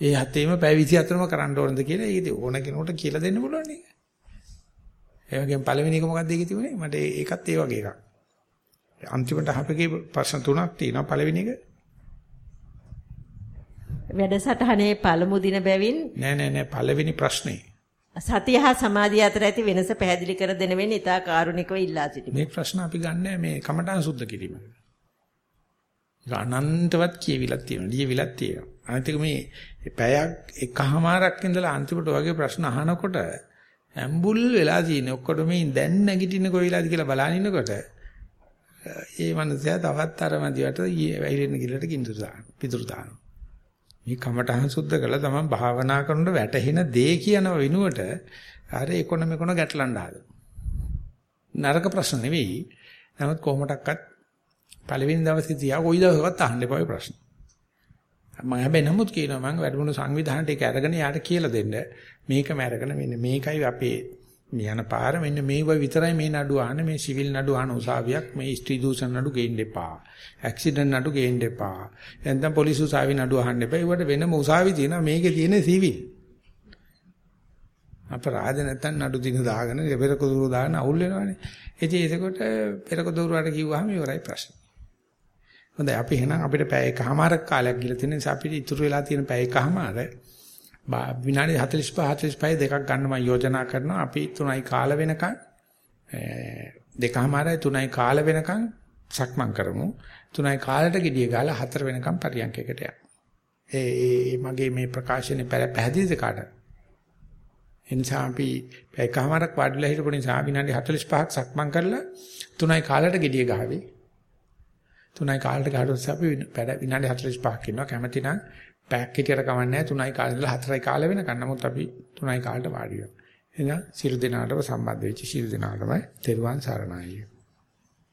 ඒ හතේම පැය 24ම කරන්න ඕනද කියලා ඒක ඕන කෙනෙකුට කියලා දෙන්න පුළුවන් නේ. ඒ වගේම පළවෙනි එක මොකක්ද ඒකේ තිබුණේ? මට ඒකත් ඒ වගේ එකක්. අන්තිමට අහපේකේ ප්‍රශ්න තුනක් තියෙනවා පළවෙනි එක වැඩසටහනේ පළමු දින බැවින් නෑ නෑ නෑ පළවෙනි ප්‍රශ්නේ සතිය හා සමාධිය අතර ඇති වෙනස පැහැදිලි කර දෙන වෙන ඉතා කාරුණිකව ඉල්ලා සිටිමි. මේ ප්‍රශ්න අපි ගන්නෑ මේ කමඨාන් සුද්ධ කිරීමකට. ඒක අනන්තවත් කියවිලක් තියෙනවා. ලියවිලක් තියෙනවා. අනිත් එක මේ පැයක් එකහමාරක් ඉඳලා අන්තිමට වගේ ප්‍රශ්න අහනකොට ඇම්බුල් වෙලා තියෙන ඔක්කොම මේ දැන් නැගිටින්න කොයිලාද කියලා බලන ඉන්නකොට ඒ මනුස්සයා තවත් අර මදිවට වැහිරෙන්න ගිලට කිඳුරු දාන පිටුරු දාන මේ කමටහන් සුද්ධ කළා තමයි භාවනා කරනකොට වැටහෙන දේ කියන වෙනුවට අර එකොනොම එකොන ගැටලන්න ආද නරක ප්‍රශ්න නෙවෙයි. නමුත් කොහොමඩක්වත් පළවෙනි දවසේ තියා කොයි දවසකවත් අහන්න එපා ප්‍රශ්න. මම හැබැයි නමුත් කියනවා මම වැඩමුණු සංවිධානයට ඒක අරගෙන යාට කියලා දෙන්න. මේකම අරගෙන මෙන්න මේකයි අපේ මේ යන පාර. මෙන්න මේව විතරයි මේ නඩු අහන්නේ මේ සිවිල් නඩු අහන උසාවියක් මේ ස්ත්‍රී දූෂණ නඩු ගේන්න එපා. ඇක්සිඩන්ට් නඩු ගේන්න එපා. එතෙන් පොලිස් උසාවි නඩු අහන්න එපා. ඒවට වෙනම උසාවි තියෙනවා. මේකේ තියෙන සිවිල්. අපරාධ නැත්තම් නඩු දින දාගෙන පෙරක දුරු දාගෙන අවුල් වෙනවනේ. ඉතින් ඒකකොට පෙරක දුරුවට කිව්වහම ඉවරයි ප්‍රශ්නේ. හොඳයි අපි එහෙනම් අපිට පැය එකමාරක් කාලයක් ගිල තියෙන නිසා අපිට ඉතුරු වෙලා තියෙන පැය එකමාර විනාඩි 45 45 දෙකක් ගන්න මම යෝජනා කරනවා. අපි 3යි කාල වෙනකන් දෙකමාරයි 3යි කාල වෙනකන් සක්මන් කරමු. 3යි කාලට gediy ගාලා 4 වෙනකන් පරියන්කයකට යන්න. ඒ මගේ මේ ප්‍රකාශනේ පැහැදිලිද කාට? එනිසා අපි පැය එකමාරක් වාඩිලා හිටපු නිසා විනාඩි 45ක් සක්මන් කරලා 3යි කාලට gediy ගාවේ 3යි කාලට ගහද්දී අපි විනාඩි 45ක් ඉන්නවා. කැමති නම් පැක් හිටියට කමන්නේ 3යි කාලේ ඉඳලා 4යි කාලේ වෙනකන්. නමුත් අපි 3යි කාලට වාඩි වෙනවා. එහෙනම් සියලු දෙනාටම සම්බන්ධ වෙච්ච සියලු දෙනාටම තෙරුවන් සරණයි.